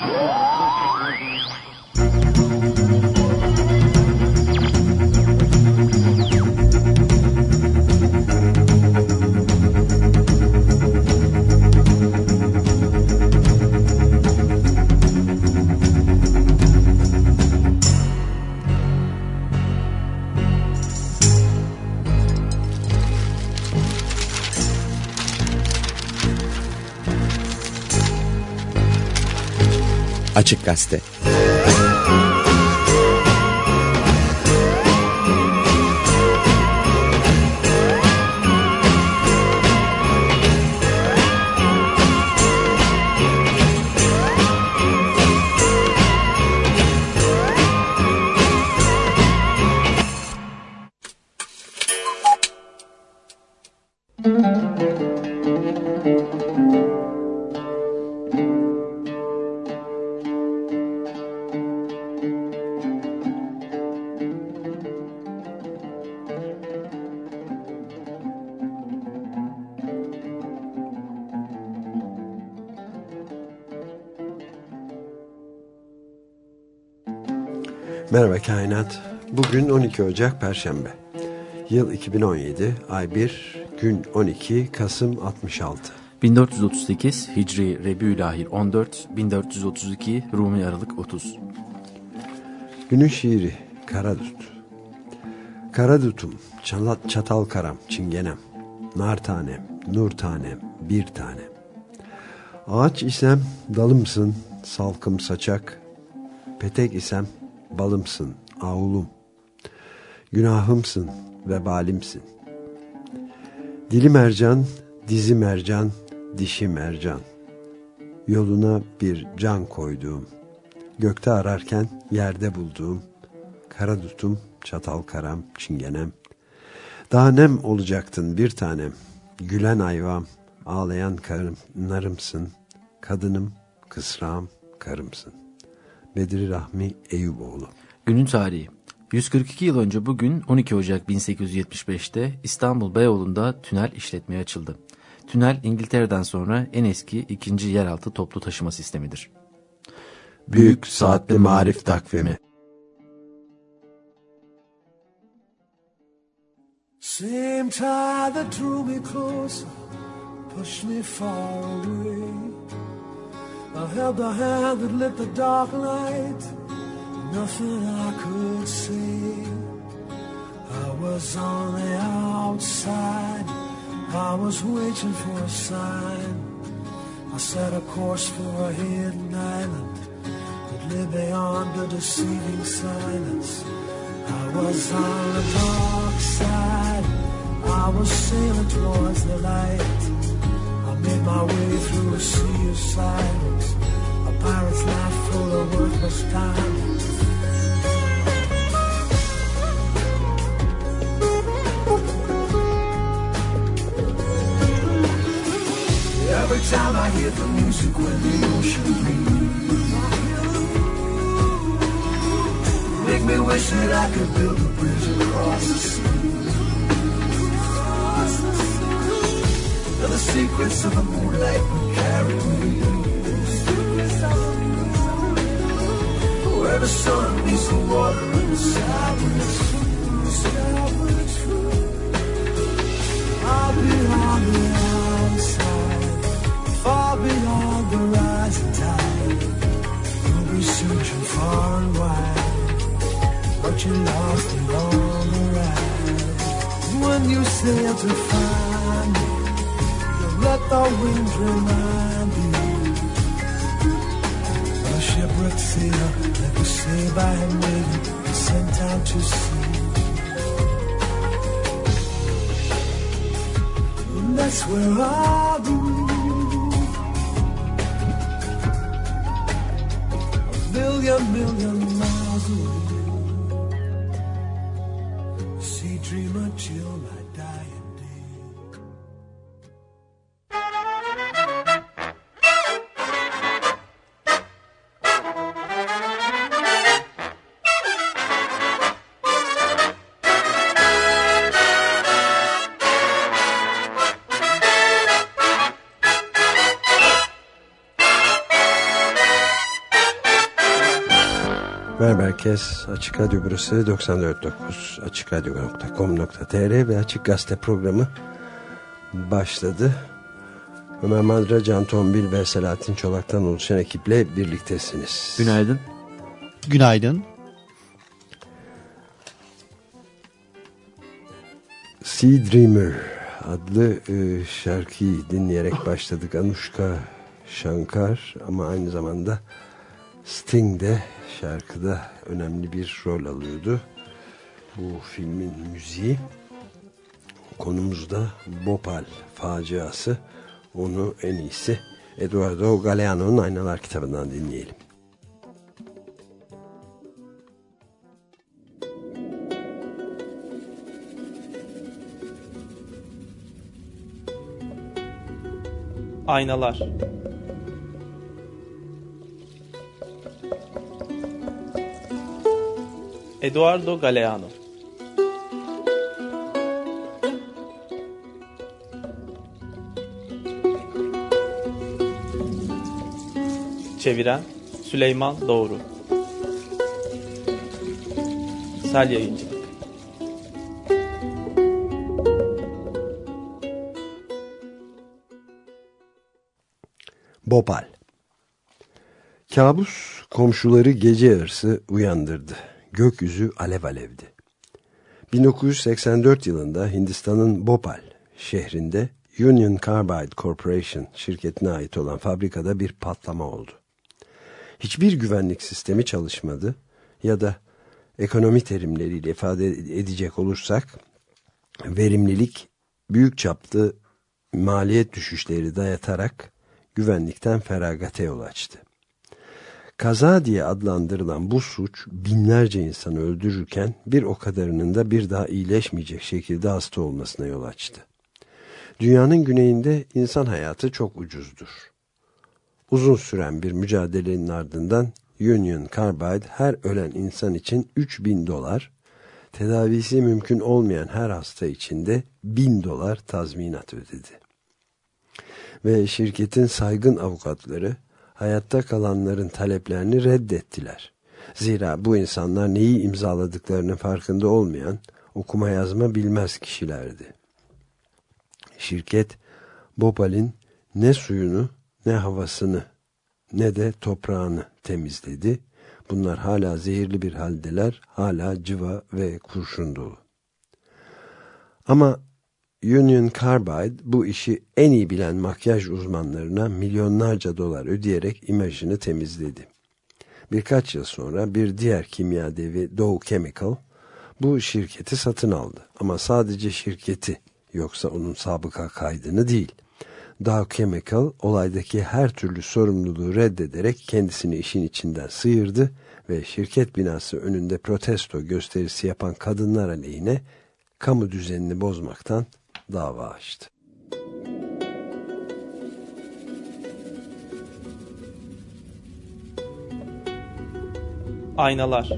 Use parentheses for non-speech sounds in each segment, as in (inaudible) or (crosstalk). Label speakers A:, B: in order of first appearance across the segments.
A: Gol! Açık Gazete Kainat. Bugün 12 Ocak Perşembe. Yıl 2017, ay 1, gün 12, Kasım 66.
B: 1438 Hicri Rebiülahir 14, 1432 Rumi Aralık 30.
A: Günün şiiri Karadut. Karadutum, çalat, çatal karam, çingenem, nar tanem, nur tanem, bir tanem. Ağaç isem dalımsın, salkım saçak, petek isem balımsın, avulum. Günahımsın, vebalimsin. Dili mercan, dizi mercan, dişi mercan. Yoluna bir can koyduğum, gökte ararken yerde bulduğum, kara dutum, çatal karam, çingenem. Daha nem olacaktın bir tanem, gülen ayvam, ağlayan karım, narımsın, kadınım, kısrağım, karımsın. Bedri Rahmi Eyüboğlu.
B: Günün tarihi 142 yıl önce bugün 12 Ocak 1875'te İstanbul Beyoğlu'nda tünel işletmeye açıldı. Tünel İngiltere'den sonra en eski ikinci yeraltı toplu taşıma sistemidir.
A: Büyük Saatli Marif Takvimi Same tide that drew me closer, pushed me far away. I held the hand that lit the dark night. Nothing I could see. I was on the outside. I was waiting for a sign. I set a course for a hidden island that lay beyond the deceiving silence. I was on the dark side. I was sailing towards the light made my way through a sea of silence, a pirate's life full of worthless time. Every time I hear the music when the ocean breathes Make me wish that I could build a bridge across the sea the secrets of the moonlight will carry me. Where the sun meets the water and the. I'll be on the outside, far beyond the rising tide. You'll be searching far and wide, but you're lost along the ride. When you sail to find me let the wind remind you. A shipwrecked sailor that was saved by a maiden sent out to sea And that's where I'll be. A million, million
C: herkes. Açık Radyo burası 94.9 açıkradyo.com.tr ve Açık Gazete programı başladı. Ömer Madra, Can Tombil ve Selahattin Çolak'tan oluşan ekiple birliktesiniz.
B: Günaydın.
D: Günaydın.
C: Sea Dreamer adlı e, şarkıyı dinleyerek başladık. Anushka Shankar ama aynı zamanda Sting de şarkıda önemli bir rol alıyordu. Bu filmin müziği konumuzda Bhopal faciası. Onu en iyisi Eduardo Galeano'nun Aynalar kitabından dinleyelim.
E: Aynalar Eduardo Galeano. Çeviren Süleyman Doğru. Sel Yayıncı.
C: Bopal Kabus komşuları gece yarısı uyandırdı. Gökyüzü alev alevdi. 1984 yılında Hindistan'ın Bopal şehrinde Union Carbide Corporation şirketine ait olan fabrikada bir patlama oldu. Hiçbir güvenlik sistemi çalışmadı ya da ekonomi terimleriyle ifade edecek olursak verimlilik büyük çaplı maliyet düşüşleri dayatarak güvenlikten feragate yol açtı. Kaza diye adlandırılan bu suç binlerce insanı öldürürken bir o kadarının da bir daha iyileşmeyecek şekilde hasta olmasına yol açtı. Dünyanın güneyinde insan hayatı çok ucuzdur. Uzun süren bir mücadelenin ardından Union Carbide her ölen insan için 3000 dolar, tedavisi mümkün olmayan her hasta için de 1000 dolar tazminat ödedi. Ve şirketin saygın avukatları hayatta kalanların taleplerini reddettiler. Zira bu insanlar neyi imzaladıklarının farkında olmayan, okuma yazma bilmez kişilerdi. Şirket, Bopal'in ne suyunu ne havasını ne de toprağını temizledi. Bunlar hala zehirli bir haldeler, hala cıva ve kurşun dolu. Ama Union Carbide bu işi en iyi bilen makyaj uzmanlarına milyonlarca dolar ödeyerek imajını temizledi. Birkaç yıl sonra bir diğer kimya devi Dow Chemical bu şirketi satın aldı. Ama sadece şirketi yoksa onun sabıka kaydını değil. Dow Chemical olaydaki her türlü sorumluluğu reddederek kendisini işin içinden sıyırdı ve şirket binası önünde protesto gösterisi yapan kadınlar aleyhine kamu düzenini bozmaktan dava açtı.
E: Aynalar.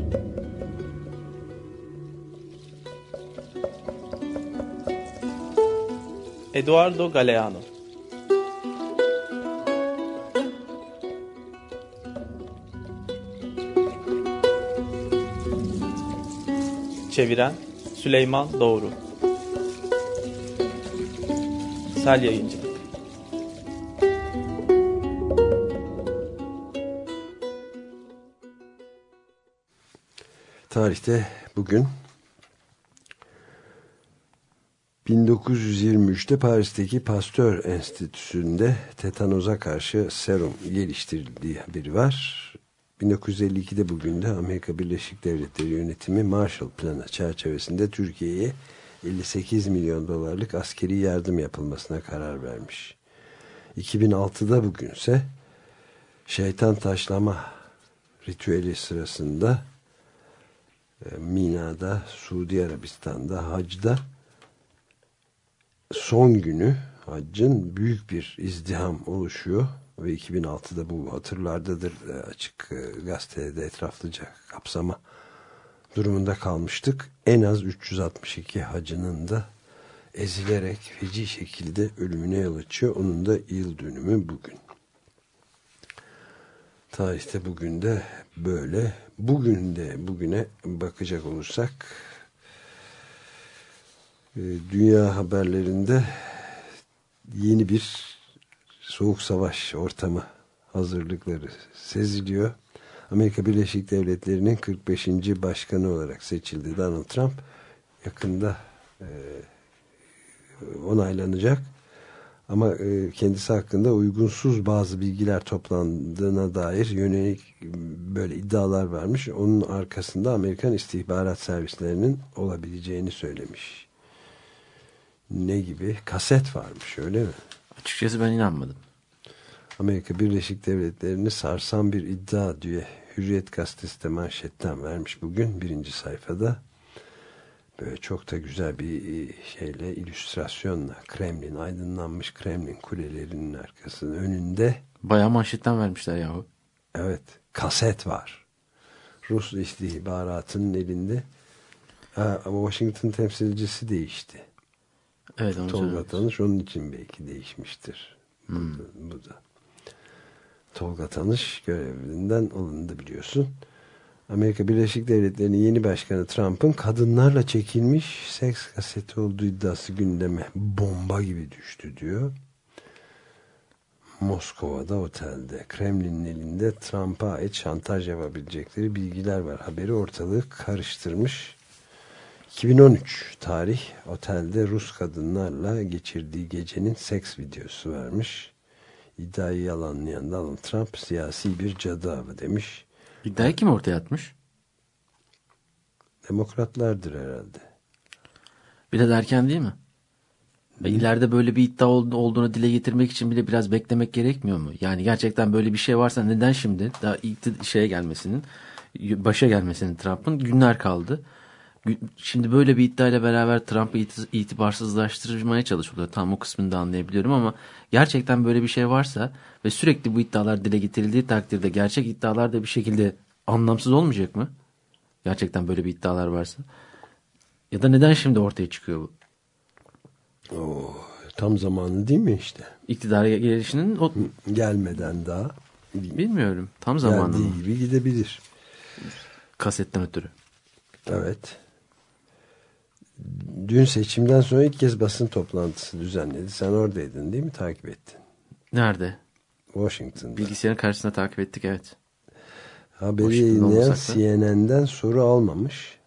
E: Eduardo Galeano. Çeviren Süleyman Doğru Sel Yayıncılık
C: Tarihte bugün 1923'te Paris'teki Pasteur Enstitüsü'nde tetanoza karşı serum geliştirildiği haberi var. 1952'de bugün de Amerika Birleşik Devletleri yönetimi Marshall Planı çerçevesinde Türkiye'ye 58 milyon dolarlık askeri yardım yapılmasına karar vermiş. 2006'da bugünse şeytan taşlama ritüeli sırasında e, Mina'da, Suudi Arabistan'da, hacda son günü haccın büyük bir izdiham oluşuyor ve 2006'da bu hatırlardadır e, açık e, gazetede etraflıca kapsama durumunda kalmıştık. En az 362 hacının da ezilerek feci şekilde ölümüne yol açıyor. Onun da yıl dönümü bugün. Tarihte bugün de böyle. Bugün de bugüne bakacak olursak e, dünya haberlerinde yeni bir soğuk savaş ortamı hazırlıkları seziliyor. Amerika Birleşik Devletleri'nin 45. başkanı olarak seçildi Donald Trump. Yakında e, onaylanacak. Ama e, kendisi hakkında uygunsuz bazı bilgiler toplandığına dair yönelik böyle iddialar varmış. Onun arkasında Amerikan istihbarat servislerinin olabileceğini söylemiş. Ne gibi? Kaset varmış öyle mi?
B: Açıkçası ben inanmadım.
C: Amerika Birleşik Devletleri'ni sarsan bir iddia diye Hürriyet Gazetesi de manşetten vermiş bugün birinci sayfada. Böyle çok da güzel bir e, şeyle illüstrasyonla Kremlin aydınlanmış Kremlin kulelerinin arkasının önünde
B: Bayağı manşetten vermişler yahu.
C: evet kaset var. Rus istihbaratının elinde ha, ama Washington temsilcisi değişti.
B: Evet onu
C: Tolga. Tanış onun için belki değişmiştir. Bu, da, bu da. Tolga Tanış görevinden alındı biliyorsun. Amerika Birleşik Devletleri'nin yeni başkanı Trump'ın kadınlarla çekilmiş seks kaseti olduğu iddiası gündeme bomba gibi düştü diyor. Moskova'da otelde Kremlin'in elinde Trump'a ait şantaj yapabilecekleri bilgiler var. Haberi ortalığı karıştırmış. 2013 tarih otelde Rus kadınlarla geçirdiği gecenin seks videosu vermiş. İddiayı yalanlayan Donald Trump siyasi bir cadı avı demiş.
B: İddiayı kim ortaya atmış?
C: Demokratlardır herhalde.
B: Biraz erken değil mi? Ve ileride böyle bir iddia ol- olduğunu dile getirmek için bile biraz beklemek gerekmiyor mu? Yani gerçekten böyle bir şey varsa neden şimdi daha ilk şeye gelmesinin başa gelmesinin Trump'ın günler kaldı. Şimdi böyle bir iddiayla beraber Trump'ı iti- itibarsızlaştırmaya çalışılıyor. Tam o kısmını da anlayabiliyorum ama gerçekten böyle bir şey varsa ve sürekli bu iddialar dile getirildiği takdirde gerçek iddialar da bir şekilde anlamsız olmayacak mı? Gerçekten böyle bir iddialar varsa. Ya da neden şimdi ortaya çıkıyor bu?
C: Oo, tam zamanı değil mi işte?
B: İktidara gelişinin o
C: Gelmeden daha
B: bilmiyorum. Tam zamanı
C: geldiği
B: mı?
C: gibi gidebilir.
B: Kasetten ötürü.
C: Evet. Dün seçimden sonra ilk kez basın toplantısı düzenledi. Sen oradaydın değil mi? Takip ettin.
B: Nerede?
C: Washington'da.
B: Bilgisayarın karşısında takip ettik evet.
C: Haberi yayınlayan. CNN'den soru almamış.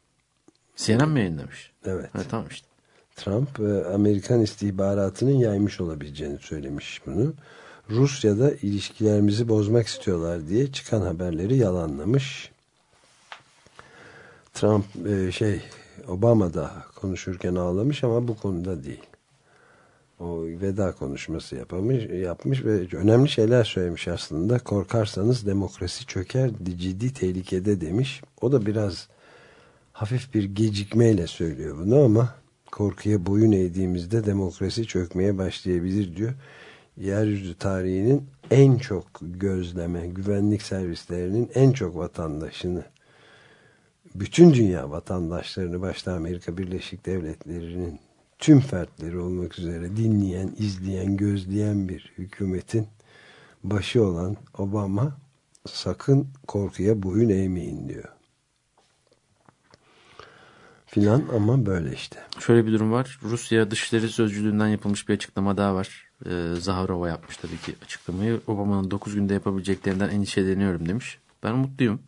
B: CNN mi yayınlamış?
C: Evet.
B: Ha, tamam işte.
C: Trump e, Amerikan istihbaratının yaymış olabileceğini söylemiş bunu. Rusya'da ilişkilerimizi bozmak istiyorlar diye çıkan haberleri yalanlamış. Trump e, şey Obama da konuşurken ağlamış ama bu konuda değil. O veda konuşması yapamış, yapmış ve önemli şeyler söylemiş aslında. Korkarsanız demokrasi çöker, ciddi tehlikede demiş. O da biraz hafif bir gecikmeyle söylüyor bunu ama korkuya boyun eğdiğimizde demokrasi çökmeye başlayabilir diyor. Yeryüzü tarihinin en çok gözleme, güvenlik servislerinin en çok vatandaşını, bütün dünya vatandaşlarını başta Amerika Birleşik Devletleri'nin tüm fertleri olmak üzere dinleyen, izleyen, gözleyen bir hükümetin başı olan Obama sakın korkuya boyun eğmeyin diyor filan ama böyle işte.
B: Şöyle bir durum var. Rusya Dışişleri Sözcülüğü'nden yapılmış bir açıklama daha var. Ee, Zaharova yapmış tabii ki açıklamayı. Obama'nın 9 günde yapabileceklerinden endişeleniyorum demiş. Ben mutluyum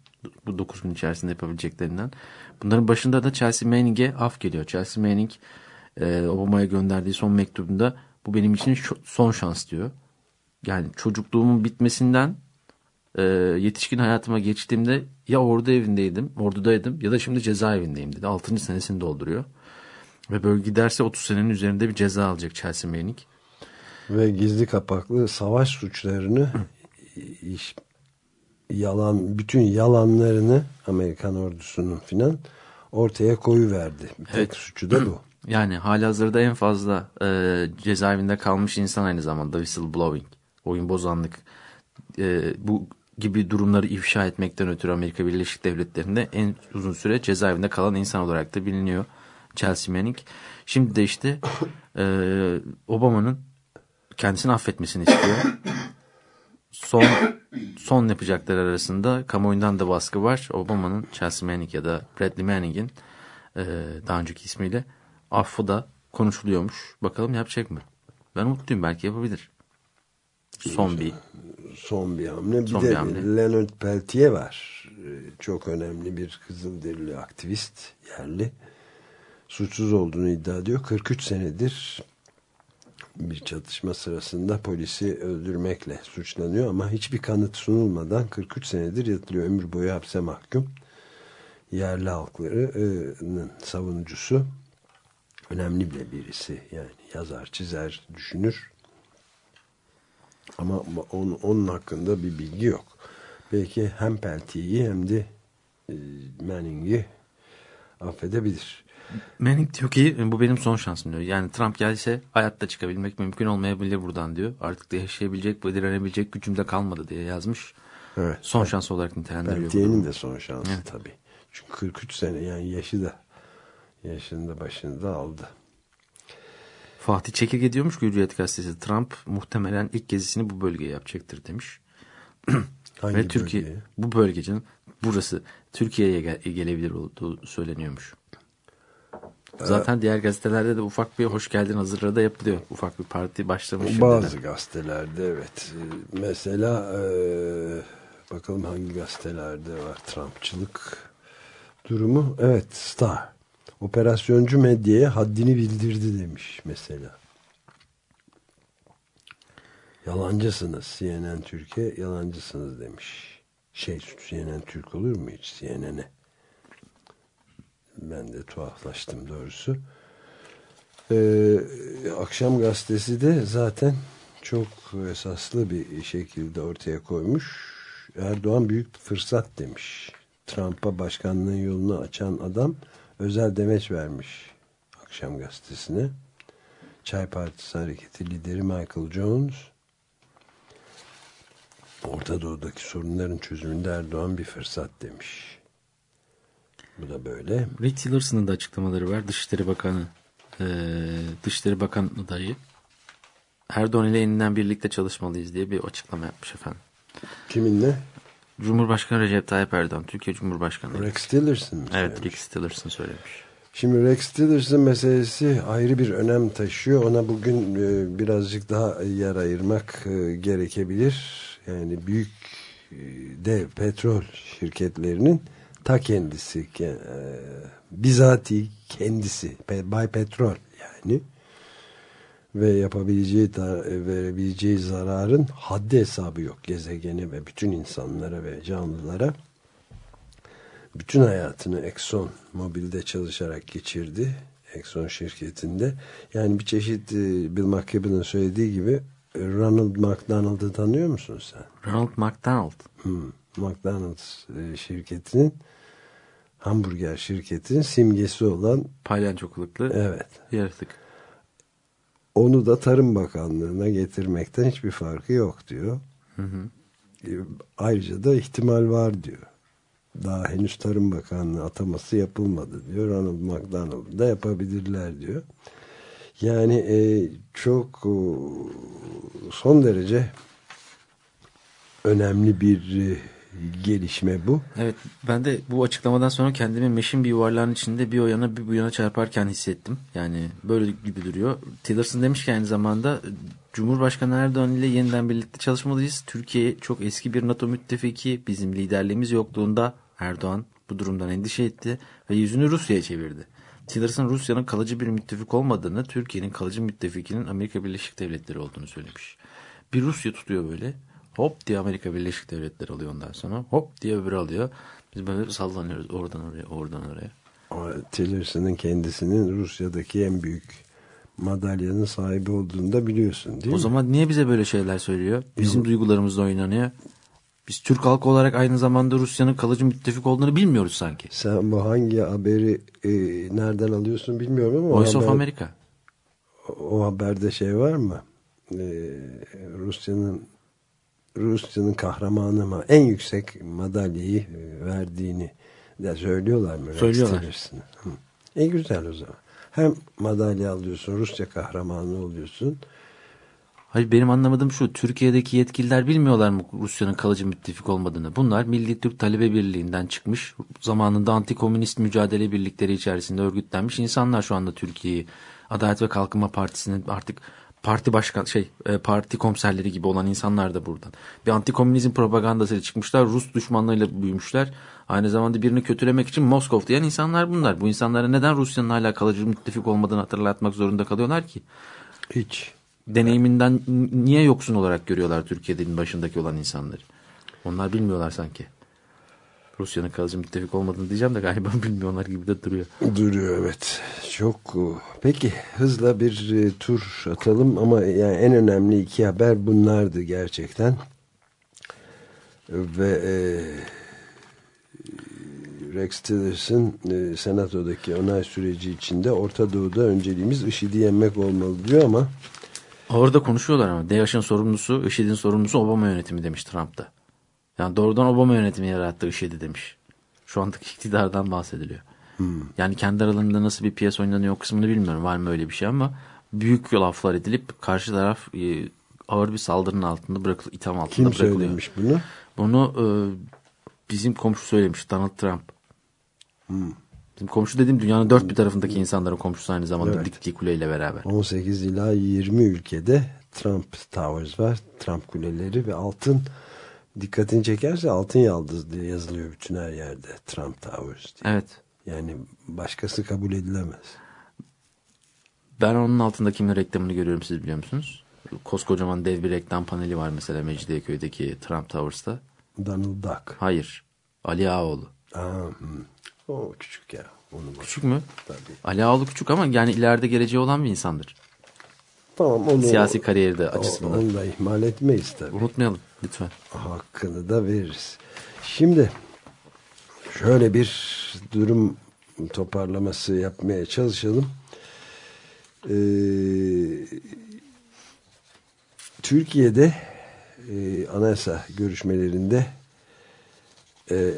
B: bu 9 gün içerisinde yapabileceklerinden. Bunların başında da Chelsea Manning'e af geliyor. Chelsea Manning e, Obama'ya gönderdiği son mektubunda bu benim için son şans diyor. Yani çocukluğumun bitmesinden e, yetişkin hayatıma geçtiğimde ya ordu evindeydim, ordudaydım ya da şimdi cezaevindeyim dedi. 6. senesini dolduruyor. Ve böyle giderse 30 senenin üzerinde bir ceza alacak Chelsea Manning.
C: Ve gizli kapaklı savaş suçlarını iş, yalan bütün yalanlarını Amerikan ordusunun filan ortaya koyu verdi. Tek
B: Evet.
C: suçu da bu. (clears throat)
B: Yani halihazırda en fazla e, cezaevinde kalmış insan aynı zamanda whistleblowing, oyun bozanlık e, bu gibi durumları ifşa etmekten ötürü Amerika Birleşik Devletleri'nde en uzun süre cezaevinde kalan insan olarak da biliniyor Chelsea Manning. Şimdi de işte e, Obama'nın kendisini affetmesini istiyor. (clears throat) Son son yapacakları arasında kamuoyundan da baskı var. Obama'nın Chelsea Manning ya da Bradley Manning'in e, daha önceki ismiyle affı da konuşuluyormuş. Bakalım yapacak mı? Ben umutluyum belki yapabilir. Son bir
C: son bir hamle. Bir
B: Son
C: de
B: bir hamle.
C: Leonard Peltier var. Ee, Çok önemli bir Kızılderili aktivist yerli. Suçsuz olduğunu iddia ediyor. 43 senedir bir çatışma sırasında polisi öldürmekle suçlanıyor ama hiçbir kanıt sunulmadan 43 senedir yatılıyor. Ömür boyu hapse mahkum. Yerli halklarının savunucusu. Önemli bile birisi. Yani yazar, çizer, düşünür. Ama onun, onun hakkında bir bilgi yok. Belki hem Peltier'i hem de e, Manning'i affedebilir.
B: Manning diyor ki bu benim son şansım diyor. Yani Trump gelse hayatta çıkabilmek mümkün olmayabilir buradan diyor. Artık da yaşayabilecek ve direnebilecek gücüm de kalmadı diye yazmış.
C: Evet.
B: Son şans olarak nitelendiriyor.
C: Peltier'in de son şansı
B: Evet.
C: tabii. Çünkü 43 sene yani yaşı da yaşında başını da aldı.
B: Fatih Çekirge diyormuş ki Hürriyet Gazetesi Trump muhtemelen ilk gezisini bu bölgeye yapacaktır demiş. (clears throat)
C: Hangi
B: Ve Türkiye
C: bölgeye?
B: bu bölgenin burası Türkiye'ye gel- gelebilir olduğu söyleniyormuş.
C: Ee,
B: Zaten diğer gazetelerde de ufak bir hoş geldin hazırlığı da yapılıyor. Ufak bir parti başlamış.
C: Bazı
B: şimdiden.
C: gazetelerde evet. Ee, Mesela e, bakalım hangi gazetelerde var Trumpçılık durumu. Evet Star. Operasyoncu medyaya haddini bildirdi demiş mesela. Yalancısınız CNN Türkiye yalancısınız demiş. Şey CNN Türk olur mu hiç CNN'e? Ben de tuhaflaştım doğrusu. Ee, akşam gazetesi de zaten çok esaslı bir şekilde ortaya koymuş. Erdoğan büyük bir fırsat demiş. Trump'a başkanlığın yolunu açan adam özel demeç vermiş akşam gazetesine. Çay Partisi Hareketi lideri Michael Jones Orta Doğu'daki sorunların çözümünde Erdoğan bir fırsat demiş. Bu da böyle.
B: Rex Tillerson'ın da açıklamaları var. Dışişleri Bakanı eee Dışişleri Bakan adayı Erdoğan ile yeniden birlikte çalışmalıyız diye bir açıklama yapmış efendim.
C: Kiminle?
B: Cumhurbaşkanı Recep Tayyip Erdoğan, Türkiye Cumhurbaşkanı.
C: Rex Tillerson.
B: Evet,
C: söylemiş?
B: Rex Tillerson söylemiş.
C: Şimdi Rex Tillerson meselesi ayrı bir önem taşıyor. Ona bugün e, birazcık daha yer ayırmak e, gerekebilir. Yani büyük e, dev petrol şirketlerinin ta kendisi, ke- e, bizatihi kendisi, Bay Petrol yani ve yapabileceği e, verebileceği zararın haddi hesabı yok gezegene ve bütün insanlara ve canlılara bütün hayatını Exxon Mobil'de çalışarak geçirdi. Exxon şirketinde. Yani bir çeşit e, Bill McKibben'ın söylediği gibi Ronald McDonald'ı tanıyor musun sen?
B: Ronald McDonald.
C: Hmm. McDonald's e, şirketinin hamburger şirketinin simgesi olan
B: Palyanço kılıklı
C: evet
B: yaratık.
C: onu da Tarım Bakanlığı'na getirmekten hiçbir farkı yok diyor. E, Ayrıca da ihtimal var diyor. Daha henüz Tarım Bakanlığı ataması yapılmadı diyor. Ronald McDonald da yapabilirler diyor. Yani e, çok o, son derece önemli bir e, gelişme bu.
B: Evet ben de bu açıklamadan sonra kendimi meşin bir yuvarlağın içinde bir o yana bir bu yana çarparken hissettim. Yani böyle gibi duruyor. Tillerson demiş ki aynı zamanda Cumhurbaşkanı Erdoğan ile yeniden birlikte çalışmalıyız. Türkiye çok eski bir NATO müttefiki. Bizim liderliğimiz yokluğunda Erdoğan bu durumdan endişe etti ve yüzünü Rusya'ya çevirdi. Tillerson Rusya'nın kalıcı bir müttefik olmadığını, Türkiye'nin kalıcı müttefikinin Amerika Birleşik Devletleri olduğunu söylemiş. Bir Rusya tutuyor böyle. Hop diye Amerika Birleşik Devletleri alıyor ondan sonra. Hop diye öbürü alıyor. Biz böyle sallanıyoruz oradan oraya, oradan oraya.
C: Ama Tillerson'ın kendisinin Rusya'daki en büyük madalyanın sahibi olduğunu da biliyorsun değil
B: o
C: mi?
B: zaman niye bize böyle şeyler söylüyor? Bizim duygularımızla oynanıyor. Biz Türk halkı olarak aynı zamanda Rusya'nın kalıcı müttefik olduğunu bilmiyoruz sanki.
C: Sen bu hangi haberi e, nereden alıyorsun bilmiyorum ama o,
B: Voice of
C: haber-
B: America.
C: o haberde şey var mı? E, Rusya'nın Rusya'nın kahramanı mı en yüksek madalyayı e, verdiğini de söylüyorlar mı?
B: Söylüyorlar.
C: Hı. E güzel o zaman. Hem madalya alıyorsun, Rusya kahramanı oluyorsun.
B: Hayır benim anlamadığım şu Türkiye'deki yetkililer bilmiyorlar mı Rusya'nın kalıcı müttefik olmadığını? Bunlar Milli Türk Talebe Birliği'nden çıkmış zamanında antikomünist mücadele birlikleri içerisinde örgütlenmiş insanlar şu anda Türkiye'yi Adalet ve Kalkınma Partisi'nin artık parti başkan şey e, parti komiserleri gibi olan insanlar da buradan. Bir antikomünizm propagandasıyla çıkmışlar. Rus düşmanlarıyla büyümüşler. Aynı zamanda birini kötülemek için Moskov diyen insanlar bunlar. Bu insanlara neden Rusya'nın hala kalıcı müttefik olmadığını hatırlatmak zorunda kalıyorlar ki?
C: Hiç.
B: Deneyiminden niye yoksun olarak görüyorlar Türkiye'nin başındaki olan insanları? Onlar bilmiyorlar sanki. Rusya'nın kalıcı müttefik olmadığını diyeceğim de galiba (laughs) bilmiyorlar gibi de duruyor.
C: Duruyor evet. Çok e, peki hızla bir e, tur atalım ama yani en önemli iki haber bunlardı gerçekten. Ve e, Rex Tillerson e, senatodaki onay süreci içinde Orta Doğu'da önceliğimiz IŞİD'i yenmek olmalı diyor ama
B: Orada konuşuyorlar ama DAEŞ'in sorumlusu, IŞİD'in sorumlusu Obama yönetimi demiş Trump'ta. Yani doğrudan Obama yönetimi yarattı IŞİD'i demiş. Şu andaki iktidardan bahsediliyor. Hmm. Yani kendi aralarında nasıl bir piyasa oynanıyor kısmını bilmiyorum. Var mı öyle bir şey ama büyük laflar edilip karşı taraf e, ağır bir saldırının altında bırakılıyor. itham altında
C: Kim
B: bırakılıyor.
C: Kim söylemiş bunu?
B: Bunu e, bizim komşu söylemiş Donald Trump. Hmm. Bizim komşu dediğim dünyanın dört bir tarafındaki insanların komşusu aynı zamanda evet. diktiği kuleyle beraber.
C: 18 ila 20 ülkede Trump Towers var. Trump kuleleri ve altın dikkatini çekerse altın yaldız diye yazılıyor bütün her yerde. Trump Towers diye.
B: Evet.
C: Yani başkası kabul edilemez.
B: Ben onun altında kimin reklamını görüyorum siz biliyor musunuz? Koskocaman dev bir reklam paneli var mesela Mecidiyeköy'deki Trump Towers'ta.
C: Donald Duck.
B: Hayır. Ali Ağoğlu.
C: Aa, hmm. O küçük ya. Onu
B: küçük mü?
C: Tabii.
B: Ali Ağoğlu küçük ama yani ileride geleceği olan bir insandır.
C: Tamam onu
B: siyasi kariyerde açısından.
C: Onu da ihmal etmeyiz tabii.
B: Unutmayalım lütfen.
C: Hakkını da veririz. Şimdi şöyle bir durum toparlaması yapmaya çalışalım. Ee, Türkiye'de e, anayasa görüşmelerinde e,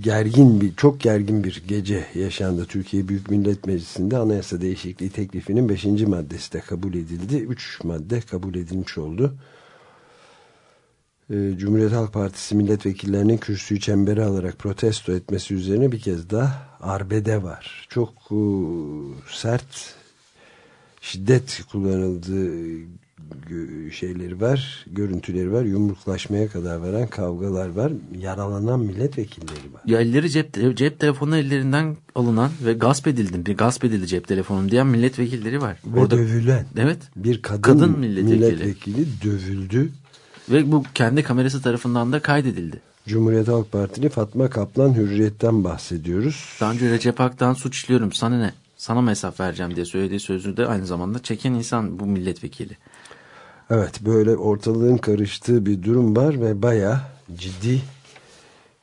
C: gergin bir çok gergin bir gece yaşandı Türkiye Büyük Millet Meclisi'nde anayasa değişikliği teklifinin 5. maddesi de kabul edildi. 3 madde kabul edilmiş oldu. Ee, Cumhuriyet Halk Partisi milletvekillerinin kürsüyü çembere alarak protesto etmesi üzerine bir kez daha arbede var. Çok e, sert şiddet kullanıldığı şeyleri var, görüntüleri var, yumruklaşmaya kadar varan kavgalar var, yaralanan milletvekilleri var.
B: Ya elleri cep, cep telefonu ellerinden alınan ve gasp edildi, bir gasp edildi cep telefonu diyen milletvekilleri var.
C: Ve Orada, dövülen.
B: Evet.
C: Bir kadın, kadın milletvekili. milletvekili dövüldü.
B: Ve bu kendi kamerası tarafından da kaydedildi.
C: Cumhuriyet Halk Partili Fatma Kaplan Hürriyet'ten bahsediyoruz.
B: Daha önce Recep Ak'tan suç işliyorum sana ne? Sana mı hesap vereceğim diye söylediği sözü de aynı zamanda çeken insan bu milletvekili.
C: Evet böyle ortalığın karıştığı bir durum var ve baya ciddi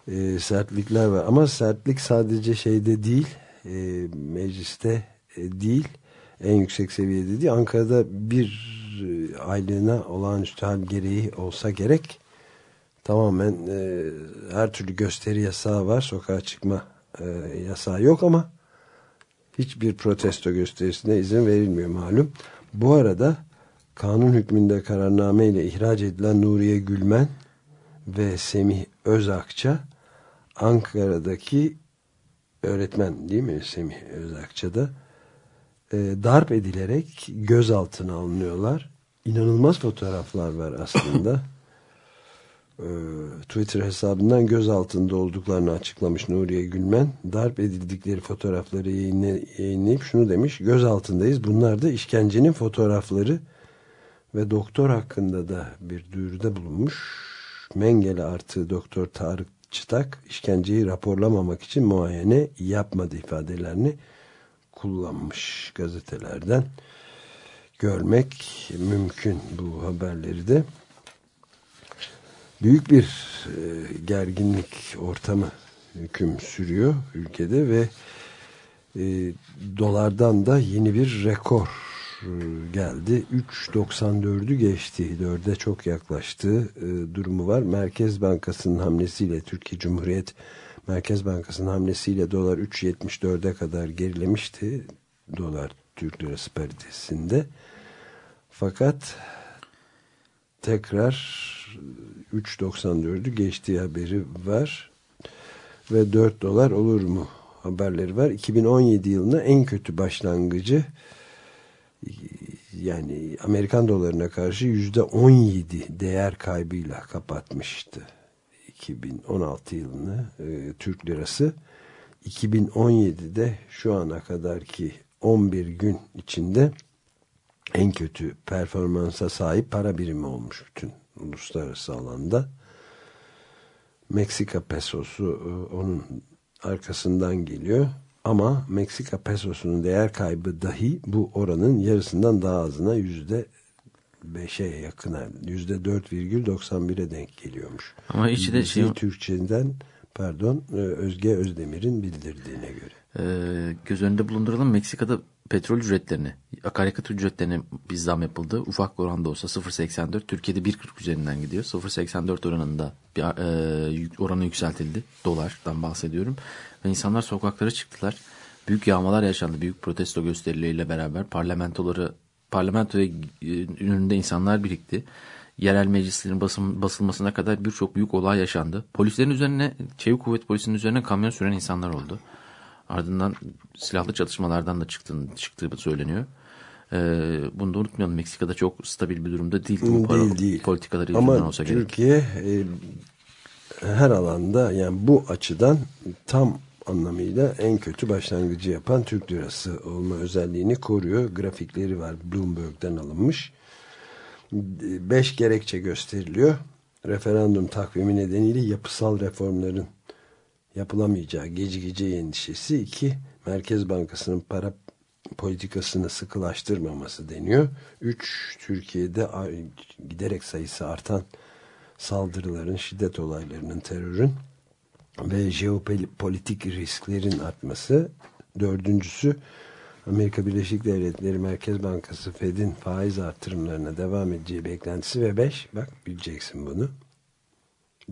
C: e, sertlikler var. Ama sertlik sadece şeyde değil e, mecliste e, değil en yüksek seviyede değil. Ankara'da bir e, aylığına olağanüstü hal gereği olsa gerek tamamen e, her türlü gösteri yasağı var. Sokağa çıkma e, yasağı yok ama hiçbir protesto gösterisine izin verilmiyor malum. Bu arada kanun hükmünde kararname ile ihraç edilen Nuriye Gülmen ve Semih Özakça Ankara'daki öğretmen değil mi Semih Özakça'da e, darp edilerek gözaltına alınıyorlar. İnanılmaz fotoğraflar var aslında. (coughs) e, Twitter hesabından gözaltında olduklarını açıklamış Nuriye Gülmen. Darp edildikleri fotoğrafları yayınlayıp şunu demiş. Gözaltındayız. Bunlar da işkencenin fotoğrafları ve doktor hakkında da bir duyuruda bulunmuş. Mengele artı doktor Tarık Çıtak işkenceyi raporlamamak için muayene yapmadı ifadelerini kullanmış gazetelerden görmek mümkün bu haberleri de. Büyük bir e, gerginlik ortamı hüküm sürüyor ülkede ve e, dolardan da yeni bir rekor geldi. 3.94'ü geçti. 4'e çok yaklaştığı e, durumu var. Merkez Bankası'nın hamlesiyle Türkiye Cumhuriyet Merkez Bankası'nın hamlesiyle dolar 3.74'e kadar gerilemişti. Dolar Türk Lirası paritesinde. Fakat tekrar 3.94'ü geçtiği haberi var ve 4 dolar olur mu haberleri var. 2017 yılına en kötü başlangıcı yani Amerikan dolarına karşı yüzde 17 değer kaybıyla kapatmıştı. 2016 yılını e, Türk lirası 2017'de şu ana kadarki 11 gün içinde en kötü performansa sahip para birimi olmuş bütün uluslararası alanda. Meksika pesosu e, onun arkasından geliyor. Ama Meksika pesosunun değer kaybı dahi bu oranın yarısından daha azına yüzde beşe yakına yüzde 4,91'e denk geliyormuş.
B: Ama içi de şey...
C: Türkçeden pardon e, Özge Özdemir'in bildirdiğine göre.
B: Ee, göz önünde bulunduralım Meksika'da petrol ücretlerini, akaryakıt ücretlerine bir zam yapıldı. Ufak oranda olsa 0.84, Türkiye'de 1.40 üzerinden gidiyor. 0.84 oranında bir e, oranı yükseltildi. Dolardan bahsediyorum. Ve insanlar sokaklara çıktılar. Büyük yağmalar yaşandı. Büyük protesto gösterileriyle beraber parlamentoları parlamento e, önünde insanlar birikti. Yerel meclislerin basım, basılmasına kadar birçok büyük olay yaşandı. Polislerin üzerine, çevik kuvvet polisinin üzerine kamyon süren insanlar oldu. Ardından silahlı çatışmalardan da çıktığını, çıktığı söyleniyor. Ee, bunu da unutmayalım. Meksika'da çok stabil bir durumda değil. Bu
C: değil, değil.
B: Politikaları
C: Ama
B: olsa
C: Türkiye
B: gerek.
C: e, her alanda yani bu açıdan tam anlamıyla en kötü başlangıcı yapan Türk lirası olma özelliğini koruyor. Grafikleri var Bloomberg'den alınmış. Beş gerekçe gösteriliyor. Referandum takvimi nedeniyle yapısal reformların yapılamayacağı gecikeceği endişesi. iki Merkez Bankası'nın para politikasını sıkılaştırmaması deniyor. Üç, Türkiye'de giderek sayısı artan saldırıların, şiddet olaylarının, terörün ve jeopolitik risklerin artması. Dördüncüsü, Amerika Birleşik Devletleri Merkez Bankası Fed'in faiz artırımlarına devam edeceği beklentisi ve beş, bak bileceksin bunu.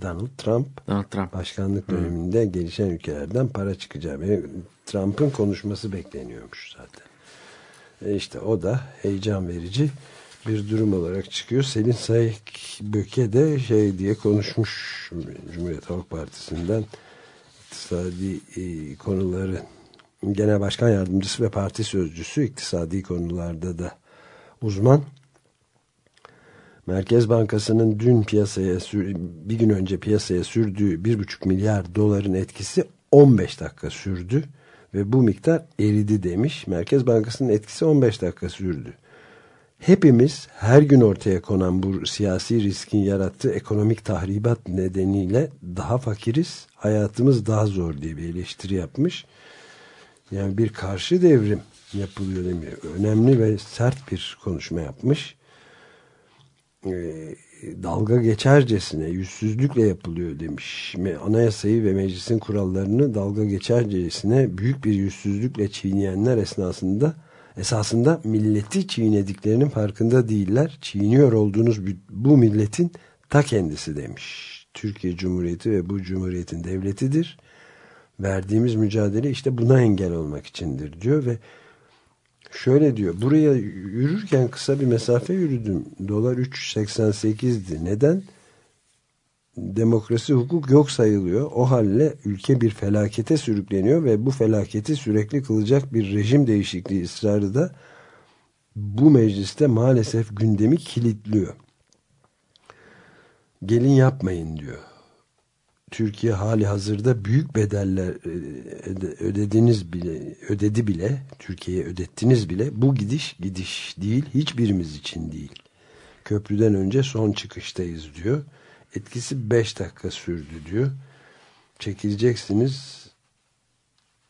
C: Donald Trump,
B: Donald Trump.
C: başkanlık döneminde hmm. gelişen ülkelerden para çıkacağı Trump'ın konuşması bekleniyormuş zaten. E işte o da heyecan verici bir durum olarak çıkıyor. Selin Sayık Böke de şey diye konuşmuş Cumhuriyet Halk Partisi'nden iktisadi e, konuları genel başkan yardımcısı ve parti sözcüsü iktisadi konularda da uzman Merkez Bankası'nın dün piyasaya bir gün önce piyasaya sürdüğü 1,5 milyar doların etkisi 15 dakika sürdü ve bu miktar eridi demiş. Merkez Bankası'nın etkisi 15 dakika sürdü. Hepimiz her gün ortaya konan bu siyasi riskin yarattığı ekonomik tahribat nedeniyle daha fakiriz, hayatımız daha zor diye bir eleştiri yapmış. Yani bir karşı devrim yapılıyor demiyor. Önemli ve sert bir konuşma yapmış. E, dalga geçercesine yüzsüzlükle yapılıyor demiş. Anayasayı ve meclisin kurallarını dalga geçercesine büyük bir yüzsüzlükle çiğneyenler esnasında esasında milleti çiğnediklerinin farkında değiller. Çiğniyor olduğunuz bu milletin ta kendisi demiş. Türkiye Cumhuriyeti ve bu cumhuriyetin devletidir. Verdiğimiz mücadele işte buna engel olmak içindir diyor ve Şöyle diyor. Buraya yürürken kısa bir mesafe yürüdüm. Dolar 3.88'di. Neden? Demokrasi hukuk yok sayılıyor. O halle ülke bir felakete sürükleniyor ve bu felaketi sürekli kılacak bir rejim değişikliği ısrarı da bu mecliste maalesef gündemi kilitliyor. Gelin yapmayın diyor. Türkiye hali hazırda büyük bedeller e, ödediniz bile ödedi bile Türkiye'ye ödettiniz bile bu gidiş gidiş değil hiçbirimiz için değil. Köprüden önce son çıkıştayız diyor. Etkisi 5 dakika sürdü diyor. Çekileceksiniz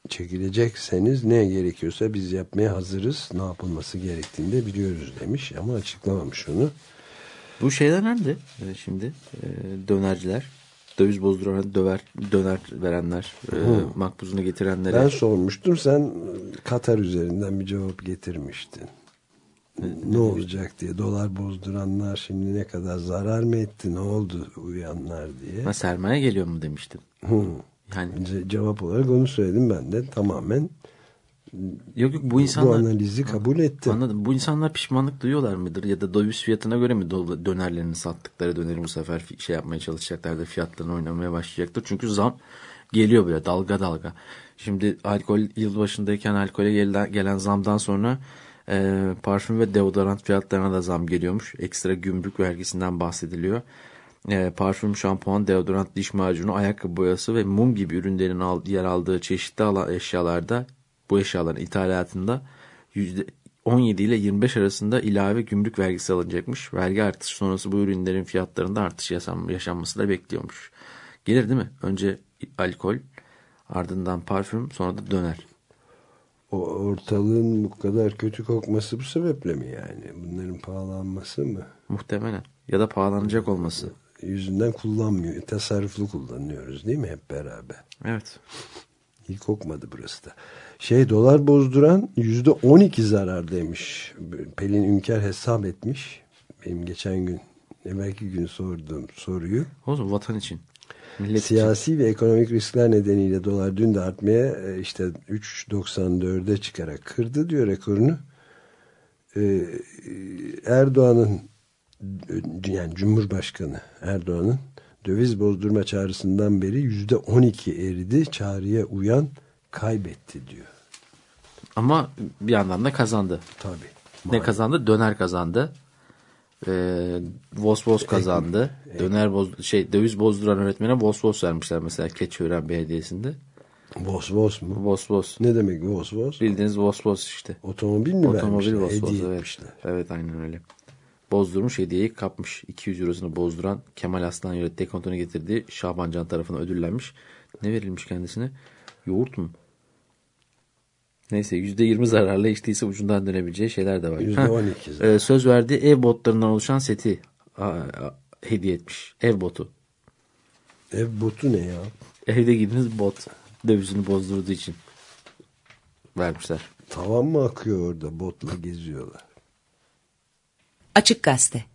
C: çekilecekseniz ne gerekiyorsa biz yapmaya hazırız. Ne yapılması gerektiğini de biliyoruz demiş ama açıklamamış onu.
B: Bu şeyler nerede e, şimdi? E, dönerciler döviz bozduran döver, döner verenler, e, makbuzunu getirenlere.
C: Ben sormuştum sen Katar üzerinden bir cevap getirmiştin. Ne, ne olacak diye dolar bozduranlar şimdi ne kadar zarar mı etti ne oldu uyanlar diye.
B: Ha, sermaye geliyor mu demiştin.
C: Hı. Yani Ce cevap olarak onu söyledim ben de tamamen
B: Yok yok bu
C: bu
B: insanlar
C: analizi kabul etti.
B: Anladım. Bu insanlar pişmanlık duyuyorlar mıdır? Ya da döviz fiyatına göre mi dönerlerini sattıkları döneri bu sefer şey yapmaya çalışacaklardır. Fiyatlarını oynamaya başlayacaktır. Çünkü zam geliyor böyle dalga dalga. Şimdi alkol yılbaşındayken alkole gelen, gelen zamdan sonra e, parfüm ve deodorant fiyatlarına da zam geliyormuş. Ekstra gümrük vergisinden bahsediliyor. E, parfüm, şampuan, deodorant, diş macunu, ayakkabı boyası ve mum gibi ürünlerin al- yer aldığı çeşitli alan eşyalarda bu eşyaların ithalatında yüzde 17 ile 25 arasında ilave gümrük vergisi alınacakmış. Vergi artışı sonrası bu ürünlerin fiyatlarında artış yaşanması da bekliyormuş. Gelir değil mi? Önce alkol, ardından parfüm, sonra da döner.
C: O ortalığın bu kadar kötü kokması bu sebeple mi yani? Bunların pahalanması mı?
B: Muhtemelen. Ya da pahalanacak olması.
C: Yüzünden kullanmıyor. Tasarruflu kullanıyoruz değil mi hep beraber?
B: Evet.
C: İyi kokmadı burası da. Şey dolar bozduran yüzde on iki zarardaymış. Pelin Ünker hesap etmiş. Benim geçen gün evvelki gün sorduğum soruyu.
B: O zaman vatan için. Millet için.
C: Siyasi ve ekonomik riskler nedeniyle dolar dün de artmaya e, işte 3.94'e çıkarak kırdı diyor rekorunu. Ee, Erdoğan'ın yani Cumhurbaşkanı Erdoğan'ın döviz bozdurma çağrısından beri yüzde 12 eridi. Çağrıya uyan kaybetti diyor.
B: Ama bir yandan da kazandı.
C: Tabii.
B: Ne kazandı? Döner kazandı. Ee, Vos Vos kazandı. Döner boz, şey döviz bozduran öğretmene Vos Vos vermişler mesela Keçiören Belediyesi'nde.
C: Vos vos mu?
B: Vos Vos.
C: Ne demek vos vos?
B: Bildiğiniz Vos Vos işte.
C: Otomobil mi
B: Otomobil
C: vermişler?
B: Vos Vos
C: Hediye
B: evet.
C: etmişler.
B: Evet aynen öyle. Bozdurmuş hediyeyi kapmış. 200 eurosunu bozduran Kemal Aslan yönet dekontunu getirdiği Şaban Can tarafından ödüllenmiş. Ne verilmiş kendisine? Yoğurt mu? Neyse %20 zararla içtiyse ucundan dönebileceği şeyler de var.
C: Yüzde
B: Ha,
C: on iki zarar.
B: e, söz verdiği ev botlarından oluşan seti a, a, hediye etmiş. Ev botu.
C: Ev botu ne ya?
B: Evde gidiniz bot. Dövizini bozdurduğu için vermişler.
C: Tavan mı akıyor orada? Botla geziyorlar.
F: Açık Gazete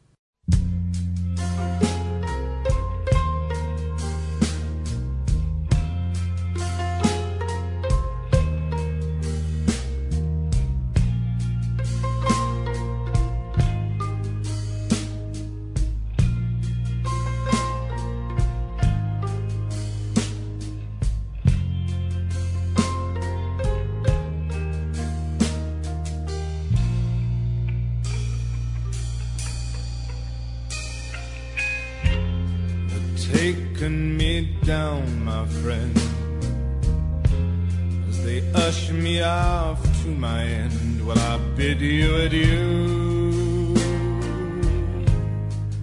G: end. I bid you adieu.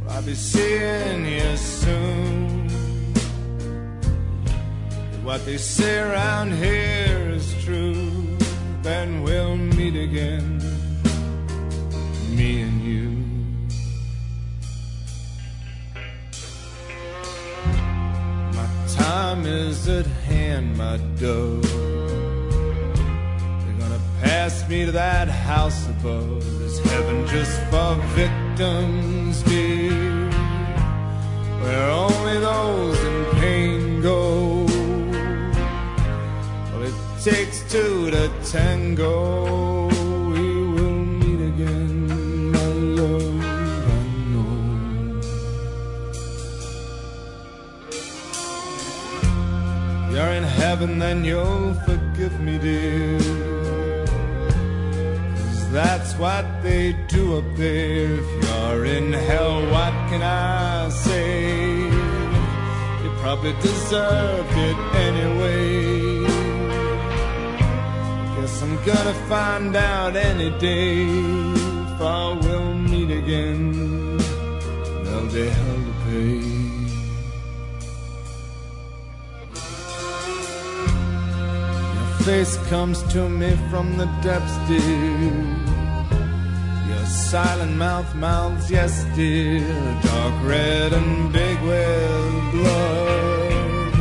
G: I'll be seeing you soon. If what they say around here is true, then we'll meet again, me and you. My time is at hand, my dove. Pass me to that house above. Is heaven just for victims, dear? Where only those in pain go. Well, it takes two to tango. We will meet again, my love. I know. You're in heaven, then you'll forgive me, dear. That's what they do up there. If you're in hell, what can I say? You probably deserved it anyway. Guess I'm gonna find out any day if I will meet again. There'll be hell to pay. Face comes to me from the depths, dear. Your silent mouth mouths, yes, dear. Dark red and big with blood.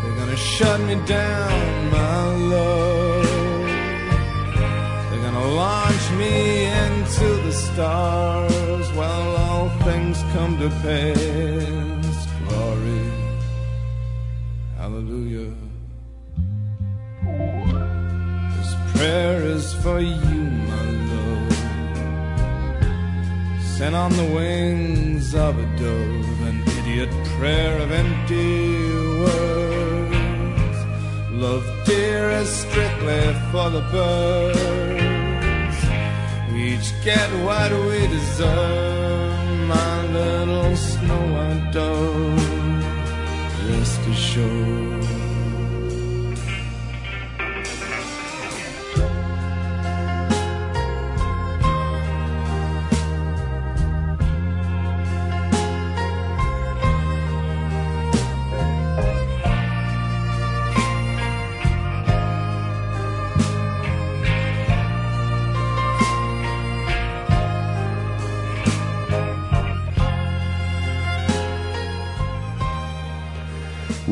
G: They're gonna shut me down, my love. They're gonna launch me into the stars while all things come to pass. Glory, hallelujah. Prayer is for you, my love. Sent on the wings of a dove, an idiot prayer of empty words. Love, dear, is strictly for the birds. We each get what we deserve, my little snow white dove. Rest assured.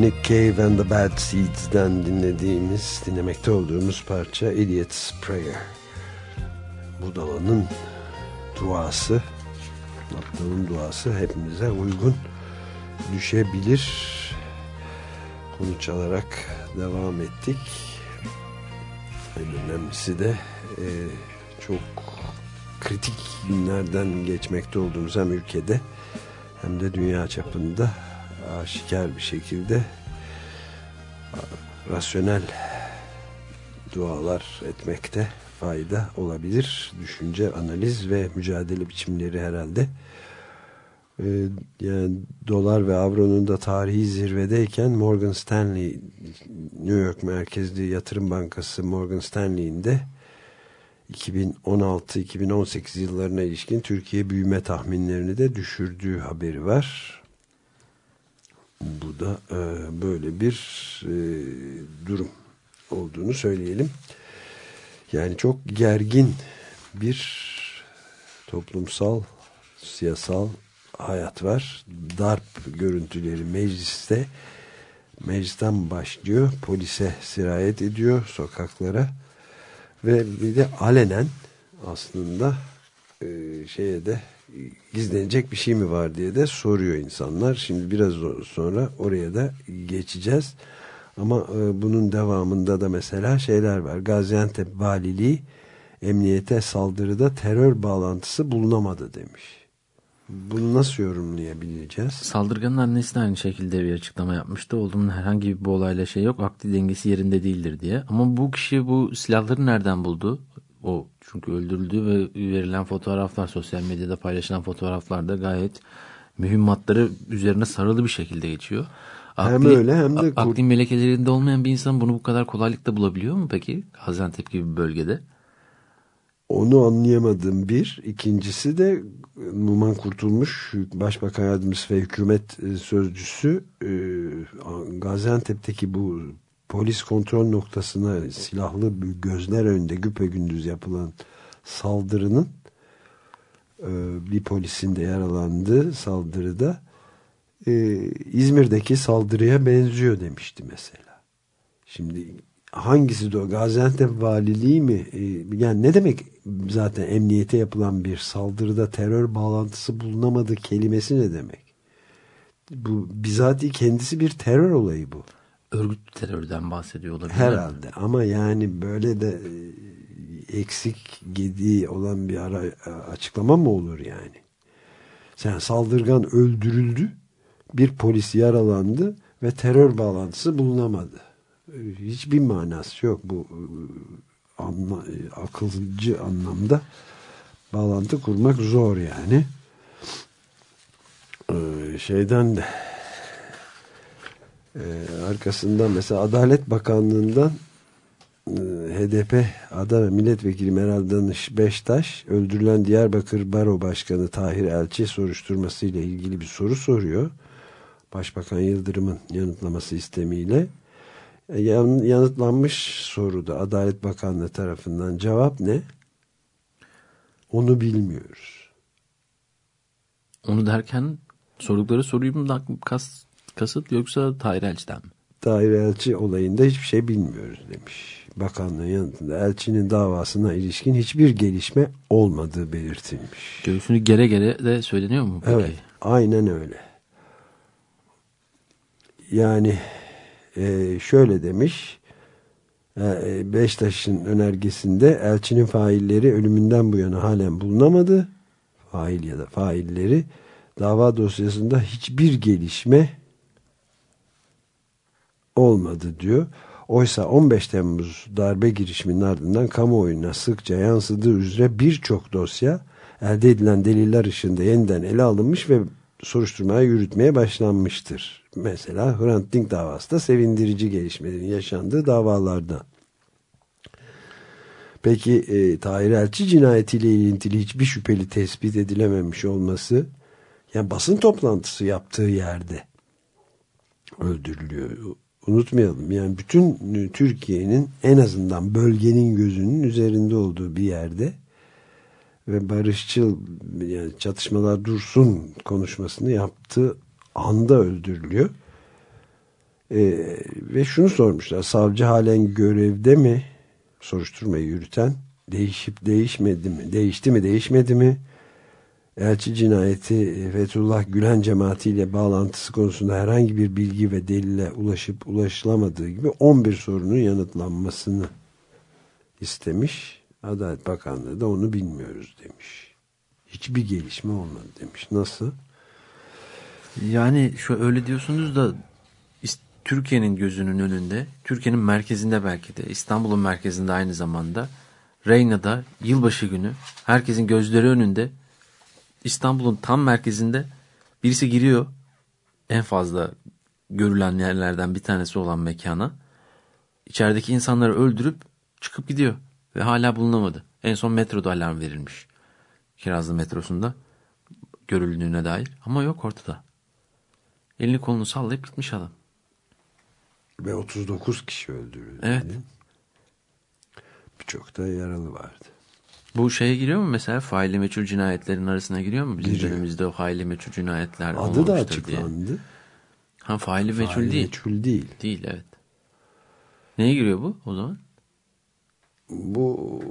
C: Nick Cave and the Bad Seeds'den dinlediğimiz, dinlemekte olduğumuz parça Idiot's Prayer. Budala'nın duası, aptalın duası hepimize uygun düşebilir. Bunu çalarak devam ettik. En önemlisi de e, çok kritik günlerden geçmekte olduğumuz hem ülkede hem de dünya çapında aşikar bir şekilde rasyonel dualar etmekte fayda olabilir. Düşünce, analiz ve mücadele biçimleri herhalde. Ee, yani dolar ve avronun da tarihi zirvedeyken Morgan Stanley New York merkezli yatırım bankası Morgan Stanley'in de 2016-2018 yıllarına ilişkin Türkiye büyüme tahminlerini de düşürdüğü haberi var. Bu da e, böyle bir e, durum olduğunu söyleyelim. Yani çok gergin bir toplumsal, siyasal hayat var. Darp görüntüleri mecliste, meclisten başlıyor, polise sirayet ediyor sokaklara ve bir de alenen aslında e, şeye de gizlenecek bir şey mi var diye de soruyor insanlar. Şimdi biraz sonra oraya da geçeceğiz. Ama e, bunun devamında da mesela şeyler var. Gaziantep Valiliği emniyete saldırıda terör bağlantısı bulunamadı demiş. Bunu nasıl yorumlayabileceğiz?
B: Saldırganın annesi de aynı şekilde bir açıklama yapmıştı. Oğlumun herhangi bir olayla şey yok. Akli dengesi yerinde değildir diye. Ama bu kişi bu silahları nereden buldu? O çünkü öldürüldü ve verilen fotoğraflar sosyal medyada paylaşılan fotoğraflarda gayet mühimmatları üzerine sarılı bir şekilde geçiyor.
C: Akli, hem öyle hem de
B: akli melekelerinde olmayan bir insan bunu bu kadar kolaylıkla bulabiliyor mu peki? Gaziantep gibi bir bölgede.
C: Onu anlayamadım bir. İkincisi de Numan Kurtulmuş Başbakan Yardımcısı ve Hükümet Sözcüsü Gaziantep'teki bu polis kontrol noktasına silahlı gözler önünde güpe gündüz yapılan saldırının e, bir polisin de yaralandığı saldırıda e, İzmir'deki saldırıya benziyor demişti mesela. Şimdi hangisi de Gaziantep valiliği mi? E, yani ne demek zaten emniyete yapılan bir saldırıda terör bağlantısı bulunamadı kelimesi ne demek? Bu bizatihi kendisi bir terör olayı bu
B: örgütlü terörden bahsediyor olabilir.
C: Herhalde ama yani böyle de eksik gediği olan bir ara açıklama mı olur yani? Sen saldırgan öldürüldü, bir polis yaralandı ve terör bağlantısı bulunamadı. Hiçbir manası yok bu anla, akılcı anlamda bağlantı kurmak zor yani. Şeyden de ee, arkasından mesela Adalet Bakanlığı'ndan e, HDP Ada ve Milletvekili Meral Danış Beştaş öldürülen Diyarbakır Baro Başkanı Tahir Elçi soruşturması ile ilgili bir soru soruyor. Başbakan Yıldırım'ın yanıtlaması istemiyle e, yanıtlanmış soruda Adalet Bakanlığı tarafından cevap ne? Onu bilmiyoruz.
B: Onu derken sordukları soruyu mu kast kasıt yoksa Tahir Elçi'den mi?
C: Tahir Elçi olayında hiçbir şey bilmiyoruz demiş. Bakanlığın yanıtında elçinin davasına ilişkin hiçbir gelişme olmadığı belirtilmiş.
B: Göğsünü gere gere de söyleniyor mu?
C: Peki? Evet aynen öyle. Yani e, şöyle demiş e, Beştaş'ın önergesinde elçinin failleri ölümünden bu yana halen bulunamadı. Fail ya da failleri dava dosyasında hiçbir gelişme olmadı diyor. Oysa 15 Temmuz darbe girişiminin ardından kamuoyuna sıkça yansıdığı üzere birçok dosya elde edilen deliller ışığında yeniden ele alınmış ve soruşturmaya yürütmeye başlanmıştır. Mesela Hrant Dink davası da sevindirici gelişmelerin yaşandığı davalardan. Peki e, Tahir Elçi cinayetiyle ilintili hiçbir şüpheli tespit edilememiş olması yani basın toplantısı yaptığı yerde öldürülüyor. Unutmayalım. Yani bütün Türkiye'nin en azından bölgenin gözünün üzerinde olduğu bir yerde ve barışçıl yani çatışmalar dursun konuşmasını yaptığı anda öldürülüyor. Ee, ve şunu sormuşlar savcı halen görevde mi? Soruşturmayı yürüten değişip değişmedi mi? Değişti mi değişmedi mi elçi cinayeti Fethullah Gülen cemaatiyle bağlantısı konusunda herhangi bir bilgi ve delile ulaşıp ulaşılamadığı gibi 11 sorunun yanıtlanmasını istemiş. Adalet Bakanlığı da onu bilmiyoruz demiş. Hiçbir gelişme olmadı demiş. Nasıl?
B: Yani şu öyle diyorsunuz da Türkiye'nin gözünün önünde, Türkiye'nin merkezinde belki de, İstanbul'un merkezinde aynı zamanda, Reyna'da yılbaşı günü herkesin gözleri önünde, İstanbul'un tam merkezinde birisi giriyor en fazla görülen yerlerden bir tanesi olan mekana. İçerideki insanları öldürüp çıkıp gidiyor ve hala bulunamadı. En son metroda alarm verilmiş. Kirazlı metrosunda görüldüğüne dair ama yok ortada. Elini kolunu sallayıp gitmiş adam.
C: Ve 39 kişi öldürüldü.
B: Evet.
C: Birçok da yaralı vardı.
B: Bu şeye giriyor mu mesela faili meçhul cinayetlerin arasına giriyor mu? Bizim
C: Giriyor.
B: dönemimizde o faili meçhul cinayetler
C: Adı da
B: olmamıştır diye.
C: açıklandı.
B: Ha faili meçhul
C: Faili
B: değil.
C: meçhul değil.
B: Değil evet. Neye giriyor bu o zaman?
C: Bu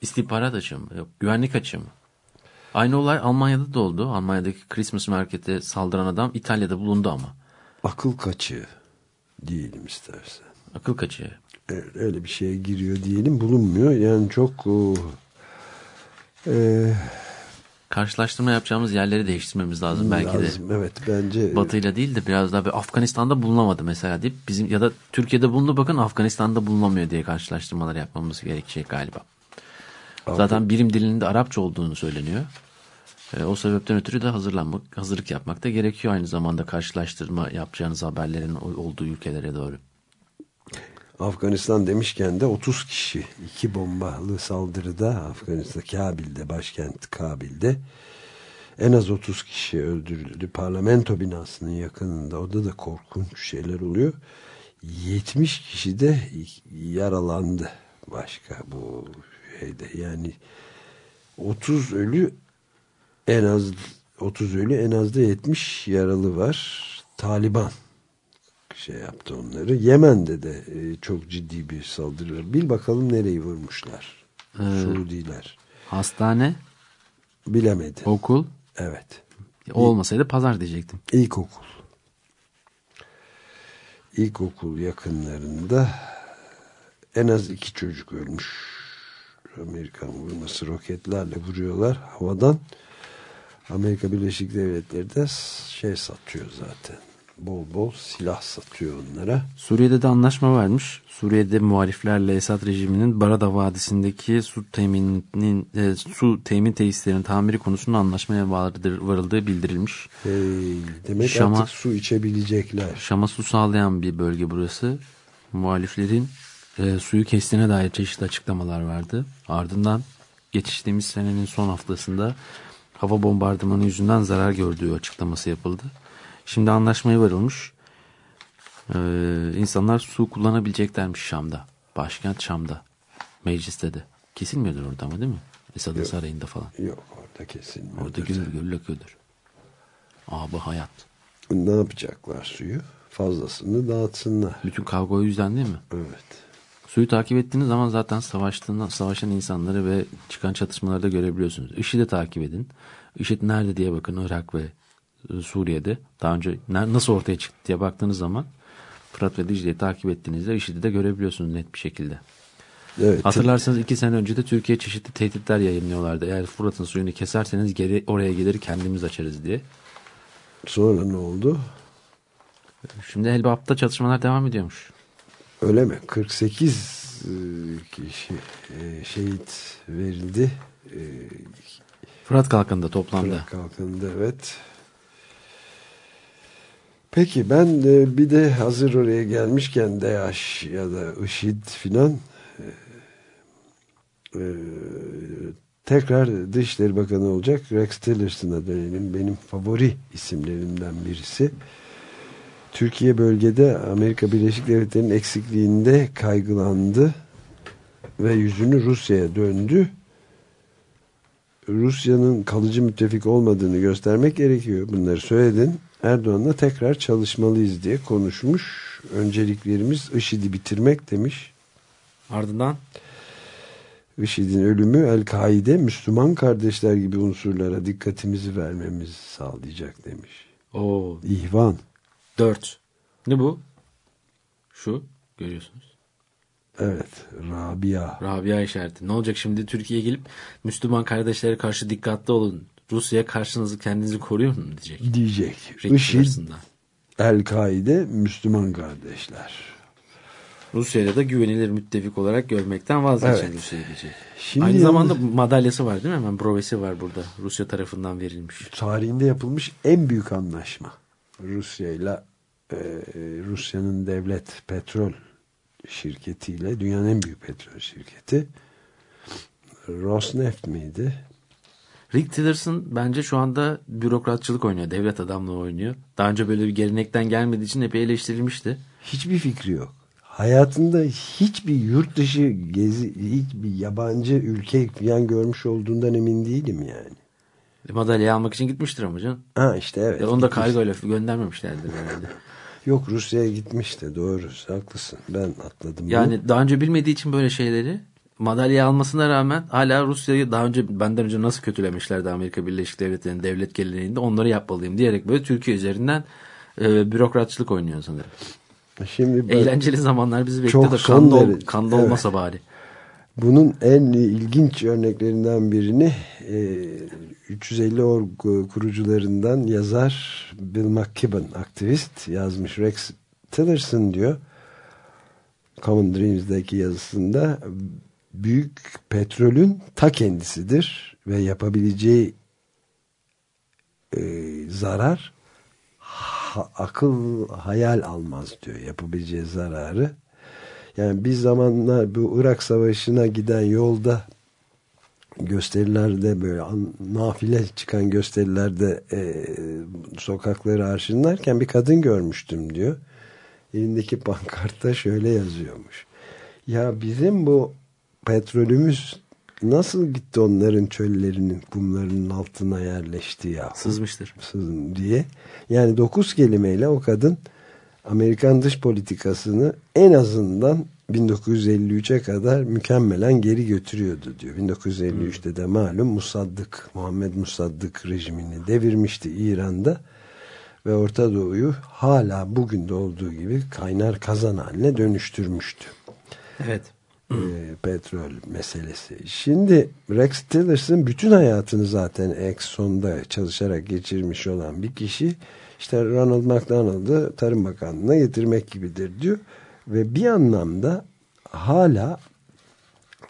B: İstihbarat açığı mı? Yok güvenlik açığı mı? Aynı olay Almanya'da da oldu. Almanya'daki Christmas Market'e saldıran adam İtalya'da bulundu ama.
C: akıl kaçığı diyelim istersen.
B: Akıl kaçığı.
C: Evet, öyle bir şeye giriyor diyelim bulunmuyor. Yani çok o, e,
B: Karşılaştırma yapacağımız yerleri değiştirmemiz lazım belki de.
C: lazım. Evet bence
B: Batı'yla değil de biraz daha bir Afganistan'da bulunamadı mesela deyip bizim ya da Türkiye'de bulundu bakın Afganistan'da bulunamıyor diye karşılaştırmalar yapmamız gerekecek galiba. Zaten birim dilinin de Arapça olduğunu söyleniyor. E, o sebepten ötürü de hazırlanmak, hazırlık yapmak da gerekiyor aynı zamanda karşılaştırma yapacağınız haberlerin olduğu ülkelere doğru.
C: Afganistan demişken de 30 kişi iki bombalı saldırıda Afganistan Kabil'de başkent Kabil'de en az 30 kişi öldürüldü. Parlamento binasının yakınında orada da korkunç şeyler oluyor. 70 kişi de yaralandı başka bu şeyde yani 30 ölü en az 30 ölü en az da 70 yaralı var. Taliban şey yaptı onları. Yemen'de de e, çok ciddi bir saldırı var. Bil bakalım nereyi vurmuşlar. Suudiler.
B: Hastane,
C: Bilemedi.
B: okul,
C: Evet.
B: o olmasaydı pazar diyecektim.
C: İlkokul. İlkokul yakınlarında en az iki çocuk ölmüş. Amerikan vurması roketlerle vuruyorlar havadan. Amerika Birleşik Devletleri de şey satıyor zaten. Bol bol silah satıyor onlara.
B: Suriye'de de anlaşma varmış. Suriye'de muhaliflerle Esad rejiminin Barada Vadisi'ndeki su temininin e, su temin tesislerinin tamiri konusunda anlaşmaya vardır, varıldığı bildirilmiş.
C: Hey, demek
B: Şam'a-
C: artık su içebilecekler.
B: Şam'a su sağlayan bir bölge burası. Muhaliflerin e, suyu kestiğine dair çeşitli açıklamalar vardı. Ardından geçtiğimiz senenin son haftasında hava bombardımanı yüzünden zarar gördüğü açıklaması yapıldı. Şimdi anlaşmaya varılmış. Ee, insanlar su kullanabileceklermiş Şam'da. Başkent Şam'da. Mecliste de. Kesilmiyordur orada ama değil mi? Esad'ın sarayında falan.
C: Yok orada kesilmiyor.
B: Orada gönül gönül akıyordur. Abi hayat.
C: Ne yapacaklar suyu? Fazlasını dağıtsınlar.
B: Bütün kavga o yüzden değil mi?
C: Evet.
B: Suyu takip ettiğiniz zaman zaten savaştığında, savaşan insanları ve çıkan çatışmaları da görebiliyorsunuz. IŞİD'i de takip edin. IŞİD nerede diye bakın Irak ve Suriye'de. Daha önce nasıl ortaya çıktı diye baktığınız zaman Fırat ve Dicle'yi takip ettiğinizde IŞİD'i de görebiliyorsunuz net bir şekilde.
C: Evet.
B: Hatırlarsanız iki sene önce de Türkiye çeşitli tehditler yayınlıyorlardı. Eğer Fırat'ın suyunu keserseniz geri oraya gelir kendimiz açarız diye.
C: Sonra ne oldu?
B: Şimdi Elbap'ta çatışmalar devam ediyormuş.
C: Öyle mi? 48 e, kişi e, şehit verildi. E,
B: Fırat Kalkanı'nda toplamda.
C: Fırat Kalkanı'nda evet. Peki ben de bir de hazır oraya gelmişken DAEŞ ya da IŞİD filan e, e, tekrar Dışişleri Bakanı olacak Rex Tillerson'a dönelim. Benim favori isimlerimden birisi. Türkiye bölgede Amerika Birleşik Devletleri'nin eksikliğinde kaygılandı ve yüzünü Rusya'ya döndü. Rusya'nın kalıcı müttefik olmadığını göstermek gerekiyor. Bunları söyledin. Erdoğan'la tekrar çalışmalıyız diye konuşmuş. Önceliklerimiz IŞİD'i bitirmek demiş.
B: Ardından
C: IŞİD'in ölümü El-Kaide Müslüman kardeşler gibi unsurlara dikkatimizi vermemizi sağlayacak demiş.
B: o
C: İhvan.
B: 4. Ne bu? Şu görüyorsunuz.
C: Evet. Rabia.
B: Rabia işareti. Ne olacak şimdi Türkiye'ye gelip Müslüman kardeşlere karşı dikkatli olun. Rusya'ya karşınızı kendinizi koruyor mu diyecek.
C: Diyecek.
B: Rex
C: IŞİD. El-Kaide Müslüman kardeşler.
B: Rusya'yla da güvenilir müttefik olarak görmekten vazgeçen
C: Evet.
B: Rusya diyecek.
C: Şimdi
B: Aynı
C: yalnız-
B: zamanda madalyası var değil mi? Hemen brovesi var burada. Rusya tarafından verilmiş.
C: tarihinde yapılmış en büyük anlaşma. Rusya ile e, Rusya'nın devlet petrol şirketiyle dünyanın en büyük petrol şirketi Rosneft miydi?
B: Rick Tillerson bence şu anda bürokratçılık oynuyor. Devlet adamlığı oynuyor. Daha önce böyle bir gelenekten gelmediği için epey eleştirilmişti.
C: Hiçbir fikri yok. Hayatında hiçbir yurt dışı gezi, hiçbir yabancı ülke falan görmüş olduğundan emin değilim yani.
B: E, madalyayı almak için gitmiştir ama canım.
C: Ha işte evet.
B: E, onu da kargoyla göndermemişlerdir herhalde. (laughs)
C: Yok Rusya'ya gitmişti doğru haklısın. Ben atladım. bunu.
B: Yani daha önce bilmediği için böyle şeyleri madalya almasına rağmen hala Rusya'yı daha önce benden önce nasıl kötülemişlerdi Amerika Birleşik Devletleri'nin devlet geleneğinde onları yapmalıyım diyerek böyle Türkiye üzerinden e, bürokratçılık oynuyor sanırım.
C: Şimdi ben-
B: Eğlenceli zamanlar bizi bekliyor da
C: son
B: kanda, ol-
C: derece-
B: kanda
C: evet.
B: bari.
C: Bunun en ilginç örneklerinden birini e, 350 org kurucularından yazar Bill McKibben aktivist yazmış. Rex Tillerson diyor Common Dreams'daki yazısında büyük petrolün ta kendisidir ve yapabileceği e, zarar ha- akıl hayal almaz diyor yapabileceği zararı. Yani bir zamanlar bu Irak Savaşı'na giden yolda gösterilerde böyle nafile çıkan gösterilerde e, sokakları arşınlarken bir kadın görmüştüm diyor. Elindeki pankartta şöyle yazıyormuş. Ya bizim bu petrolümüz nasıl gitti onların çöllerinin kumlarının altına yerleşti ya
B: Sızmıştır.
C: sızın diye. Yani dokuz kelimeyle o kadın Amerikan dış politikasını en azından 1953'e kadar mükemmelen geri götürüyordu diyor. 1953'te de malum Musaddık, Muhammed Musaddık rejimini devirmişti İran'da ve Orta Doğu'yu hala bugün de olduğu gibi kaynar kazan haline dönüştürmüştü
B: Evet.
C: E, petrol meselesi. Şimdi Rex Tillerson bütün hayatını zaten Exxon'da çalışarak geçirmiş olan bir kişi işte Ronald McDonald'ı Tarım Bakanlığı'na getirmek gibidir diyor. Ve bir anlamda hala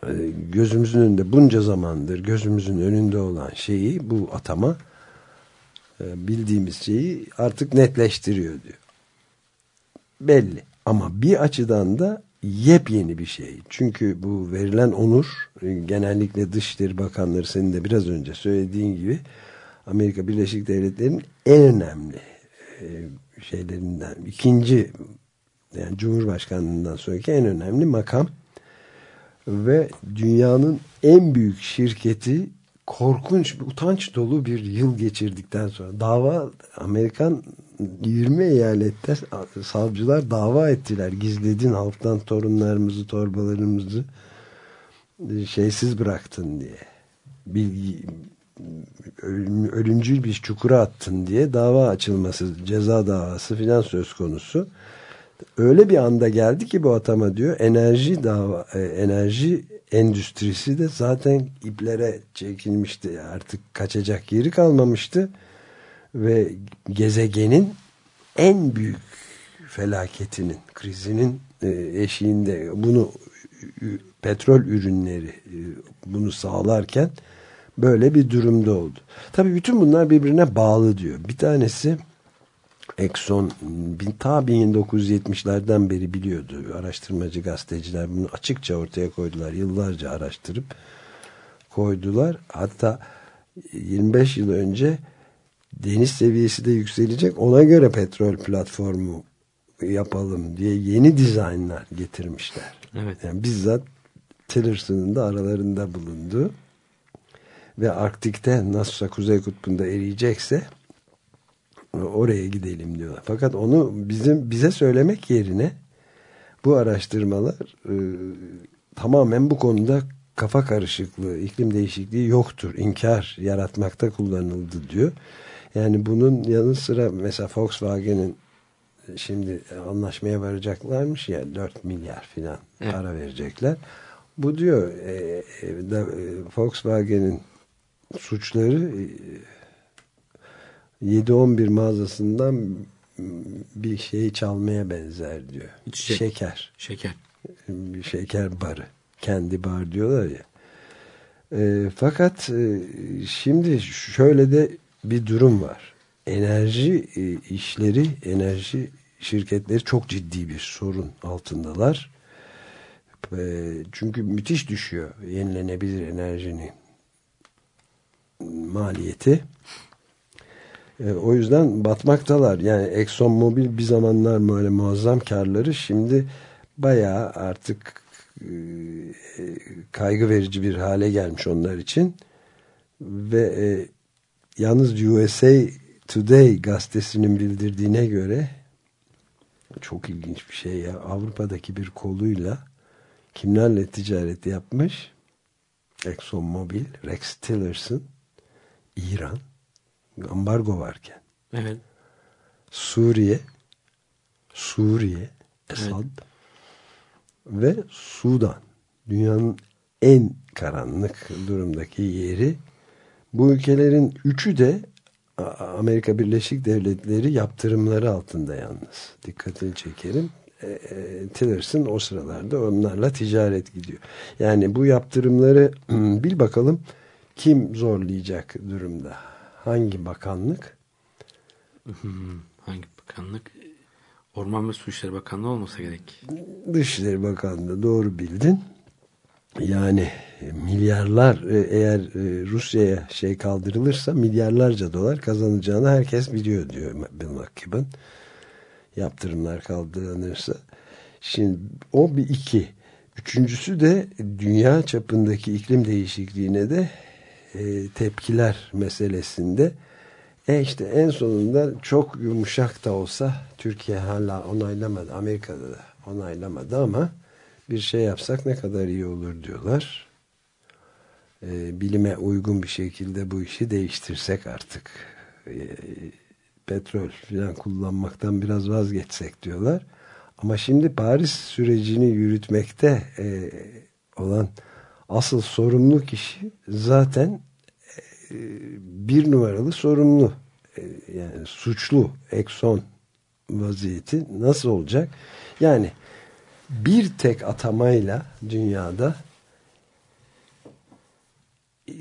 C: e, gözümüzün önünde bunca zamandır gözümüzün önünde olan şeyi bu atama e, bildiğimiz şeyi artık netleştiriyor diyor belli. Ama bir açıdan da yepyeni bir şey. Çünkü bu verilen onur e, genellikle Dışişleri Bakanları senin de biraz önce söylediğin gibi Amerika Birleşik Devletleri'nin en önemli e, şeylerinden ikinci yani Cumhurbaşkanlığından sonraki en önemli makam ve dünyanın en büyük şirketi korkunç, utanç dolu bir yıl geçirdikten sonra dava Amerikan 20 eyalette savcılar dava ettiler. Gizledin halktan torunlarımızı, torbalarımızı e, şeysiz bıraktın diye. Bilgi, ölüm- ölümcül bir çukura attın diye dava açılması, ceza davası filan söz konusu. Öyle bir anda geldi ki bu atama diyor. Enerji dava, e, enerji endüstrisi de zaten iplere çekilmişti. Artık kaçacak yeri kalmamıştı. Ve gezegenin en büyük felaketinin, krizinin e, eşiğinde bunu petrol ürünleri e, bunu sağlarken böyle bir durumda oldu. Tabii bütün bunlar birbirine bağlı diyor. Bir tanesi Exxon ta 1970'lerden beri biliyordu. Araştırmacı gazeteciler bunu açıkça ortaya koydular. Yıllarca araştırıp koydular. Hatta 25 yıl önce deniz seviyesi de yükselecek. Ona göre petrol platformu yapalım diye yeni dizaynlar getirmişler.
B: Evet.
C: Yani bizzat Tillerson'ın da aralarında bulundu. Ve Arktik'te nasılsa Kuzey Kutbu'nda eriyecekse oraya gidelim diyorlar. Fakat onu bizim bize söylemek yerine bu araştırmalar e, tamamen bu konuda kafa karışıklığı, iklim değişikliği yoktur. İnkar yaratmakta kullanıldı diyor. Yani bunun yanı sıra mesela Volkswagen'in şimdi anlaşmaya varacaklarmış ya 4 milyar filan
B: Evet.
C: para verecekler. Bu diyor e, e, da, e, Volkswagen'in suçları e, 7-11 mağazasından bir şey çalmaya benzer diyor.
B: Çiçek.
C: Şeker.
B: Şeker.
C: Bir şeker barı. Kendi bar diyorlar ya. E, fakat e, şimdi şöyle de bir durum var. Enerji e, işleri, enerji şirketleri çok ciddi bir sorun altındalar. E, çünkü müthiş düşüyor yenilenebilir enerjinin maliyeti. E, o yüzden batmaktalar. Yani Exxon Mobil bir zamanlar böyle muazzam karları şimdi bayağı artık kaygı verici bir hale gelmiş onlar için. Ve yalnız USA Today gazetesinin bildirdiğine göre çok ilginç bir şey ya. Avrupa'daki bir koluyla kimlerle ticaret yapmış? Exxon Mobil, Rex Tillerson, İran, ambargo varken.
B: Evet.
C: Suriye, Suriye, Esad ve Sudan. Dünyanın en karanlık durumdaki yeri. Bu ülkelerin üçü de Amerika Birleşik Devletleri yaptırımları altında yalnız. Dikkatini çekerim. E, e, Tillerson o sıralarda onlarla ticaret gidiyor. Yani bu yaptırımları (clears throat) bil bakalım kim zorlayacak durumda? Hangi bakanlık?
B: Hmm, hangi bakanlık? Orman ve Su İşleri Bakanlığı olmasa gerek.
C: Dışişleri Bakanlığı doğru bildin. Yani milyarlar e, eğer e, Rusya'ya şey kaldırılırsa milyarlarca dolar kazanacağını herkes biliyor diyor Bill McKibben. Yaptırımlar kaldırılırsa. Şimdi o bir iki. Üçüncüsü de dünya çapındaki iklim değişikliğine de e, tepkiler meselesinde. E işte en sonunda çok yumuşak da olsa Türkiye hala onaylamadı. Amerika'da da onaylamadı ama bir şey yapsak ne kadar iyi olur diyorlar. E, bilime uygun bir şekilde bu işi değiştirsek artık. E, petrol falan kullanmaktan biraz vazgeçsek diyorlar. Ama şimdi Paris sürecini yürütmekte e, olan asıl sorumlu kişi zaten bir numaralı sorumlu yani suçlu Exxon vaziyeti nasıl olacak? Yani bir tek atamayla dünyada e,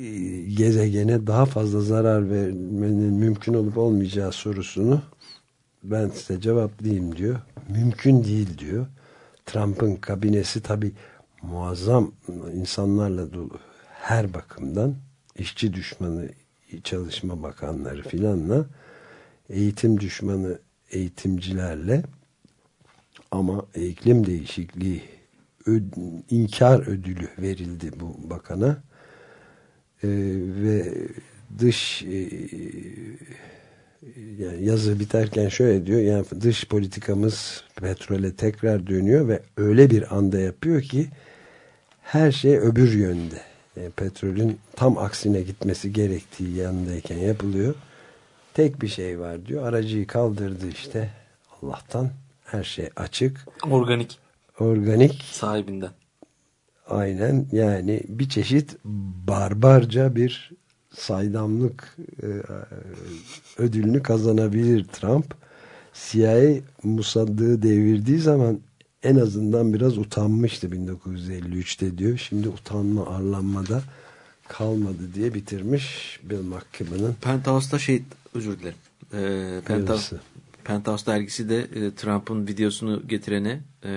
C: gezegene daha fazla zarar vermenin mümkün olup olmayacağı sorusunu ben size cevaplayayım diyor. Mümkün değil diyor. Trump'ın kabinesi tabi muazzam insanlarla dolu her bakımdan işçi düşmanı çalışma bakanları filanla eğitim düşmanı eğitimcilerle ama iklim değişikliği ö, inkar ödülü verildi bu bakana ee, ve dış e, yani yazı biterken şöyle diyor yani dış politikamız petrole tekrar dönüyor ve öyle bir anda yapıyor ki her şey öbür yönde. Yani petrolün tam aksine gitmesi gerektiği yanındayken yapılıyor. Tek bir şey var diyor. Aracıyı kaldırdı işte. Allah'tan Her şey açık,
B: Organik
C: organik.
B: sahibinden.
C: Aynen yani bir çeşit barbarca bir saydamlık e, ödülünü kazanabilir Trump. CIA Mussad'ı devirdiği zaman en azından biraz utanmıştı 1953'te diyor. Şimdi utanma arlanmada kalmadı diye bitirmiş Bill McKibben'ın
B: Penthouse'da şey özür dilerim. Ee, Penthouse. Penthouse dergisi de e, Trump'ın videosunu getirene e,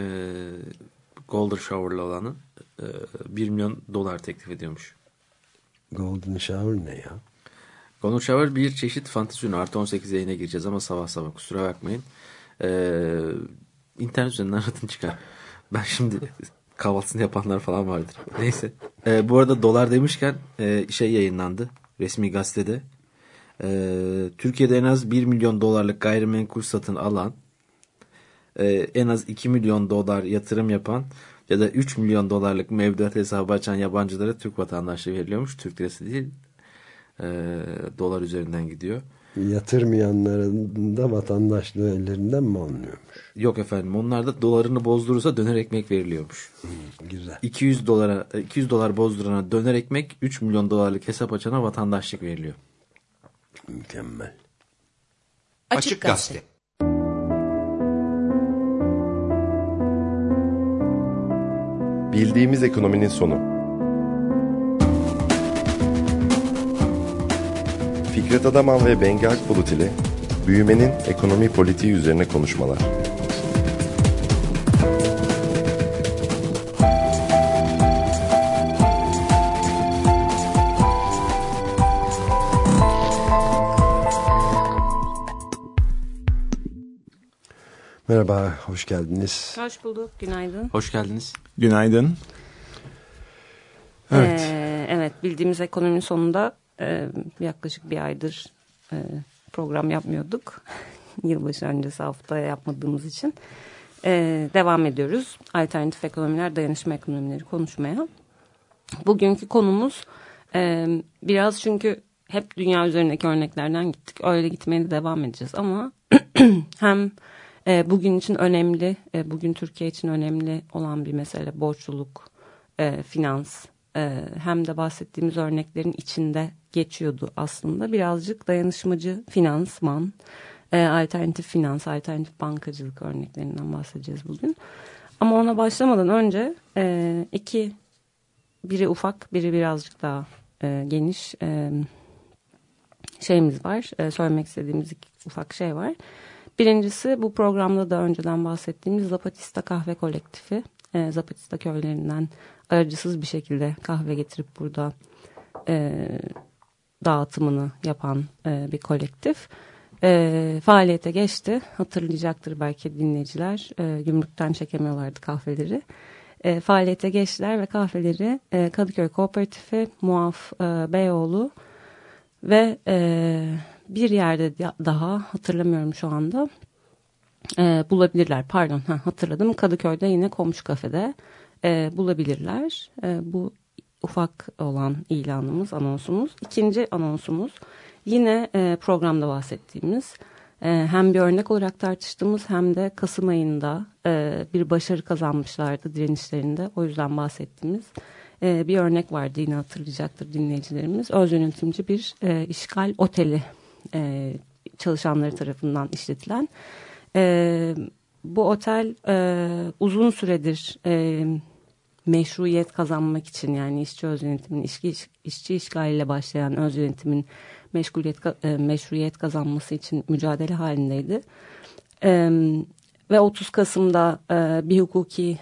B: Golden Shower'lı olanı e, 1 milyon dolar teklif ediyormuş.
C: Golden Shower ne ya?
B: Golden Shower bir çeşit fantezi ürünü. Artı 18 yayına gireceğiz ama sabah sabah kusura bakmayın. Ee, internet üzerinden (laughs) aratın çıkar. Ben şimdi kahvaltısını yapanlar falan vardır. Neyse. Ee, bu arada dolar demişken e, şey yayınlandı. Resmi gazetede. Ee, Türkiye'de en az 1 milyon dolarlık gayrimenkul satın alan e, en az 2 milyon dolar yatırım yapan ya da 3 milyon dolarlık mevduat hesabı açan yabancılara Türk vatandaşlığı veriliyormuş. Türk lirası değil e, dolar üzerinden gidiyor.
C: Yatırmayanların da vatandaşlığı ellerinden mi alınıyormuş?
B: Yok efendim onlar da dolarını bozdurursa döner ekmek veriliyormuş.
C: Güzel.
B: 200 dolara 200 dolar bozdurana döner ekmek 3 milyon dolarlık hesap açana vatandaşlık veriliyor.
C: Mükemmel.
F: Açık Gazete.
H: Bildiğimiz ekonominin sonu. Fikret Adaman ve Bengi Akbulut ile büyümenin ekonomi politiği üzerine konuşmalar.
C: Merhaba, hoş geldiniz.
I: Hoş bulduk, günaydın.
B: Hoş geldiniz.
J: Günaydın.
C: Evet.
I: Ee, evet, bildiğimiz ekonominin sonunda e, yaklaşık bir aydır e, program yapmıyorduk. (laughs) Yılbaşı öncesi haftaya yapmadığımız için. E, devam ediyoruz. Alternatif ekonomiler, dayanışma ekonomileri konuşmaya. Bugünkü konumuz e, biraz çünkü hep dünya üzerindeki örneklerden gittik. Öyle gitmeye de devam edeceğiz ama (clears throat) hem e, bugün için önemli, e, bugün Türkiye için önemli olan bir mesele borçluluk, e, finans e, hem de bahsettiğimiz örneklerin içinde geçiyordu aslında. Birazcık dayanışmacı finansman, e, alternatif finans, alternatif bankacılık örneklerinden bahsedeceğiz bugün. Ama ona başlamadan önce e, iki, biri ufak, biri birazcık daha e, geniş e, şeyimiz var. E, söylemek istediğimiz iki ufak şey var. Birincisi bu programda da önceden bahsettiğimiz Zapatista Kahve Kolektifi. E, Zapatista köylerinden aracısız bir şekilde kahve getirip burada e, dağıtımını yapan e, bir kolektif. E, faaliyete geçti. Hatırlayacaktır belki dinleyiciler. E, gümrükten çekemiyorlardı kahveleri. E, faaliyete geçtiler ve kahveleri e, Kadıköy Kooperatifi, Muaf e, Beyoğlu ve e, bir yerde daha hatırlamıyorum şu anda e, bulabilirler. Pardon ha, hatırladım Kadıköy'de yine komşu kafede e, bulabilirler. E, bu ufak olan ilanımız, anonsumuz. İkinci anonsumuz yine e, programda bahsettiğimiz e, hem bir örnek olarak tartıştığımız hem de Kasım ayında e, bir başarı kazanmışlardı direnişlerinde. O yüzden bahsettiğimiz e, bir örnek vardı yine hatırlayacaktır dinleyicilerimiz. Öz yönetimci bir e, işgal oteli e, çalışanları tarafından işletilen. E, bu otel e, uzun süredir e, meşruiyet kazanmak için yani işçi öz yönetimin, işçi, işçi işgaliyle başlayan öz yönetimin meşguliyet, e, meşruiyet kazanması için mücadele halindeydi. E, ve 30 Kasım'da e, bir hukuki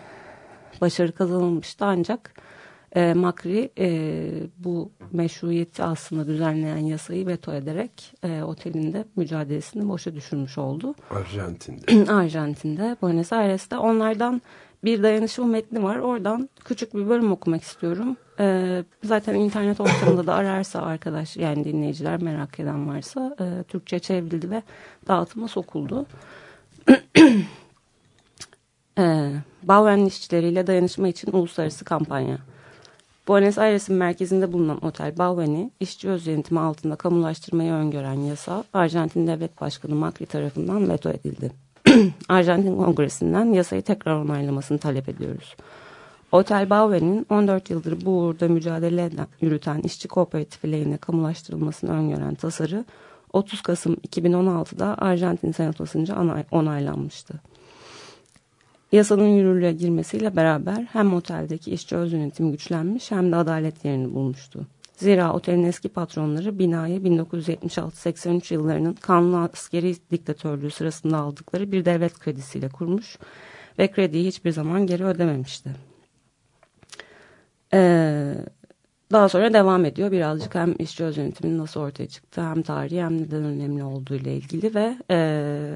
I: başarı kazanılmıştı ancak e, Macri e, bu meşruiyeti aslında düzenleyen yasayı veto ederek e, otelinde mücadelesini boşa düşürmüş oldu.
C: Arjantin'de. (clears throat)
I: Arjantin'de, Buenos Aires'te. Onlardan bir dayanışma metni var. Oradan küçük bir bölüm okumak istiyorum. E, zaten internet ortamında da ararsa arkadaş yani dinleyiciler merak eden varsa e, Türkçe çevrildi ve dağıtıma sokuldu. (clears throat) e, Bauen işçileriyle dayanışma için uluslararası kampanya. Buenos Aires'in merkezinde bulunan otel Bauen'i işçi öz yönetimi altında kamulaştırmayı öngören yasa Arjantin Devlet Başkanı Macri tarafından veto edildi. (clears throat) Arjantin Kongresi'nden yasayı tekrar onaylamasını talep ediyoruz. Otel Bauer'in 14 yıldır bu uğurda mücadele eden, yürüten işçi kooperatifi lehine kamulaştırılmasını öngören tasarı 30 Kasım 2016'da Arjantin Senatosu'nca onaylanmıştı. Yasanın yürürlüğe girmesiyle beraber hem oteldeki işçi öz yönetimi güçlenmiş hem de adalet yerini bulmuştu. Zira otelin eski patronları binayı 1976-83 yıllarının kanlı askeri diktatörlüğü sırasında aldıkları bir devlet kredisiyle kurmuş ve krediyi hiçbir zaman geri ödememişti. Ee, daha sonra devam ediyor birazcık hem işçi öz yönetiminin nasıl ortaya çıktı hem tarihi hem neden önemli olduğu ile ilgili ve e,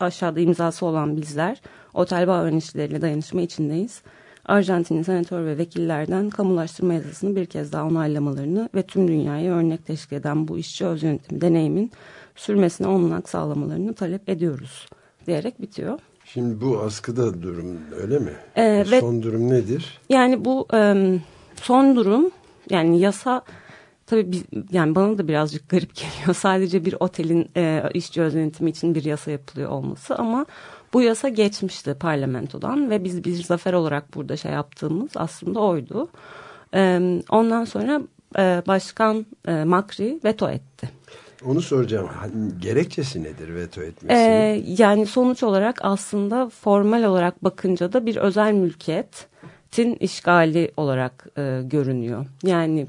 I: aşağıda imzası olan bizler otel bağ işçileriyle dayanışma içindeyiz. Arjantin'in senatör ve vekillerden kamulaştırma yasasını bir kez daha onaylamalarını ve tüm dünyayı örnek teşkil eden bu işçi öz yönetimi deneyimin sürmesine olanak sağlamalarını talep ediyoruz diyerek bitiyor.
C: Şimdi bu askıda durum öyle mi? Ee, son ve, durum nedir?
I: Yani bu e, son durum yani yasa tabii biz, yani bana da birazcık garip (laughs) geliyor. Sadece bir otelin e, işçi yönetimi için bir yasa yapılıyor olması ama bu yasa geçmişti parlamentodan ve biz bir zafer olarak burada şey yaptığımız aslında oydu. E, ondan sonra e, Başkan e, Macri veto etti.
C: Onu soracağım. Gerekçesi nedir veto etmesi?
I: Ee, yani sonuç olarak aslında formal olarak bakınca da bir özel mülkiyetin işgali olarak e, görünüyor. Yani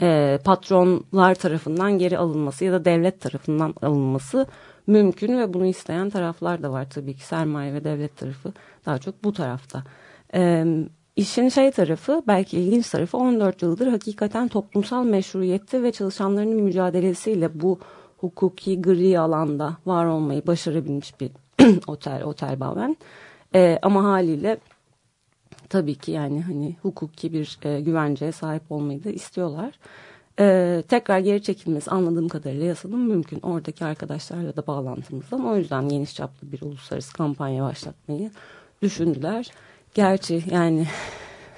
I: e, patronlar tarafından geri alınması ya da devlet tarafından alınması mümkün ve bunu isteyen taraflar da var tabii ki sermaye ve devlet tarafı daha çok bu tarafta. E, işin şey tarafı belki ilginç tarafı 14 yıldır hakikaten toplumsal meşruiyette ve çalışanların mücadelesiyle bu hukuki gri alanda var olmayı başarabilmiş bir (clears throat) otel otel Baven. E, ama haliyle tabii ki yani hani hukuki bir e, güvenceye sahip olmayı da istiyorlar. E, tekrar geri çekilmesi anladığım kadarıyla yasanın mümkün. Oradaki arkadaşlarla da bağlantımızdan o yüzden geniş çaplı bir uluslararası kampanya başlatmayı düşündüler. Gerçi yani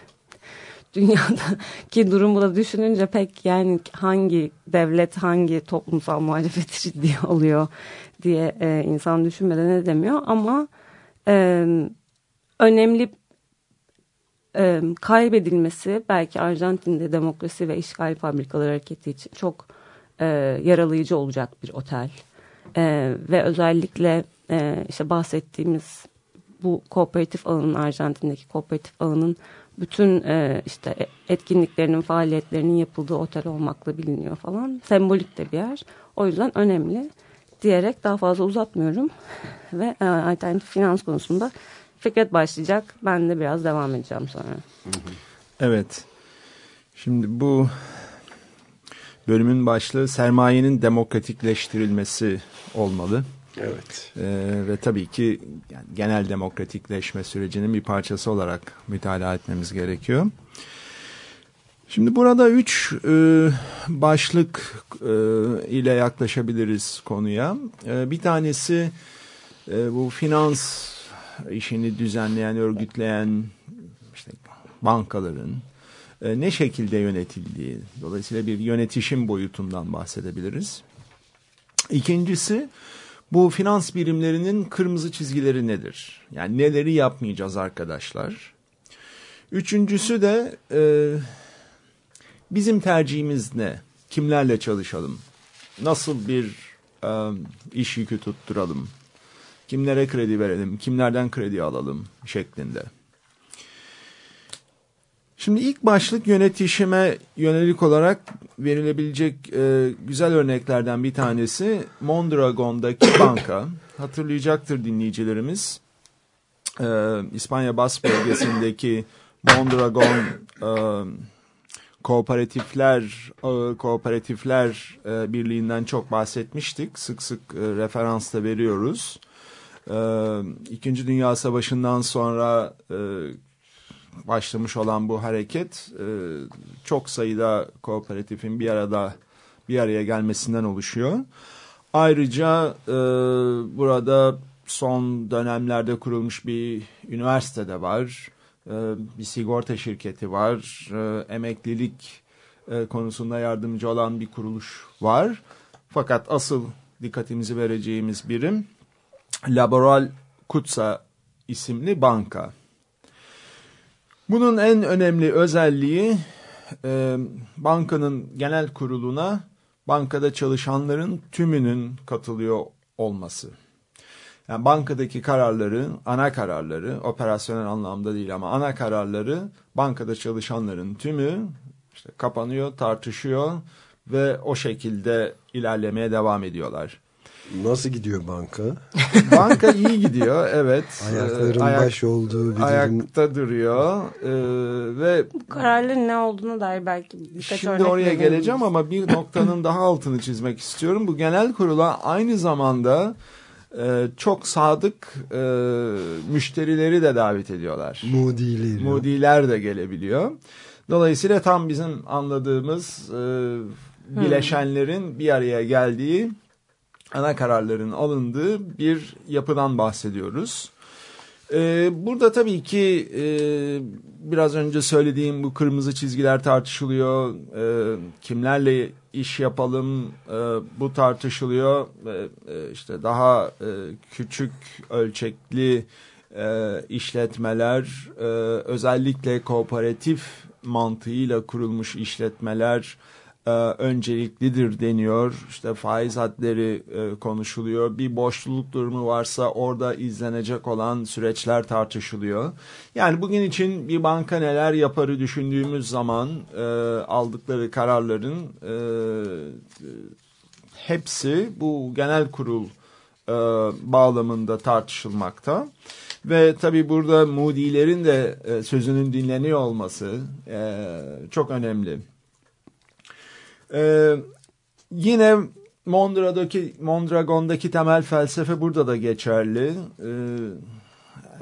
I: (laughs) dünyadaki durumu da düşününce pek yani hangi devlet hangi toplumsal muhalefeti (laughs) ciddi oluyor diye e, insan düşünmeden ne demiyor ama e, önemli e, kaybedilmesi belki Arjantin'de demokrasi ve işgal fabrikaları hareketi için çok e, yaralayıcı olacak bir otel. E, ve özellikle e, işte bahsettiğimiz bu kooperatif ağının Arjantin'deki kooperatif ağının bütün e, işte etkinliklerinin faaliyetlerinin yapıldığı otel olmakla biliniyor falan. Sembolik de bir yer. O yüzden önemli diyerek daha fazla uzatmıyorum. (laughs) Ve e, alternatif finans konusunda Fikret başlayacak. Ben de biraz devam edeceğim sonra.
J: Evet. Şimdi bu bölümün başlığı sermayenin demokratikleştirilmesi olmalı.
C: Evet.
J: Ee, ve tabii ki yani genel demokratikleşme sürecinin bir parçası olarak mütalaa etmemiz gerekiyor. Şimdi burada üç e, başlık e, ile yaklaşabiliriz konuya. E, bir tanesi e, bu finans işini düzenleyen, örgütleyen işte bankaların e, ne şekilde yönetildiği, dolayısıyla bir yönetişim boyutundan bahsedebiliriz. İkincisi bu finans birimlerinin kırmızı çizgileri nedir? Yani neleri yapmayacağız arkadaşlar? Üçüncüsü de e, bizim tercihimiz ne? Kimlerle çalışalım? Nasıl bir e, iş yükü tutturalım? Kimlere kredi verelim? Kimlerden kredi alalım? Şeklinde. Şimdi ilk başlık yönetişime yönelik olarak verilebilecek e, güzel örneklerden bir tanesi Mondragon'daki (coughs) banka. Hatırlayacaktır dinleyicilerimiz. E, İspanya Bas bölgesindeki Mondragon e, kooperatifler e, kooperatifler e, birliğinden çok bahsetmiştik. Sık sık e, referans veriyoruz. İkinci Dünya Savaşı'ndan sonra e, başlamış olan bu hareket e, çok sayıda kooperatifin bir arada bir araya gelmesinden oluşuyor. Ayrıca e, burada son dönemlerde kurulmuş bir üniversite de var. Bir sigorta şirketi var. Emeklilik konusunda yardımcı olan bir kuruluş var. Fakat asıl dikkatimizi vereceğimiz birim Laboral Kutsa isimli banka. Bunun en önemli özelliği e, bankanın genel kuruluna bankada çalışanların tümünün katılıyor olması. Yani bankadaki kararları, ana kararları, operasyonel anlamda değil ama ana kararları bankada çalışanların tümü işte kapanıyor, tartışıyor ve o şekilde ilerlemeye devam ediyorlar.
C: Nasıl gidiyor banka? (laughs)
J: Banka iyi gidiyor evet.
C: Ayakların
J: Ee, ayak-
C: baş olduğu bir durum.
J: Ayakta duruyor ee, ve
I: Bu kararların ne olduğuna dair belki birkaç
J: Şimdi
I: örnek
J: oraya
I: verelim.
J: geleceğim ama bir noktanın daha altını çizmek istiyorum. Bu genel kurula aynı zamanda e, çok sadık e, müşterileri de davet ediyorlar.
C: Moody'leri.
J: Moody'ler de gelebiliyor. Dolayısıyla tam bizim anladığımız e, bileşenlerin bir araya geldiği ana kararların alındığı bir yapıdan bahsediyoruz. Ee, burada tabii ki e, biraz önce söylediğim bu kırmızı çizgiler tartışılıyor. Ee, kimlerle iş yapalım e, bu tartışılıyor. E, işte daha e, küçük ölçekli işletmeler, özellikle kooperatif mantığıyla kurulmuş işletmeler e, önceliklidir deniyor. İşte faiz hadleri konuşuluyor. Bir boşluk durumu varsa orada izlenecek olan süreçler tartışılıyor. Yani bugün için bir banka neler yaparı düşündüğümüz zaman e, aldıkları kararların e, hepsi bu genel kurul bağlamında tartışılmakta. Ve tabii burada Moody'lerin de sözünün dinleniyor olması çok önemli. Ee, yine Mondragon'daki, Mondragon'daki temel felsefe burada da geçerli. Ee,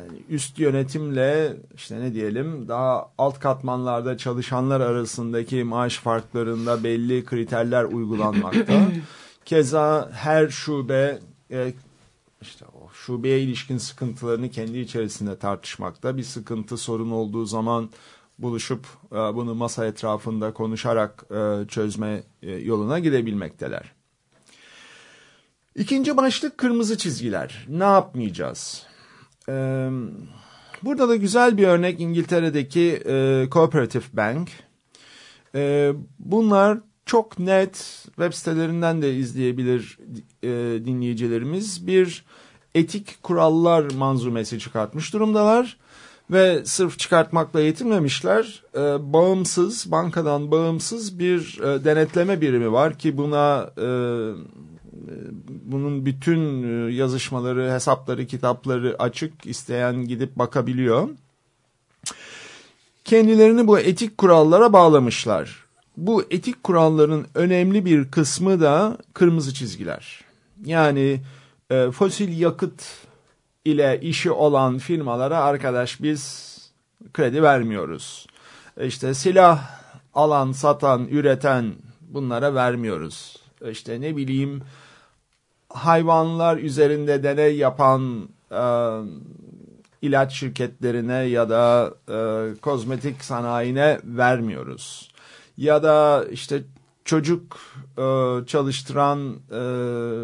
J: yani üst yönetimle işte ne diyelim daha alt katmanlarda çalışanlar arasındaki maaş farklarında belli kriterler uygulanmakta. (clears throat) Keza her şube e, işte o şubeye ilişkin sıkıntılarını kendi içerisinde tartışmakta. Bir sıkıntı sorun olduğu zaman buluşup e, bunu masa etrafında konuşarak e, çözme e, yoluna gidebilmekteler. İkinci başlık kırmızı çizgiler. Ne yapmayacağız? Burada da güzel bir örnek İngiltere'deki Cooperative Bank. Bunlar çok net web sitelerinden de izleyebilir dinleyicilerimiz. Bir etik kurallar manzumesi çıkartmış durumdalar. Ve sırf çıkartmakla yetinmemişler. E, bağımsız, bankadan bağımsız bir e, denetleme birimi var ki buna e, bunun bütün e, yazışmaları, hesapları, kitapları açık. isteyen gidip bakabiliyor. Kendilerini bu etik kurallara bağlamışlar. Bu etik kuralların önemli bir kısmı da kırmızı çizgiler. Yani e, fosil yakıt ile işi olan firmalara arkadaş biz kredi vermiyoruz. İşte silah alan, satan, üreten bunlara vermiyoruz. İşte ne bileyim hayvanlar üzerinde deney yapan e, ilaç şirketlerine ya da e, kozmetik sanayine vermiyoruz. Ya da işte çocuk e, çalıştıran e,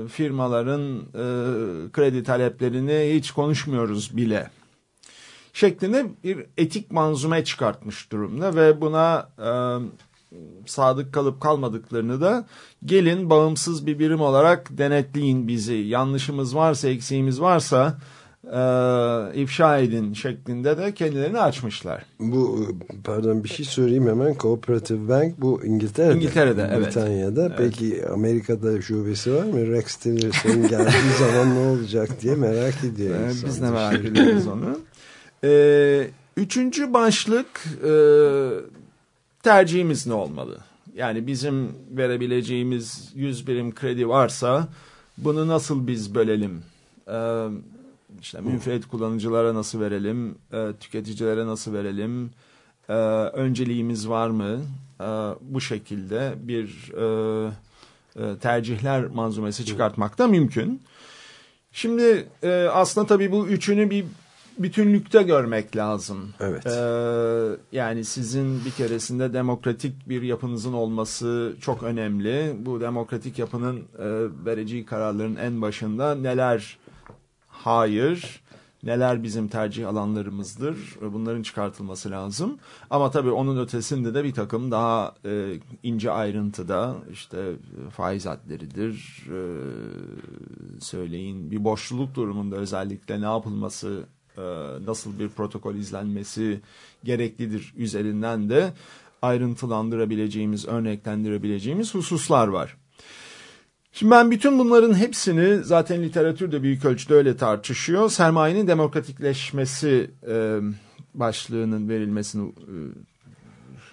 J: firmaların e, kredi taleplerini hiç konuşmuyoruz bile şeklinde bir etik manzume çıkartmış durumda ve buna e, sadık kalıp kalmadıklarını da gelin bağımsız bir birim olarak denetleyin bizi. Yanlışımız varsa eksiğimiz varsa e, ifşa edin şeklinde de kendilerini açmışlar.
C: Bu pardon bir şey söyleyeyim hemen Cooperative Bank bu İngiltere'de.
J: İngiltere'de evet.
C: Britanya'da. Evet. Peki Amerika'da şubesi var mı? Rex Tillerson geldiği (laughs) zaman ne olacak diye merak ediyoruz.
J: Biz de merak ediyoruz onu. Ee, üçüncü başlık e, tercihimiz ne olmalı? Yani bizim verebileceğimiz 100 birim kredi varsa bunu nasıl biz bölelim? Ee, işte münferit kullanıcılara nasıl verelim, e, tüketicilere nasıl verelim, e, önceliğimiz var mı? E, bu şekilde bir e, e, tercihler manzumesi çıkartmak da mümkün. Şimdi e, aslında tabii bu üçünü bir bütünlükte görmek lazım.
C: Evet.
J: Ee, yani sizin bir keresinde demokratik bir yapınızın olması çok önemli. Bu demokratik yapının e, vereceği kararların en başında neler Hayır. Neler bizim tercih alanlarımızdır? Bunların çıkartılması lazım. Ama tabii onun ötesinde de bir takım daha e, ince ayrıntıda işte faiz hadleridir, e, söyleyin bir boşluluk durumunda özellikle ne yapılması, e, nasıl bir protokol izlenmesi gereklidir üzerinden de ayrıntılandırabileceğimiz, örneklendirebileceğimiz hususlar var. Şimdi ben bütün bunların hepsini zaten literatürde büyük ölçüde öyle tartışıyor. Sermayenin demokratikleşmesi e, başlığının verilmesini e,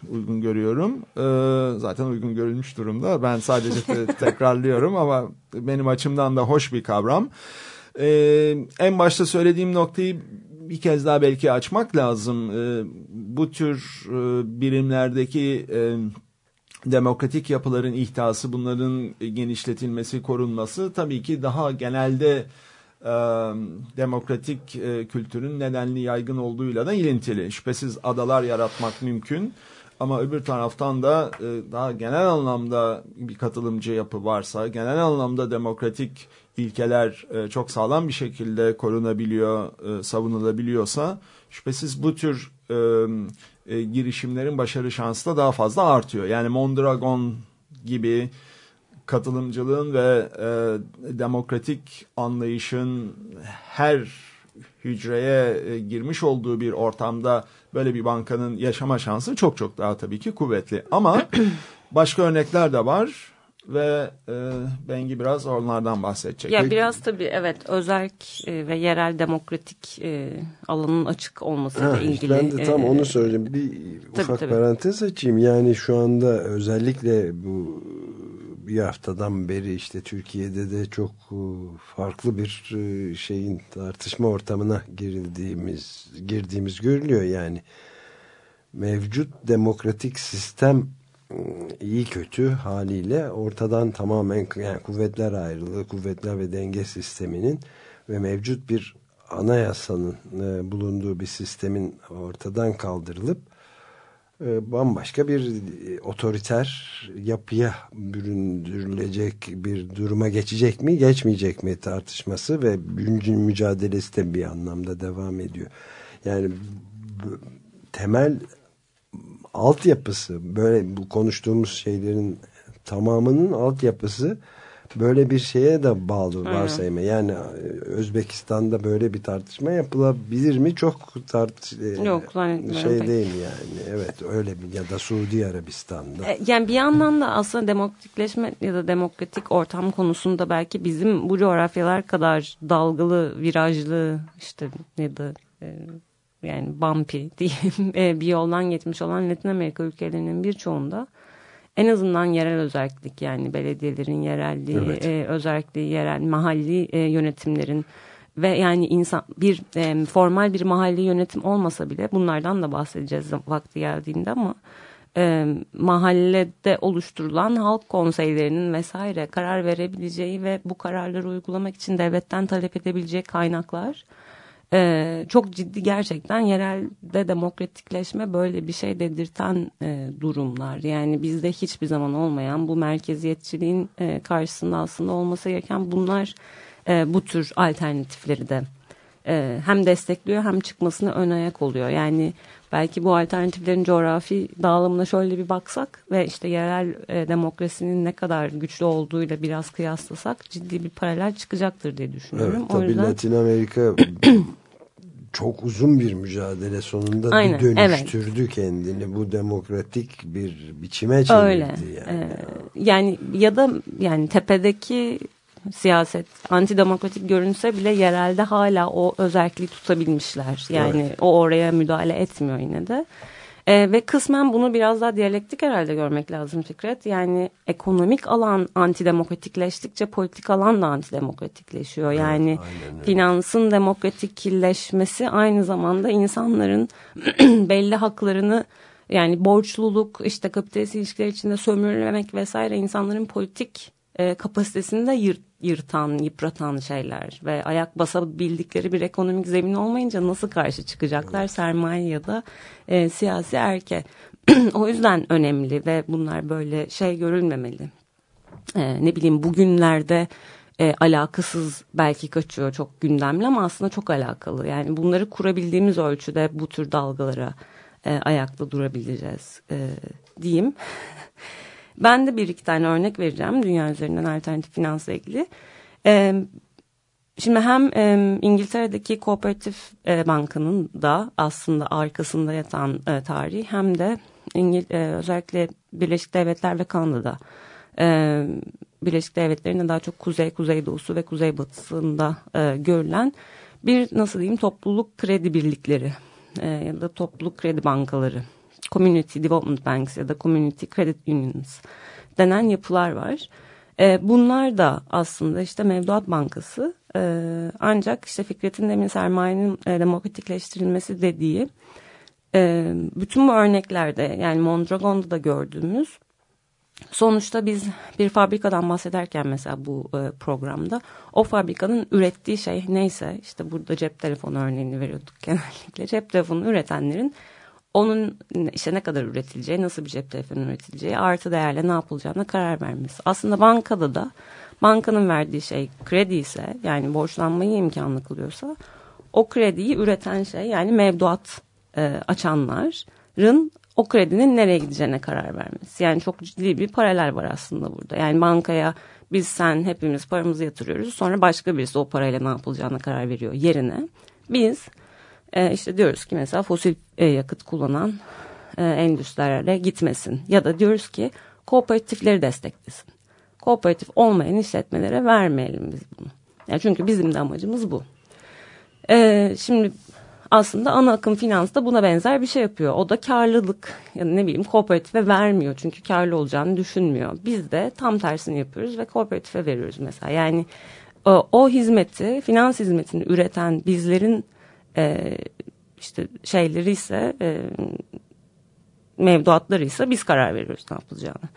J: uygun görüyorum. E, zaten uygun görülmüş durumda. Ben sadece te (laughs) tekrarlıyorum ama benim açımdan da hoş bir kavram. E, en başta söylediğim noktayı bir kez daha belki açmak lazım. E, bu tür e, birimlerdeki... E, demokratik yapıların ihtası, bunların genişletilmesi, korunması tabii ki daha genelde e, demokratik e, kültürün nedenli yaygın olduğuyla da ilintili. Şüphesiz adalar yaratmak mümkün ama öbür taraftan da e, daha genel anlamda bir katılımcı yapı varsa, genel anlamda demokratik ilkeler e, çok sağlam bir şekilde korunabiliyor, e, savunulabiliyorsa şüphesiz bu tür e, e, girişimlerin başarı şansı da daha fazla artıyor. Yani Mondragon gibi katılımcılığın ve e, demokratik anlayışın her hücreye e, girmiş olduğu bir ortamda böyle bir bankanın yaşama şansı çok çok daha tabii ki kuvvetli. Ama (clears throat) başka örnekler de var ve e, Bengi biraz onlardan bahsedecek.
I: Ya biraz tabii evet özerk e, ve yerel demokratik e, alanın açık olmasıyla ilgili. Işte
C: ben de tam e, onu söyleyeyim. Bir tabii, ufak tabii. parantez açayım. Yani şu anda özellikle bu bir haftadan beri işte Türkiye'de de çok e, farklı bir e, şeyin tartışma ortamına girildiğimiz girdiğimiz görülüyor yani mevcut demokratik sistem iyi kötü haliyle ortadan tamamen yani kuvvetler ayrılığı, kuvvetler ve denge sisteminin ve mevcut bir anayasanın e, bulunduğu bir sistemin ortadan kaldırılıp e, bambaşka bir e, otoriter yapıya büründürülecek bir duruma geçecek mi geçmeyecek mi tartışması ve mücadelesi de bir anlamda devam ediyor. Yani temel altyapısı böyle bu konuştuğumuz şeylerin tamamının altyapısı böyle bir şeye de bağlı varsayma. Yani e, Özbekistan'da böyle bir tartışma yapılabilir mi? Çok tart e, Yok, şey pek. değil yani. Evet öyle bir ya da Suudi Arabistan'da.
I: E, yani bir yandan da aslında demokratikleşme ya da demokratik ortam konusunda belki bizim bu coğrafyalar kadar dalgalı, virajlı işte ya da yani bumpy (laughs) diyeyim e, bir yoldan geçmiş olan Latin Amerika ülkelerinin birçoğunda en azından yerel özellik yani belediyelerin yerelliği, evet. e, özelliği yerel mahalli e, yönetimlerin ve yani insan bir e, formal bir mahalli yönetim olmasa bile bunlardan da bahsedeceğiz vakti geldiğinde ama e, mahallede oluşturulan halk konseylerinin vesaire karar verebileceği ve bu kararları uygulamak için devletten talep edebileceği kaynaklar ee, çok ciddi gerçekten yerelde demokratikleşme böyle bir şey dedirten e, durumlar. Yani bizde hiçbir zaman olmayan bu merkeziyetçiliğin e, karşısında aslında olması gereken bunlar e, bu tür alternatifleri de e, hem destekliyor hem çıkmasına ön ayak oluyor. Yani belki bu alternatiflerin coğrafi dağılımına şöyle bir baksak ve işte yerel e, demokrasinin ne kadar güçlü olduğuyla biraz kıyaslasak ciddi bir paralel çıkacaktır diye düşünüyorum.
C: Evet, tabii o yüzden... Latin Amerika (clears throat) çok uzun bir mücadele sonunda Aynen, bir dönüştürdü evet. kendini. Bu demokratik bir biçime çevirdi. Öyle. Yani. Ee,
I: yani ya da yani tepedeki siyaset antidemokratik görünse bile yerelde hala o özelliği tutabilmişler. Yani evet. o oraya müdahale etmiyor yine de. E, ve kısmen bunu biraz daha diyalektik herhalde görmek lazım Fikret. Yani ekonomik alan antidemokratikleştikçe politik alan da antidemokratikleşiyor. Yani evet, finansın demokratikleşmesi aynı zamanda insanların (clears throat) belli haklarını yani borçluluk, işte kapitalist ilişkiler içinde sömürlemek vesaire insanların politik e, kapasitesini de yırt, yırtan, yıpratan şeyler ve ayak basabildikleri bir ekonomik zemin olmayınca nasıl karşı çıkacaklar evet. sermaye ya da e, siyasi erke. (clears throat) o yüzden önemli ve bunlar böyle şey görülmemeli. E, ne bileyim bugünlerde e, alakasız belki kaçıyor çok gündemli ama aslında çok alakalı. Yani bunları kurabildiğimiz ölçüde bu tür dalgalara e, ayakta durabileceğiz e, diyeyim. (laughs) ben de bir iki tane örnek vereceğim dünya üzerinden alternatif finansla ilgili. E, Şimdi hem e, İngiltere'deki kooperatif e, bankanın da aslında arkasında yatan e, tarih hem de İngil e, özellikle Birleşik Devletler ve Kanada'da e, Birleşik Devletleri'nin daha çok kuzey, kuzeydoğusu ve kuzeybatısında e, görülen bir nasıl diyeyim topluluk kredi birlikleri e, ya da topluluk kredi bankaları, community development banks ya da community credit unions denen yapılar var. E, bunlar da aslında işte Mevduat Bankası e, ancak işte Fikret'in demin sermayenin e, demokratikleştirilmesi dediği e, bütün bu örneklerde yani Mondragon'da da gördüğümüz sonuçta biz bir fabrikadan bahsederken mesela bu e, programda o fabrikanın ürettiği şey neyse işte burada cep telefonu örneğini veriyorduk (laughs) genellikle cep telefonu üretenlerin onun işte ne kadar üretileceği, nasıl bir cep telefonu üretileceği, artı değerle ne yapılacağına karar vermesi. Aslında bankada da bankanın verdiği şey kredi ise yani borçlanmayı imkanlı kılıyorsa o krediyi üreten şey yani mevduat e, açanların o kredinin nereye gideceğine karar vermesi. Yani çok ciddi bir paralel var aslında burada. Yani bankaya biz sen hepimiz paramızı yatırıyoruz sonra başka birisi o parayla ne yapılacağına karar veriyor yerine. Biz e, işte diyoruz ki mesela fosil e, yakıt kullanan e, endüstrilere gitmesin. Ya da diyoruz ki kooperatifleri desteklesin. Kooperatif olmayan işletmelere vermeyelim biz bunu. Yani çünkü bizim de amacımız bu. E, şimdi aslında ana akım finans da buna benzer bir şey yapıyor. O da karlılık ya da ne bileyim kooperatife vermiyor. Çünkü karlı olacağını düşünmüyor. Biz de tam tersini yapıyoruz ve kooperatife veriyoruz mesela. Yani o, o hizmeti, finans hizmetini üreten bizlerin e, işte şeyleri ise e, mevduatları ise biz karar veriyoruz ne yapılacağını.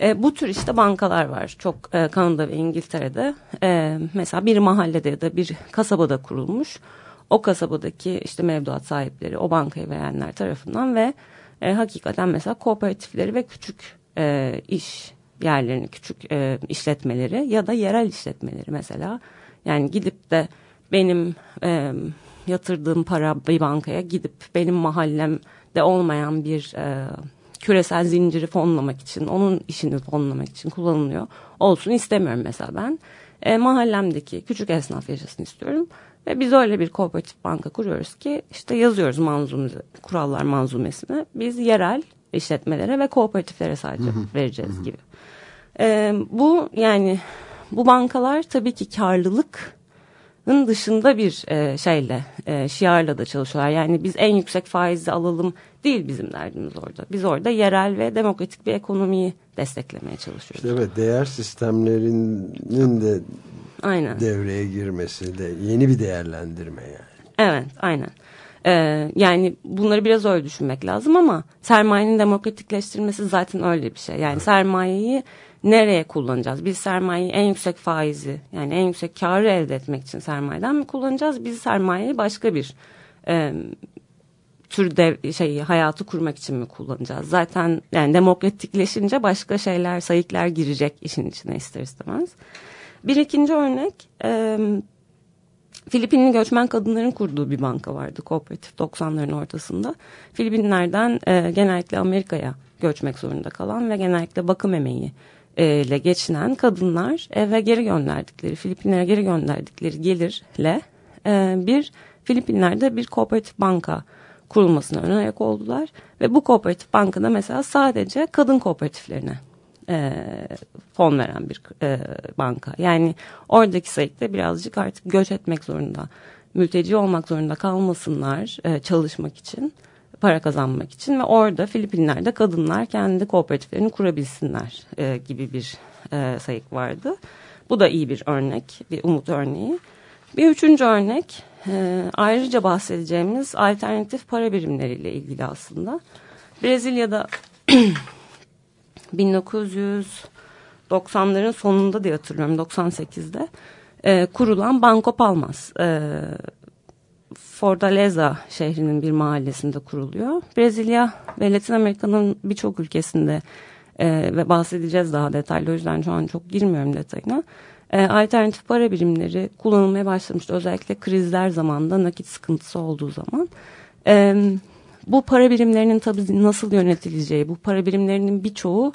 I: E, bu tür işte bankalar var. Çok e, Kanada ve İngiltere'de e, mesela bir mahallede ya da bir kasabada kurulmuş. O kasabadaki işte mevduat sahipleri o bankayı verenler tarafından ve e, hakikaten mesela kooperatifleri ve küçük e, iş yerlerini, küçük e, işletmeleri ya da yerel işletmeleri mesela. Yani gidip de benim e, yatırdığım para bir bankaya gidip benim mahallemde olmayan bir e, küresel zinciri fonlamak için, onun işini fonlamak için kullanılıyor. Olsun istemiyorum mesela ben. E, mahallemdeki küçük esnaf yaşasın istiyorum. Ve biz öyle bir kooperatif banka kuruyoruz ki işte yazıyoruz manzume, kurallar manzumesine. Biz yerel işletmelere ve kooperatiflere sadece vereceğiz gibi. E, bu yani bu bankalar tabii ki karlılık dışında bir e, şeyle, e, şiarla da çalışıyorlar. Yani biz en yüksek faizi alalım değil bizim derdimiz orada. Biz orada yerel ve demokratik bir ekonomiyi desteklemeye çalışıyoruz.
C: İşte evet değer sistemlerinin de
I: aynen.
C: devreye girmesi de yeni bir değerlendirme yani.
I: Evet aynen. Ee, yani bunları biraz öyle düşünmek lazım ama sermayenin demokratikleştirilmesi zaten öyle bir şey. Yani sermayeyi nereye kullanacağız? Biz sermayeyi en yüksek faizi yani en yüksek karı elde etmek için sermayeden mi kullanacağız? Biz sermayeyi başka bir e, tür dev, şey hayatı kurmak için mi kullanacağız? Zaten yani demokratikleşince başka şeyler, sayıklar girecek işin içine ister istemez. Bir ikinci örnek e, Filipinli göçmen kadınların kurduğu bir banka vardı kooperatif 90'ların ortasında. Filipinlerden e, genellikle Amerika'ya göçmek zorunda kalan ve genellikle bakım emeği ile geçinen kadınlar eve geri gönderdikleri, Filipinlere geri gönderdikleri gelirle e, bir Filipinler'de bir kooperatif banka kurulmasına ön ayak oldular. Ve bu kooperatif bankada mesela sadece kadın kooperatiflerine e, fon veren bir e, banka. Yani oradaki sayıkta birazcık artık göç etmek zorunda, mülteci olmak zorunda kalmasınlar e, çalışmak için para kazanmak için ve orada Filipinler'de kadınlar kendi kooperatiflerini kurabilsinler e, gibi bir e, sayık vardı. Bu da iyi bir örnek, bir umut örneği. Bir üçüncü örnek e, ayrıca bahsedeceğimiz alternatif para birimleriyle ilgili aslında. Brezilya'da (clears throat) 1990'ların sonunda diye hatırlıyorum 98'de e, kurulan Banco Palmas e, Fortaleza şehrinin bir mahallesinde kuruluyor. Brezilya ve Latin Amerika'nın birçok ülkesinde e, ve bahsedeceğiz daha detaylı o yüzden şu an çok girmiyorum detayına. e, alternatif para birimleri kullanılmaya başlamıştı. Özellikle krizler zamanında nakit sıkıntısı olduğu zaman. E, bu para birimlerinin tabii nasıl yönetileceği, bu para birimlerinin birçoğu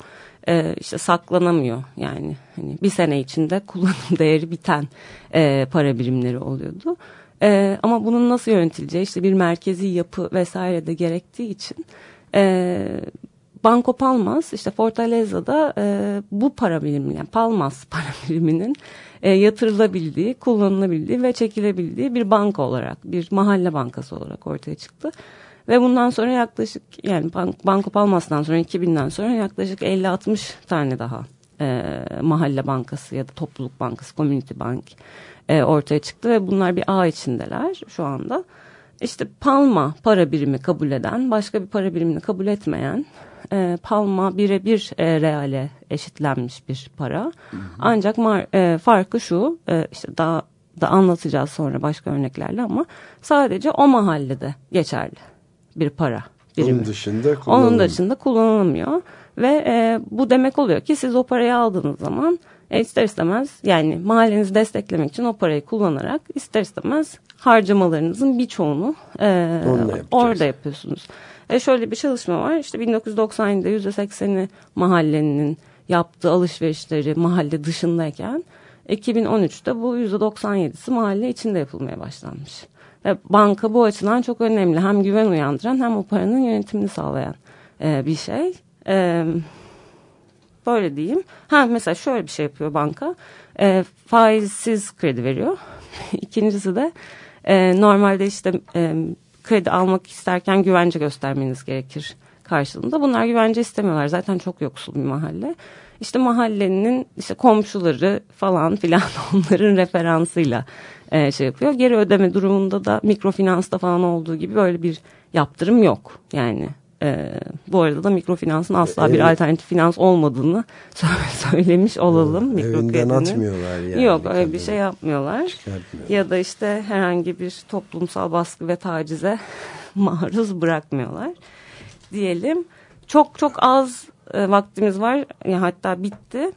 I: e, işte saklanamıyor. Yani hani bir sene içinde (laughs) kullanım değeri biten e, para birimleri oluyordu. E, ama bunun nasıl yönetileceği işte bir merkezi yapı vesaire de gerektiği için e, Banco Palmas işte Fortaleza'da e, bu para birimi yani Palmas (laughs) para biriminin e, yatırılabildiği, kullanılabildiği ve çekilebildiği bir banka olarak, bir mahalle bankası olarak ortaya çıktı. Ve bundan sonra yaklaşık yani Banko Palmas'tan sonra 2000'den sonra yaklaşık 50-60 tane daha e, mahalle bankası ya da topluluk bankası, community bank e, ortaya çıktı ve bunlar bir ağ içindeler şu anda. İşte Palma para birimi kabul eden, başka bir para birimini kabul etmeyen, e, Palma birebir e, reale eşitlenmiş bir para. Hı hı. Ancak mar, e, farkı şu, e, işte daha da anlatacağız sonra başka örneklerle ama sadece o mahallede geçerli bir para birimi.
C: Onun dışında
I: Onun dışında kullanılamıyor. Ve e, bu demek oluyor ki siz o parayı aldığınız zaman e, ister istemez yani mahallenizi desteklemek için o parayı kullanarak ister istemez harcamalarınızın birçoğunu e, orada yapıyorsunuz. E, şöyle bir çalışma var işte 1997'de %80'i mahallenin yaptığı alışverişleri mahalle dışındayken 2013'te bu %97'si mahalle içinde yapılmaya başlanmış. Ve banka bu açıdan çok önemli. Hem güven uyandıran hem o paranın yönetimini sağlayan e, bir şey. E, böyle diyeyim. Ha mesela şöyle bir şey yapıyor banka. E, faizsiz kredi veriyor. (laughs) İkincisi de e, normalde işte e, kredi almak isterken güvence göstermeniz gerekir karşılığında. Bunlar güvence istemiyorlar. Zaten çok yoksul bir mahalle. İşte mahallenin işte komşuları falan filan (laughs) onların referansıyla e, şey yapıyor. Geri ödeme durumunda da mikrofinansta falan olduğu gibi böyle bir yaptırım yok. Yani e, bu arada da mikrofinansın asla evet. bir alternatif finans olmadığını (laughs) söylemiş olalım.
C: Evet, evinden atmıyorlar yani.
I: Yok öyle bir şey yapmıyorlar. Ya da işte herhangi bir toplumsal baskı ve tacize (laughs) maruz bırakmıyorlar. Diyelim çok çok az e, vaktimiz var. Yani hatta bitti.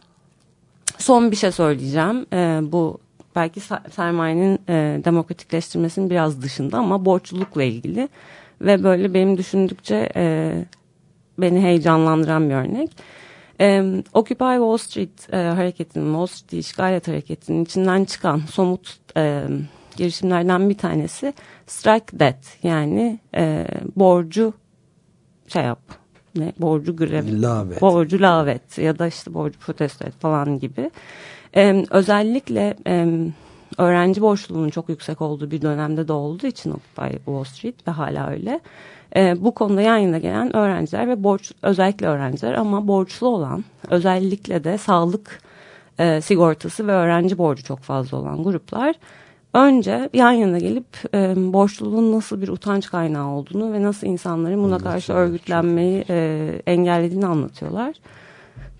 I: Son bir şey söyleyeceğim. E, bu belki sermayenin e, demokratikleştirmesinin biraz dışında ama borçlulukla ilgili ve böyle benim düşündükçe e, beni heyecanlandıran bir örnek. E, Occupy Wall Street e, hareketinin, Wall Street işgal et hareketinin içinden çıkan somut e, girişimlerden bir tanesi strike debt yani e, borcu şey yap ne borcu grev
C: lavet.
I: borcu lavet ya da işte borcu protesto et falan gibi e, özellikle e, öğrenci borçluluğunun çok yüksek olduğu bir dönemde de olduğu için Occupy Wall Street ve hala öyle. E, bu konuda yan yana gelen öğrenciler ve borç özellikle öğrenciler ama borçlu olan özellikle de sağlık e, sigortası ve öğrenci borcu çok fazla olan gruplar önce yan yana gelip e, borçluluğun nasıl bir utanç kaynağı olduğunu ve nasıl insanların buna karşı örgütlenmeyi e, engellediğini anlatıyorlar.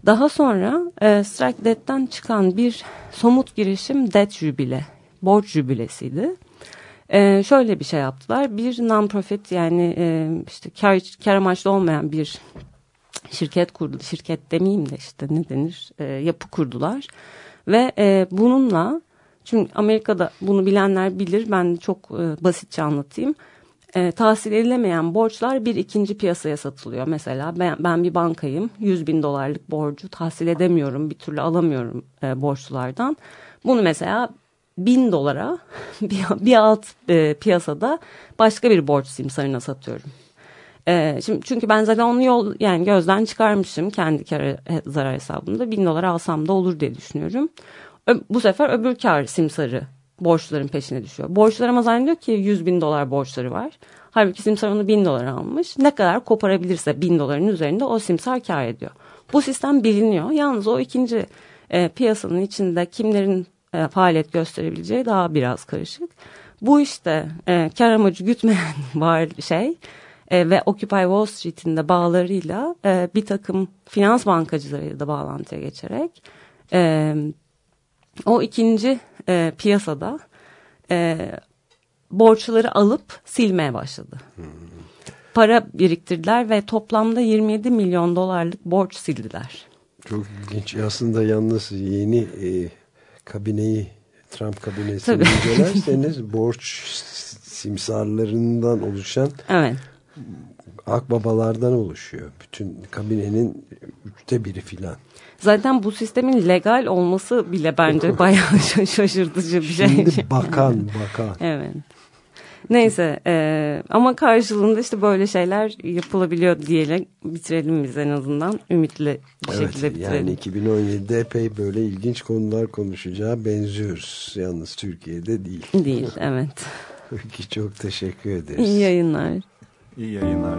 I: Daha sonra e, Strike Dead'den çıkan bir somut girişim Dead Jubile, borç jübilesiydi. E, şöyle bir şey yaptılar. Bir non-profit yani e, işte kar, kar amaçlı olmayan bir şirket kurdu. Şirket demeyeyim de işte ne denir e, yapı kurdular. Ve e, bununla çünkü Amerika'da bunu bilenler bilir ben çok e, basitçe anlatayım e, tahsil edilemeyen borçlar bir ikinci piyasaya satılıyor. Mesela ben, ben bir bankayım 100 bin dolarlık borcu tahsil edemiyorum bir türlü alamıyorum e, borçlulardan. Bunu mesela bin dolara (laughs) bir, bir alt e, piyasada başka bir borç simsarına satıyorum. E, şimdi çünkü ben zaten onu yol yani gözden çıkarmışım kendi kar zarar hesabımda bin dolar alsam da olur diye düşünüyorum. Bu sefer öbür kar simsarı borçların peşine düşüyor. Borçlar ama zannediyor ki 100 bin dolar borçları var. Halbuki simsar onu bin dolar almış. Ne kadar koparabilirse bin doların üzerinde o simsar kar ediyor. Bu sistem biliniyor. Yalnız o ikinci e, piyasanın içinde kimlerin e, faaliyet gösterebileceği daha biraz karışık. Bu işte e, kar amacı gütmeyen (laughs) var şey e, ve Occupy Wall Street'in de bağlarıyla e, bir takım finans bankacılarıyla da bağlantıya geçerek e, o ikinci e, piyasada e, borçları alıp silmeye başladı. Hmm. Para biriktirdiler ve toplamda 27 milyon dolarlık borç sildiler.
C: Çok ilginç. Aslında yalnız yeni e, kabineyi Trump kabinesini incelerseniz (laughs) borç simsarlarından oluşan
I: evet.
C: akbabalardan oluşuyor. Bütün kabinenin üçte biri filan.
I: Zaten bu sistemin legal olması bile bence (laughs) bayağı (laughs) şaşırtıcı bir şey.
C: Şimdi bakan (laughs) bakan.
I: evet. Neyse e, ama karşılığında işte böyle şeyler yapılabiliyor diyerek bitirelim biz en azından ümitli bir evet, şekilde bitirelim.
C: Yani 2017'de epey böyle ilginç konular konuşacağı benziyoruz. Yalnız Türkiye'de değil.
I: Değil evet.
C: Peki çok teşekkür ederiz.
I: İyi yayınlar.
J: İyi yayınlar.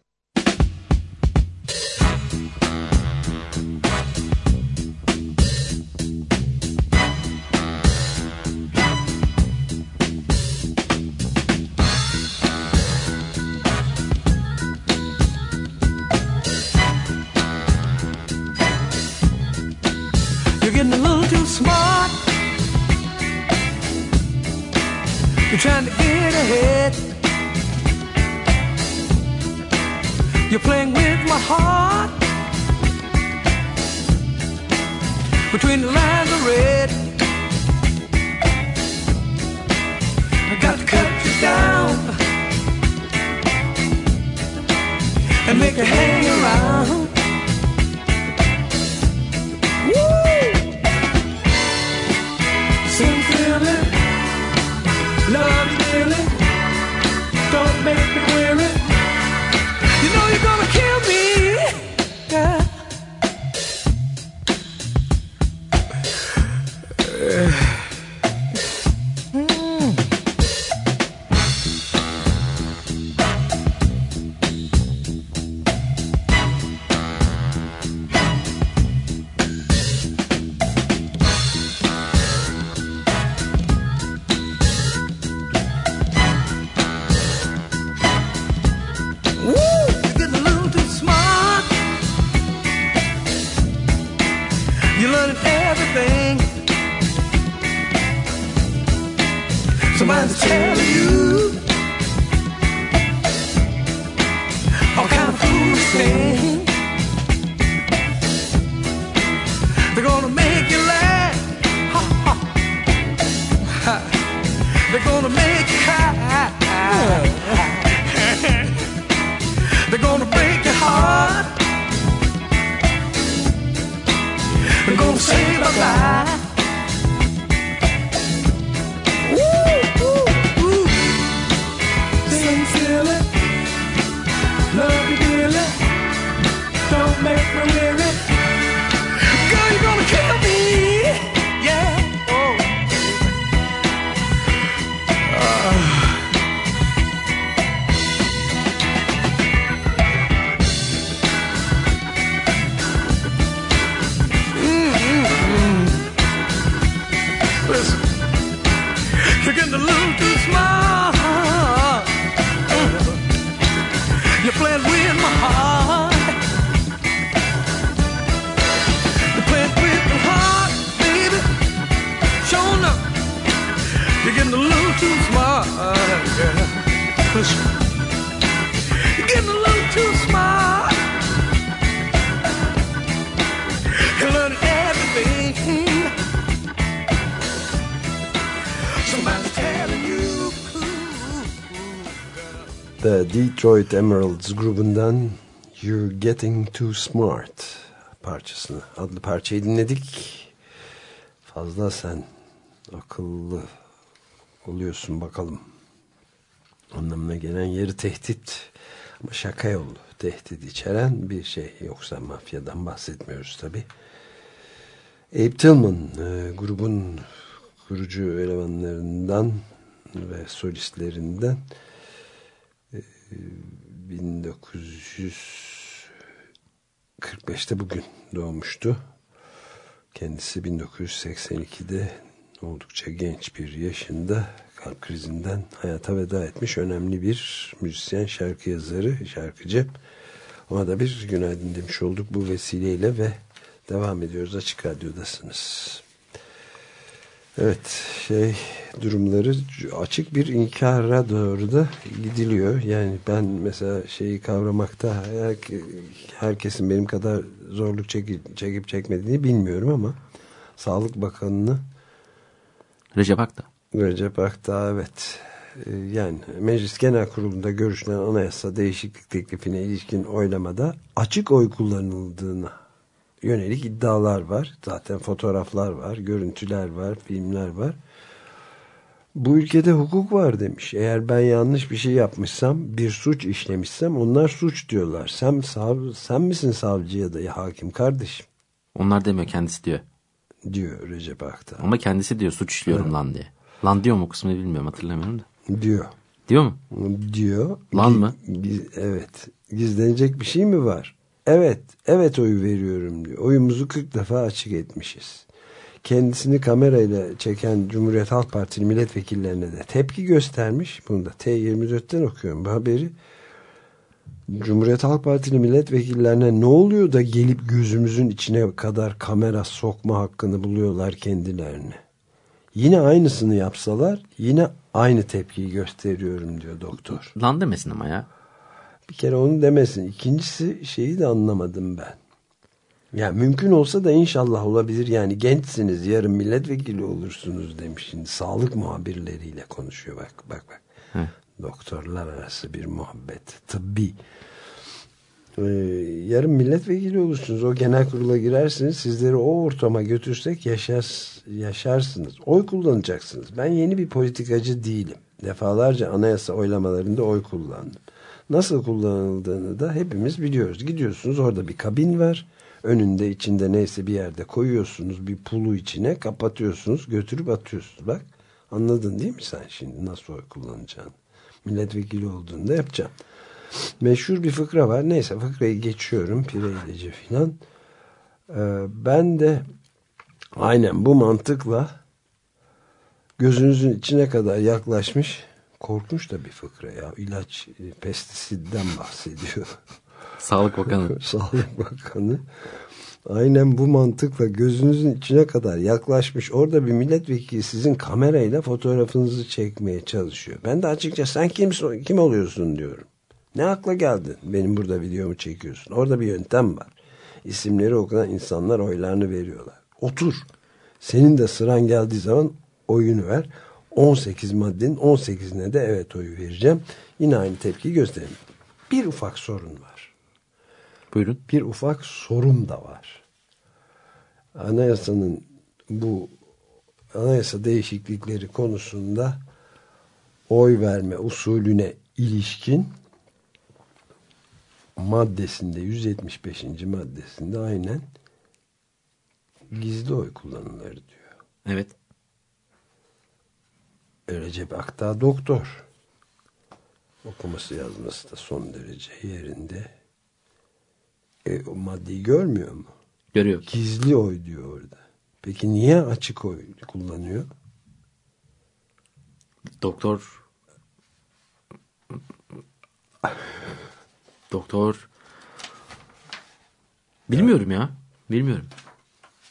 F: trying to get ahead. You're playing with my heart.
C: Between the
A: lines of red. I got to cut you down. And make you hang around.
D: make me query.
C: Detroit Emeralds grubundan You're Getting Too Smart parçasını adlı parçayı dinledik. Fazla sen akıllı oluyorsun bakalım. Anlamına gelen yeri tehdit ama şaka yolu tehdit içeren bir şey. Yoksa mafyadan bahsetmiyoruz tabi. Abe Tillman e, grubun kurucu elemanlarından ve solistlerinden 1945'te bugün doğmuştu. Kendisi 1982'de oldukça genç bir yaşında kalp krizinden hayata veda etmiş önemli bir müzisyen, şarkı yazarı, şarkıcı. Ona da bir günaydın demiş olduk bu vesileyle ve devam ediyoruz. Açık Radyo'dasınız. Evet şey durumları açık bir inkara doğru da gidiliyor. Yani ben mesela şeyi kavramakta her, herkesin benim kadar zorluk çekip, çekip çekmediğini bilmiyorum ama Sağlık Bakanı'nı
B: Recep Akta.
C: Recep Akta evet. Ee, yani Meclis Genel Kurulu'nda görüşülen anayasa değişiklik teklifine ilişkin oylamada açık oy kullanıldığına yönelik iddialar var. Zaten fotoğraflar var, görüntüler var, filmler var. Bu ülkede hukuk var demiş. Eğer ben yanlış bir şey yapmışsam, bir suç işlemişsem onlar suç diyorlar. Sen sav sen misin savcı ya da hakim kardeşim?
B: Onlar demiyor kendisi diyor.
C: Diyor Recep Akta.
B: Ama kendisi diyor suç işliyorum evet. lan diye. Lan diyor mu kısmını bilmiyorum hatırlamıyorum da.
C: Diyor.
B: Diyor mu?
C: Diyor.
B: Lan mı?
C: Evet. Gizlenecek bir şey mi var? Evet, evet oyu veriyorum diyor. Oyumuzu 40 defa açık etmişiz. Kendisini kamerayla çeken Cumhuriyet Halk Partili milletvekillerine de tepki göstermiş. Bunu da T24'ten okuyorum bu haberi. Cumhuriyet Halk Partili milletvekillerine ne oluyor da gelip gözümüzün içine kadar kamera sokma hakkını buluyorlar kendilerine. Yine aynısını yapsalar yine aynı tepkiyi gösteriyorum diyor doktor.
B: Lan demesin ama ya.
C: Bir kere onu demesin. İkincisi şeyi de anlamadım ben. Ya mümkün olsa da inşallah olabilir. Yani gençsiniz yarın milletvekili olursunuz demiş. Şimdi sağlık muhabirleriyle konuşuyor bak bak bak. Hı. Doktorlar arası bir muhabbet. Tıbbi. Ee, yarın milletvekili olursunuz. O genel kurula girersiniz. Sizleri o ortama götürsek yaşar, yaşarsınız. Oy kullanacaksınız. Ben yeni bir politikacı değilim. Defalarca anayasa oylamalarında oy kullandım. Nasıl kullanıldığını da hepimiz biliyoruz. Gidiyorsunuz orada bir kabin var. Önünde içinde neyse bir yerde koyuyorsunuz bir pulu içine kapatıyorsunuz götürüp atıyorsunuz. Bak anladın değil mi sen şimdi nasıl oy kullanacağını? Milletvekili olduğunda yapacağım. Meşhur bir fıkra var. Neyse fıkrayı geçiyorum. Pireyleci filan. Ee, ben de aynen bu mantıkla gözünüzün içine kadar yaklaşmış korkunç da bir fıkra ya. İlaç, e, pestisitten bahsediyor. (laughs)
B: Sağlık Bakanı. (laughs)
C: Sağlık Bakanı. Aynen bu mantıkla gözünüzün içine kadar yaklaşmış. Orada bir milletvekili sizin kamerayla fotoğrafınızı çekmeye çalışıyor. Ben de açıkça sen kimsin, kim oluyorsun diyorum. Ne akla geldin benim burada videomu çekiyorsun. Orada bir yöntem var. İsimleri okunan insanlar oylarını veriyorlar. Otur. Senin de sıran geldiği zaman oyunu ver. 18 maddenin 18'ine de evet oyu vereceğim. Yine aynı tepki göstereyim. Bir ufak sorun var.
B: Buyurun.
C: Bir ufak sorun da var. Anayasanın bu anayasa değişiklikleri konusunda oy verme usulüne ilişkin maddesinde 175. maddesinde aynen gizli oy kullanılır diyor.
B: Evet.
C: Recep Akta doktor. Okuması yazması da son derece yerinde. E, o maddeyi görmüyor mu?
B: Görüyor.
C: Gizli oy diyor orada. Peki niye açık oy kullanıyor?
B: Doktor Doktor Bilmiyorum ya. Bilmiyorum.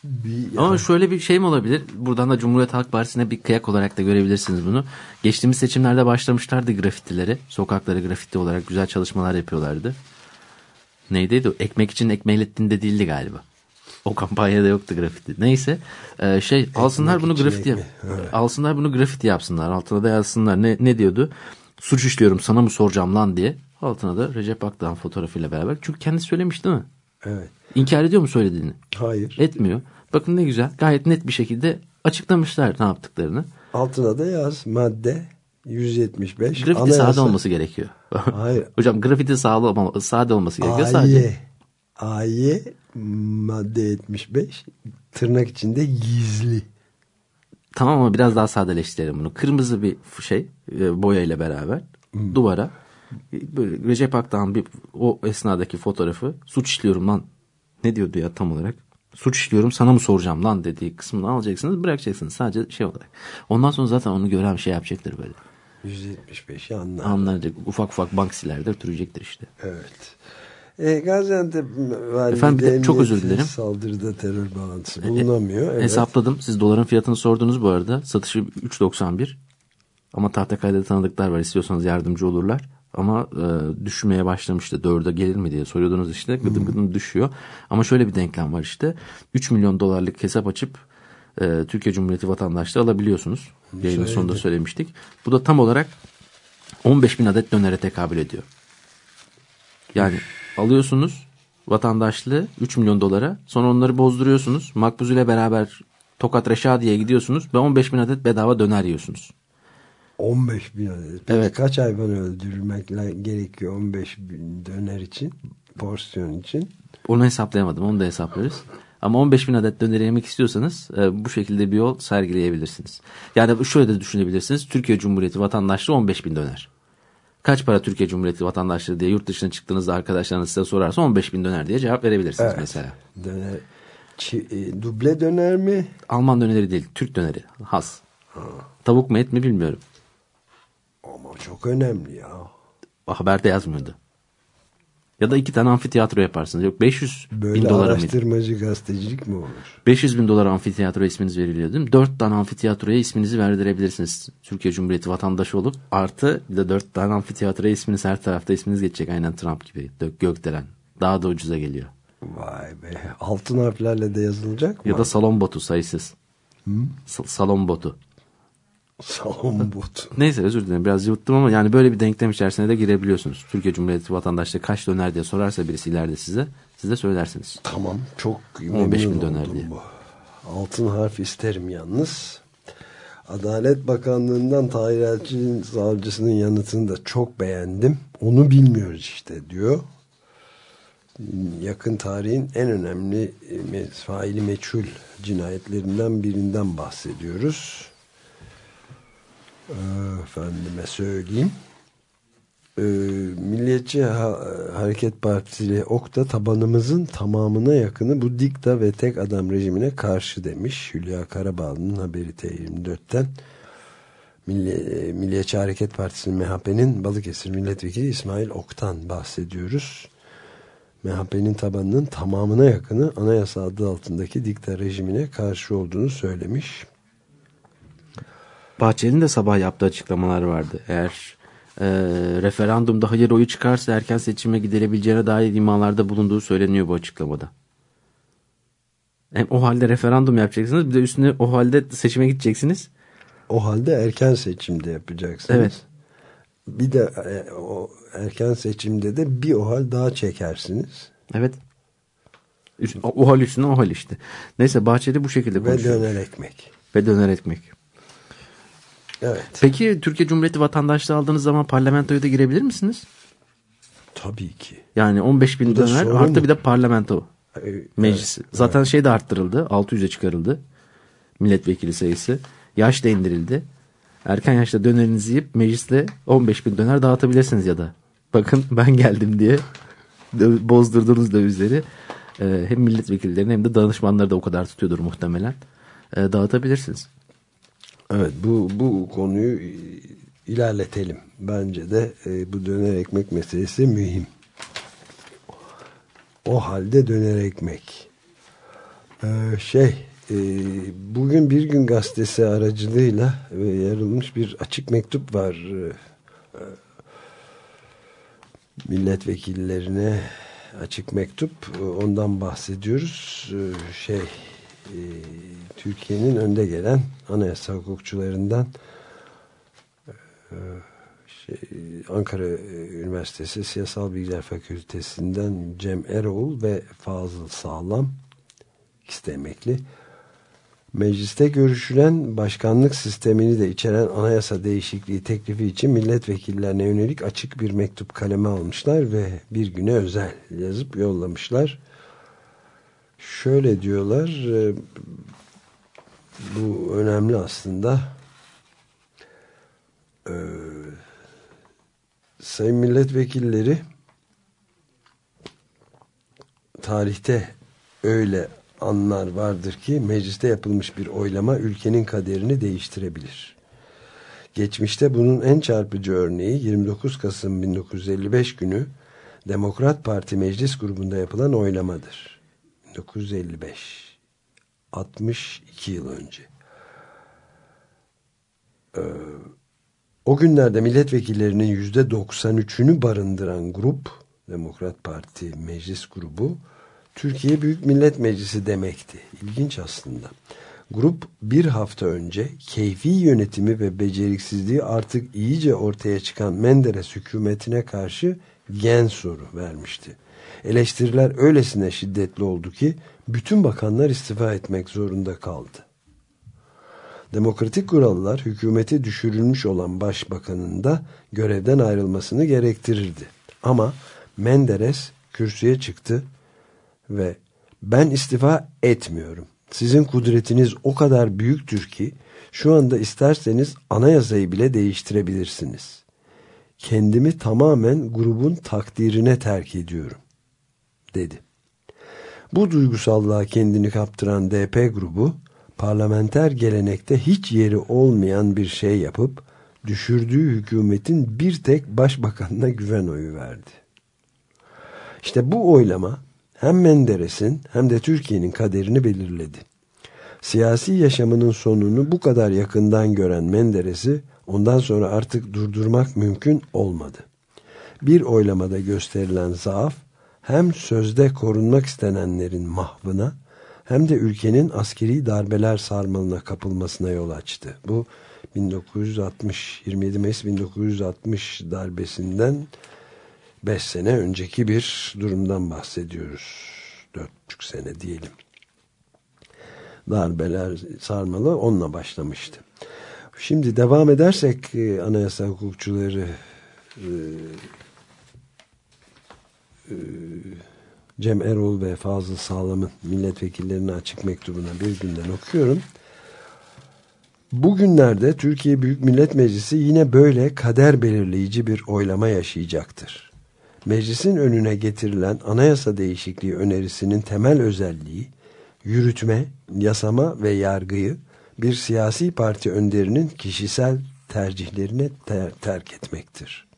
B: Bir, Ama şöyle bir şey mi olabilir? Buradan da Cumhuriyet Halk Partisi'ne bir kıyak olarak da görebilirsiniz bunu. Geçtiğimiz seçimlerde başlamışlardı grafitileri. Sokakları grafiti olarak güzel çalışmalar yapıyorlardı. Neydi o? Ekmek için ekmeylettiğinde değildi galiba. O kampanyada yoktu grafiti. Neyse e, şey ekmek alsınlar bunu grafiti yap. Evet. Alsınlar bunu grafiti yapsınlar. Altına da yazsınlar. Ne, ne diyordu? Suç işliyorum sana mı soracağım lan diye. Altına da Recep Akdağ'ın fotoğrafıyla beraber. Çünkü kendisi söylemiş değil mi?
C: Evet.
B: İnkar ediyor mu söylediğini?
C: Hayır.
B: Etmiyor. Bakın ne güzel. Gayet net bir şekilde açıklamışlar ne yaptıklarını.
C: Altına da yaz madde 175.
B: Grafiti anayasa... sade olması gerekiyor. (laughs)
C: Hayır.
B: Hocam grafiti sade, olma, sade olması gerekiyor.
C: Aye.
B: Sadece.
C: Aye madde 75 tırnak içinde gizli.
B: Tamam ama biraz daha sadeleştirelim bunu. Kırmızı bir şey e, boya ile beraber hmm. duvara böyle Recep Akdağ'ın bir o esnadaki fotoğrafı suç işliyorum lan ne diyordu ya tam olarak? suç işliyorum sana mı soracağım lan dediği kısmını alacaksınız bırakacaksınız sadece şey olarak. Ondan sonra zaten onu gören şey yapacaktır böyle.
C: 175'i anlar.
B: Anlayacak ufak ufak bank silerdir türecektir işte.
C: Evet. E, Gaziantep valide
B: Efendim de çok özür dilerim.
C: Saldırıda terör bağlantısı bulunamıyor. Evet.
B: Hesapladım. Siz doların fiyatını sordunuz bu arada. Satışı 3.91. Ama tahtakale'de tanıdıklar var. İstiyorsanız yardımcı olurlar. Ama e, düşmeye başlamıştı. Dörde gelir mi diye soruyordunuz işte. Gıdım gıdım düşüyor. Ama şöyle bir denklem var işte. 3 milyon dolarlık hesap açıp e, Türkiye Cumhuriyeti vatandaşlığı alabiliyorsunuz. Yayının sonunda söylemiştik. Bu da tam olarak 15 bin adet dönere tekabül ediyor. Yani alıyorsunuz vatandaşlığı 3 milyon dolara sonra onları bozduruyorsunuz. Makbuz ile beraber Tokat Reşadiye'ye gidiyorsunuz ve 15 bin adet bedava döner yiyorsunuz.
C: 15 bin adet. Peki
B: Evet.
C: kaç hayvan öldürmek gerekiyor 15 bin döner için? Porsiyon için?
B: Onu hesaplayamadım onu da hesaplarız. Ama 15 bin adet döner yemek istiyorsanız e, bu şekilde bir yol sergileyebilirsiniz. Yani şöyle de düşünebilirsiniz. Türkiye Cumhuriyeti vatandaşlığı 15 bin döner. Kaç para Türkiye Cumhuriyeti vatandaşlığı diye yurt dışına çıktığınızda arkadaşlarınız size sorarsa 15 bin döner diye cevap verebilirsiniz
C: Evet.
B: mesela.
C: Döner. Çi- e, duble döner mi?
B: Alman döneri değil Türk döneri has. Tavuk mu et mi bilmiyorum.
C: Çok önemli ya.
B: Haberde yazmıyordu. Ya da iki tane amfiteyatro yaparsınız. Yok 500
C: Böyle
B: bin dolara mıydı?
C: araştırmacı gazetecilik mi olur?
B: 500 bin dolar amfiteyatro isminiz veriliyor değil mi? 4 tane amfiteyatroya isminizi verdirebilirsiniz. Türkiye Cumhuriyeti vatandaşı olup artı bir de 4 tane amfiteyatroya isminiz her tarafta isminiz geçecek. Aynen Trump gibi. Gökdelen. Daha da ucuza geliyor.
C: Vay be. Altın harflerle de yazılacak mı?
B: Ya da salon botu sayısız. Sa- salon botu.
C: Botu.
B: Neyse özür dilerim biraz yuttum ama yani böyle bir denklem içerisine de girebiliyorsunuz. Türkiye Cumhuriyeti vatandaşlığı kaç döner diye sorarsa birisi ileride size siz de söylersiniz.
C: Tamam çok
B: 15 bin döner diye.
C: bu. Altın harf isterim yalnız. Adalet Bakanlığı'ndan Tahir Elçi'nin savcısının yanıtını da çok beğendim. Onu bilmiyoruz işte diyor. Yakın tarihin en önemli e, faili meçhul cinayetlerinden birinden bahsediyoruz. Efendime söyleyeyim. Ee, Milliyetçi Ha- Hareket Partisi OK'ta tabanımızın tamamına yakını bu dikta ve tek adam rejimine karşı demiş. Hülya Karabağlı'nın haberi T24'ten. Milli, e, Milliyetçi Hareket Partisi'nin MHP'nin Balıkesir Milletvekili İsmail Ok'tan bahsediyoruz. MHP'nin tabanının tamamına yakını anayasa adı altındaki dikta rejimine karşı olduğunu söylemiş.
B: Bahçeli'nin de sabah yaptığı açıklamalar vardı. Eğer e, referandumda hayır oyu çıkarsa erken seçime gidilebileceğine dair imalarda bulunduğu söyleniyor bu açıklamada. Hem o halde referandum yapacaksınız bir de üstüne o halde seçime gideceksiniz.
C: O halde erken seçimde yapacaksınız.
B: Evet.
C: Bir de e, o erken seçimde de bir ohal daha çekersiniz.
B: Evet. Üst- O, o hal üstüne o hal işte. Neyse Bahçeli bu şekilde
C: Ve
B: konuşuyor.
C: döner ekmek.
B: Ve döner ekmek.
C: Evet.
B: Peki Türkiye Cumhuriyeti vatandaşlığı aldığınız zaman parlamentoya da girebilir misiniz?
C: Tabii ki.
B: Yani 15 bin
C: sorun
B: artı bir de parlamento
C: Ee,
B: meclisi.
C: evet,
B: Zaten şey de arttırıldı. 600'e çıkarıldı. Milletvekili sayısı. Yaş da indirildi. Erken yaşta dönerinizi yiyip mecliste 15 bin döner dağıtabilirsiniz ya da. Bakın (laughs) ben geldim diye bozdurduğunuz dövizleri e, hem milletvekillerine hem de danışmanları da o kadar tutuyordur muhtemelen. E, dağıtabilirsiniz.
C: Evet bu, bu konuyu ilerletelim. Bence de e, bu döner ekmek meselesi mühim. O halde döner ekmek. Ee, şey e, bugün Bir Gün Gazetesi aracılığıyla e, yarılmış bir açık mektup var. E, e, milletvekillerine açık mektup E, ondan bahsediyoruz. E, şey e, Türkiye'nin önde gelen anayasa hukukçularından e, şey, Ankara Üniversitesi Siyasal Bilgiler Fakültesinden Cem Eroğlu ve Fazıl Sağlam ikisi de emekli. Mecliste görüşülen başkanlık sistemini de içeren anayasa değişikliği teklifi için milletvekillerine yönelik açık bir mektup kaleme almışlar ve bir güne özel yazıp yollamışlar. Şöyle diyorlar, e, bu önemli aslında. Ee, sayın milletvekilleri tarihte öyle anlar vardır ki mecliste yapılmış bir oylama ülkenin kaderini değiştirebilir. Geçmişte bunun en çarpıcı örneği 29 Kasım 1955 günü Demokrat Parti Meclis Grubu'nda yapılan oylamadır. 1955 62 yıl önce. Ee, o günlerde milletvekillerinin yüzde 93'ünü barındıran grup, Demokrat Parti Meclis Grubu, Türkiye Büyük Millet Meclisi demekti. İlginç aslında. Grup bir hafta önce keyfi yönetimi ve beceriksizliği artık iyice ortaya çıkan Menderes hükümetine karşı gen soru vermişti. Eleştiriler öylesine şiddetli oldu ki bütün bakanlar istifa etmek zorunda kaldı. Demokratik kurallar hükümeti düşürülmüş olan başbakanın da görevden ayrılmasını gerektirirdi. Ama Menderes kürsüye çıktı ve ben istifa etmiyorum. Sizin kudretiniz o kadar büyüktür ki şu anda isterseniz anayasayı bile değiştirebilirsiniz. Kendimi tamamen grubun takdirine terk ediyorum, dedi. Bu duygusallığa kendini kaptıran DP grubu, parlamenter gelenekte hiç yeri olmayan bir şey yapıp, düşürdüğü hükümetin bir tek başbakanına güven oyu verdi. İşte bu oylama hem Menderes'in hem de Türkiye'nin kaderini belirledi. Siyasi yaşamının sonunu bu kadar yakından gören Menderes'i ondan sonra artık durdurmak mümkün olmadı. Bir oylamada gösterilen zaaf hem sözde korunmak istenenlerin mahvına hem de ülkenin askeri darbeler sarmalına kapılmasına yol açtı. Bu 1960 27 Mayıs 1960 darbesinden 5 sene önceki bir durumdan bahsediyoruz. 4,5 sene diyelim. Darbeler sarmalı onunla başlamıştı. Şimdi devam edersek e, anayasa hukukçuları e, Cem Erol ve Fazıl Sağlam'ın milletvekillerine açık mektubuna bir günden okuyorum. Bugünlerde Türkiye Büyük Millet Meclisi yine böyle kader belirleyici bir oylama yaşayacaktır. Meclisin önüne getirilen anayasa değişikliği önerisinin temel özelliği yürütme, yasama ve yargıyı bir siyasi parti önderinin kişisel tercihlerine ter terk etmektir.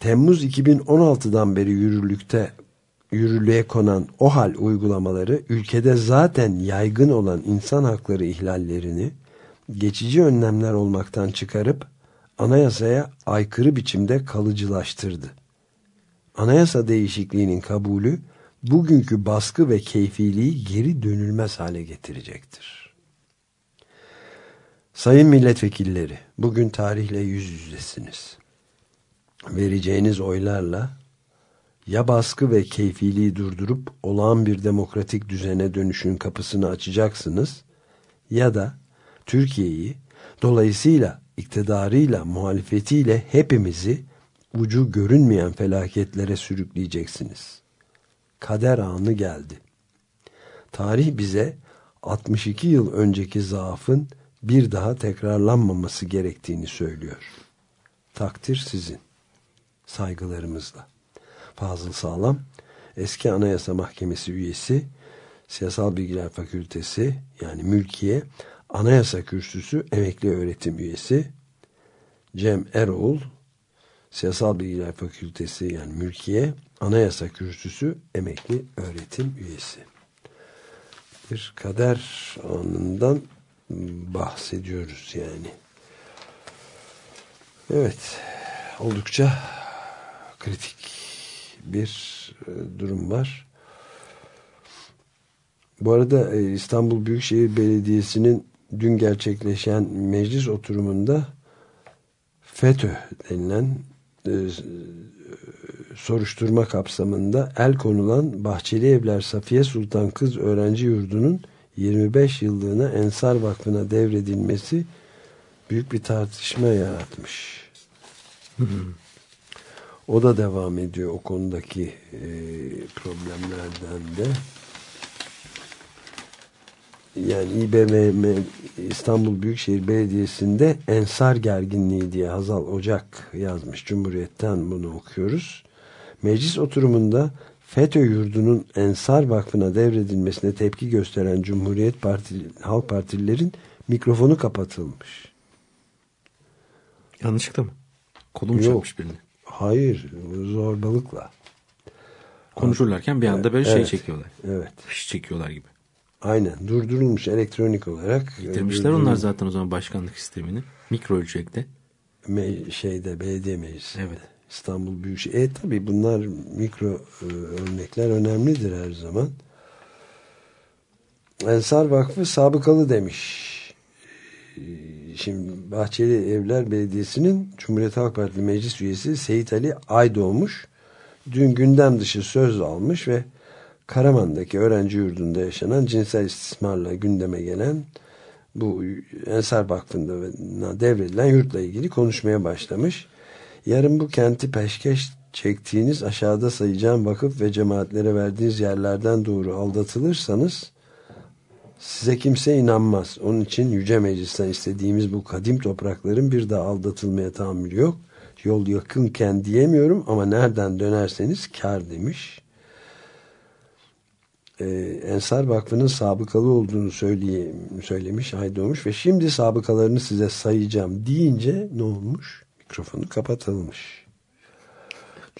C: Temmuz 2016'dan beri yürürlükte yürürlüğe konan o hal uygulamaları ülkede zaten yaygın olan insan hakları ihlallerini geçici önlemler olmaktan çıkarıp anayasaya aykırı biçimde kalıcılaştırdı. Anayasa değişikliğinin kabulü bugünkü baskı ve keyfiliği geri dönülmez hale getirecektir. Sayın milletvekilleri, bugün tarihle yüz yüzesiniz. Vereceğiniz oylarla ya baskı ve keyfiliği durdurup olağan bir demokratik düzene dönüşün kapısını açacaksınız ya da Türkiye'yi dolayısıyla iktidarıyla muhalefetiyle hepimizi ucu görünmeyen felaketlere sürükleyeceksiniz. Kader anı geldi. Tarih bize 62 yıl önceki zaafın bir daha tekrarlanmaması gerektiğini söylüyor. Takdir sizin. Saygılarımızla. Fazıl Sağlam, eski Anayasa Mahkemesi üyesi, Siyasal Bilgiler Fakültesi yani Mülkiye, Anayasa Kürsüsü emekli öğretim üyesi, Cem Eroğul, Siyasal Bilgiler Fakültesi yani Mülkiye, Anayasa Kürsüsü emekli öğretim üyesi. Bir kader anından bahsediyoruz yani. Evet, oldukça kritik bir e, durum var. Bu arada e, İstanbul Büyükşehir Belediyesi'nin dün gerçekleşen meclis oturumunda FETÖ denilen e, soruşturma kapsamında el konulan Bahçeli Evler Safiye Sultan Kız Öğrenci Yurdu'nun 25 yıllığına Ensar Vakfı'na devredilmesi büyük bir tartışma yaratmış. Hı hı. O da devam ediyor o konudaki e, problemlerden de. Yani İBM İstanbul Büyükşehir Belediyesi'nde Ensar Gerginliği diye Hazal Ocak yazmış. Cumhuriyet'ten bunu okuyoruz. Meclis oturumunda FETÖ yurdunun Ensar Vakfı'na devredilmesine tepki gösteren Cumhuriyet Partili, Halk Partililerin mikrofonu kapatılmış.
B: Yanlışlıkla mı? Kolum çarpmış birine.
C: Hayır, zorbalıkla.
B: Konuşurlarken bir anda böyle şey
C: Evet.
B: çekiyorlar.
C: Evet.
B: Fiş çekiyorlar gibi.
C: Aynen durdurulmuş elektronik olarak.
B: Bitirmişler onlar zaten o zaman başkanlık sistemini. Mikro ölçekte.
C: Me- şeyde belediye meclisi.
B: Evet.
C: İstanbul Büyükşehir. E tabi bunlar mikro e, örnekler önemlidir her zaman. Ensar Vakfı sabıkalı demiş. E, Şimdi Bahçeli Evler Belediyesi'nin Cumhuriyet Halk Partisi meclis üyesi Seyit Ali Aydoğmuş dün gündem dışı söz almış ve Karaman'daki öğrenci yurdunda yaşanan cinsel istismarla gündeme gelen bu Ensar Vakfı'nda devredilen yurtla ilgili konuşmaya başlamış. Yarın bu kenti peşkeş çektiğiniz aşağıda sayacağım vakıf ve cemaatlere verdiğiniz yerlerden doğru aldatılırsanız size kimse inanmaz. Onun için Yüce Meclis'ten istediğimiz bu kadim toprakların bir daha aldatılmaya tahammülü yok. Yol yakınken diyemiyorum ama nereden dönerseniz kar demiş. Ee, Ensar Vakfı'nın sabıkalı olduğunu söyleye, söylemiş Aydoğmuş ve şimdi sabıkalarını size sayacağım deyince ne olmuş? Mikrofonu kapatılmış.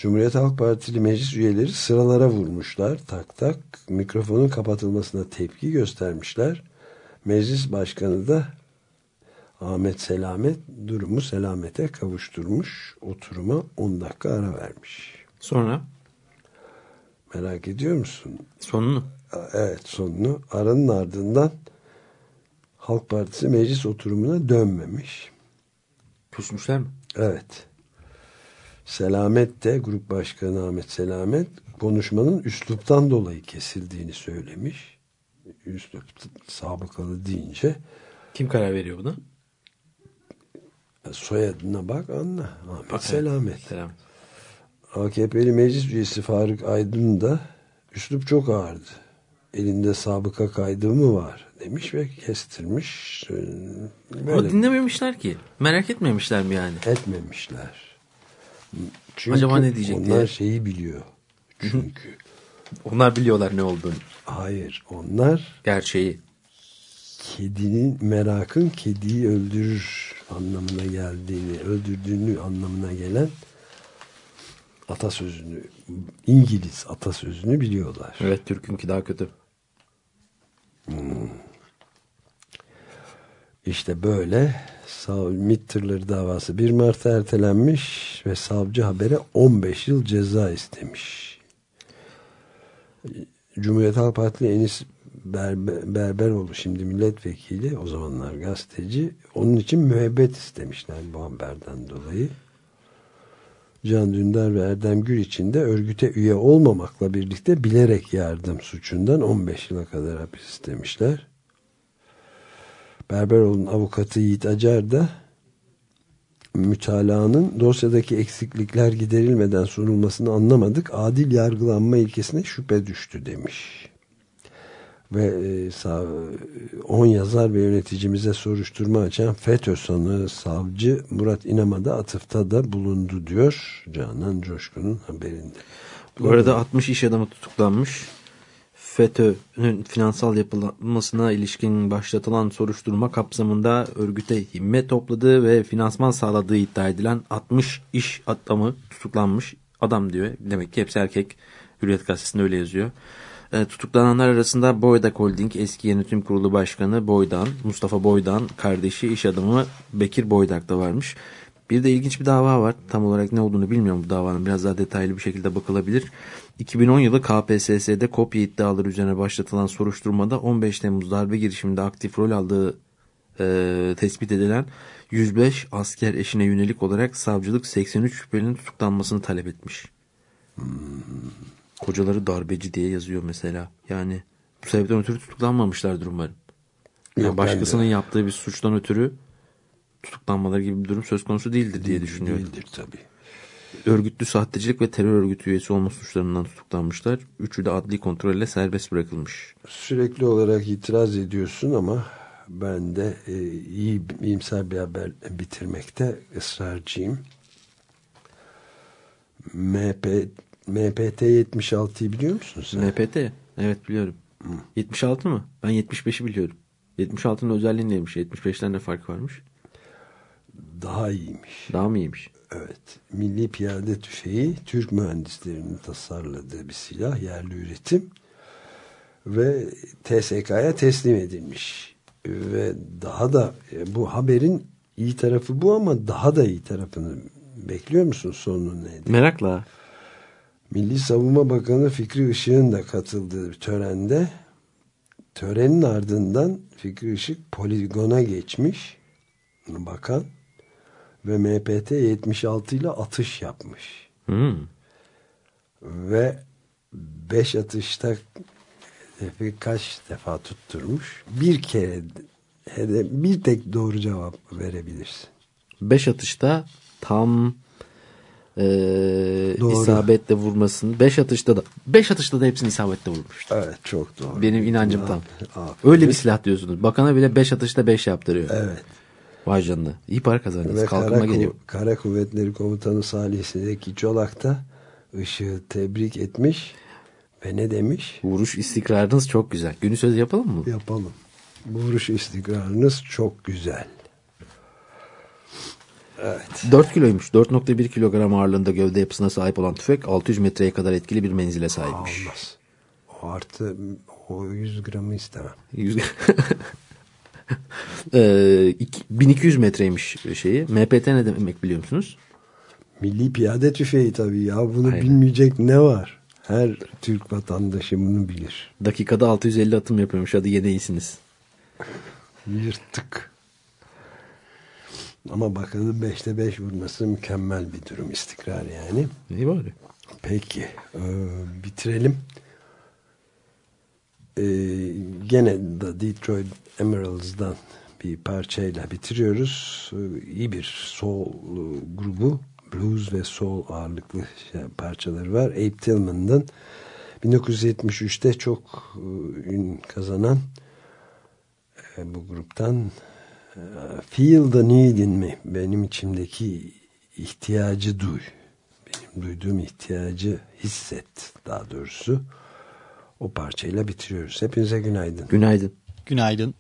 C: Cumhuriyet Halk Partili meclis üyeleri sıralara vurmuşlar tak tak mikrofonun kapatılmasına tepki göstermişler. Meclis başkanı da Ahmet Selamet durumu selamete kavuşturmuş. Oturuma 10 dakika ara vermiş.
B: Sonra
C: Merak ediyor musun?
B: sonunu.
C: Evet sonunu aranın ardından Halk Partisi meclis oturumuna dönmemiş.
B: Küsmüşler mi?
C: Evet. Selamet de grup başkanı Ahmet Selamet konuşmanın üsluptan dolayı kesildiğini söylemiş. Üslup sabıkalı deyince
B: Kim karar veriyor buna?
C: soyadına bak anla. Ahmet
B: Bak,
C: Selamet.
B: Selam.
C: AKP'li meclis üyesi Faruk Aydın da üslup çok ağırdı. Elinde sabıka kaydı mı var demiş ve kestirmiş. Böyle
B: Ama dinlememişler ki. Merak etmemişler mi yani?
C: etmemişler. Çünkü
B: Acaba ne diyecek
C: onlar
B: diye.
C: şeyi biliyor. Çünkü (laughs)
B: Onlar biliyorlar ne olduğunu.
C: hayır onlar
B: Gerçeği.
C: kedinin merakın kediyi öldürür anlamına geldiğini, öldürdüğünü anlamına gelen atasözünü, İngiliz atasözünü biliyorlar.
B: Evet Türk'ünki daha kötü.
C: İşte böyle MİT davası 1 Mart'ta ertelenmiş ve savcı habere 15 yıl ceza istemiş. Cumhuriyet Halk Partili Enis Berbe- Berberoğlu şimdi milletvekili o zamanlar gazeteci onun için müebbet istemişler bu haberden dolayı. Can Dündar ve Erdem Gül için de örgüte üye olmamakla birlikte bilerek yardım suçundan 15 yıla kadar hapis istemişler. Berberoğlu'nun avukatı Yiğit Acar da mütalaanın dosyadaki eksiklikler giderilmeden sunulmasını anlamadık. Adil yargılanma ilkesine şüphe düştü demiş. Ve e, sav- 10 yazar ve yöneticimize soruşturma açan FETÖ sanığı savcı Murat İnam'a da atıfta da bulundu diyor Canan Coşkun'un haberinde.
B: Bu arada 60 iş adamı tutuklanmış. FETÖ'nün finansal yapılanmasına ilişkin başlatılan soruşturma kapsamında örgüte himme topladığı ve finansman sağladığı iddia edilen 60 iş adamı tutuklanmış. Adam diyor. Demek ki hepsi erkek. Hürriyet gazetesinde öyle yazıyor. E, tutuklananlar arasında Boydak Holding eski yönetim kurulu başkanı Boydan, Mustafa Boydan, kardeşi iş adamı Bekir Boydak da varmış. Bir de ilginç bir dava var. Tam olarak ne olduğunu bilmiyorum bu davanın. Biraz daha detaylı bir şekilde bakılabilir. 2010 yılı KPSS'de kopya iddiaları üzerine başlatılan soruşturmada 15 Temmuz darbe girişiminde aktif rol aldığı e, tespit edilen 105 asker eşine yönelik olarak savcılık 83 şüphelinin tutuklanmasını talep etmiş. Kocaları darbeci diye yazıyor mesela. Yani bu sebepten ötürü tutuklanmamışlardır umarım. Yani
C: Yok,
B: başkasının yaptığı bir suçtan ötürü tutuklanmaları gibi bir durum söz konusu değildir diye düşünüyorum.
C: Değildir tabii.
B: Örgütlü sahtecilik ve terör örgütü üyesi olma suçlarından tutuklanmışlar. Üçü de adli kontrolle serbest bırakılmış.
C: Sürekli olarak itiraz ediyorsun ama ben de e, iyi iyimser bir haber bitirmekte ısrarcıyım. MHP MPT 76'yı biliyor musun sen?
B: MPT. Evet biliyorum. 76 mı? Ben 75'i biliyorum. 76'nın özelliği neymiş? 75'ten ne fark varmış?
C: Daha iyiymiş.
B: Daha mı iyiymiş?
C: Evet. Milli Piyade Tüfeği Türk mühendislerinin tasarladığı bir silah. Yerli üretim. Ve TSK'ya teslim edilmiş. Ve daha da e, bu haberin iyi tarafı bu ama daha da iyi tarafını bekliyor musun sonunu neydi?
B: Merakla.
C: Milli Savunma Bakanı Fikri Işık'ın da katıldığı bir törende törenin ardından Fikri Işık poligona geçmiş bakan ve MPT 76 ile atış yapmış.
B: Hmm.
C: Ve 5 atışta hedefi kaç defa tutturmuş? Bir kere hedef, bir tek doğru cevap verebilirsin.
B: 5 atışta tam e,
C: Doğru.
B: isabetle vurmasını 5 atışta da 5 atışta da hepsini isabetle vurmuş.
C: Evet çok doğru.
B: Benim inancım tam.
C: Aferin.
B: Öyle bir silah diyorsunuz. Bakana bile 5 atışta 5 yaptırıyor.
C: Evet.
B: Vay canına. İyi para kazandınız.
C: Ve
B: Kalkınma
C: Kara,
B: geliyor.
C: Kara Kuvvetleri Komutanı Salih Zeki Çolak da Işık'ı tebrik etmiş ve ne demiş?
B: Vuruş istikrarınız çok güzel. Günü söz yapalım mı?
C: Yapalım. Vuruş istikrarınız çok güzel. Evet.
B: 4 kiloymuş. 4.1 kilogram ağırlığında gövde yapısına sahip olan tüfek 600 metreye kadar etkili bir menzile sahipmiş.
C: Olmaz. O artı o 100 gramı istemem.
B: Yüz- Ee, (laughs) (laughs) iki- 1200 metreymiş şeyi. MPT ne demek biliyor musunuz?
C: Milli piyade tüfeği tabii ya. Bunu
B: Aynen.
C: bilmeyecek ne var? Her Türk vatandaşı bunu bilir.
B: Dakikada 650 atım yapıyormuş. Hadi yine iyisiniz.
C: Yırttık. Ama bakanın 5'te 5 vurması mükemmel bir durum. istikrar yani.
B: İyi bari.
C: Peki. e, bitirelim. E, gene de Detroit Emeralds'dan bir parçayla bitiriyoruz. E, iyi bir soul e, grubu. Blues ve soul ağırlıklı şey, parçaları var. Abe Tillman'dan 1973'te çok e, ün kazanan e, bu gruptan e, Feel the Need in Me benim içimdeki ihtiyacı duy benim duyduğum ihtiyacı hisset daha doğrusu o parçayla bitiriyoruz. Hepinize günaydın.
B: Günaydın.
A: Günaydın.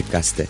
F: Açık Gazete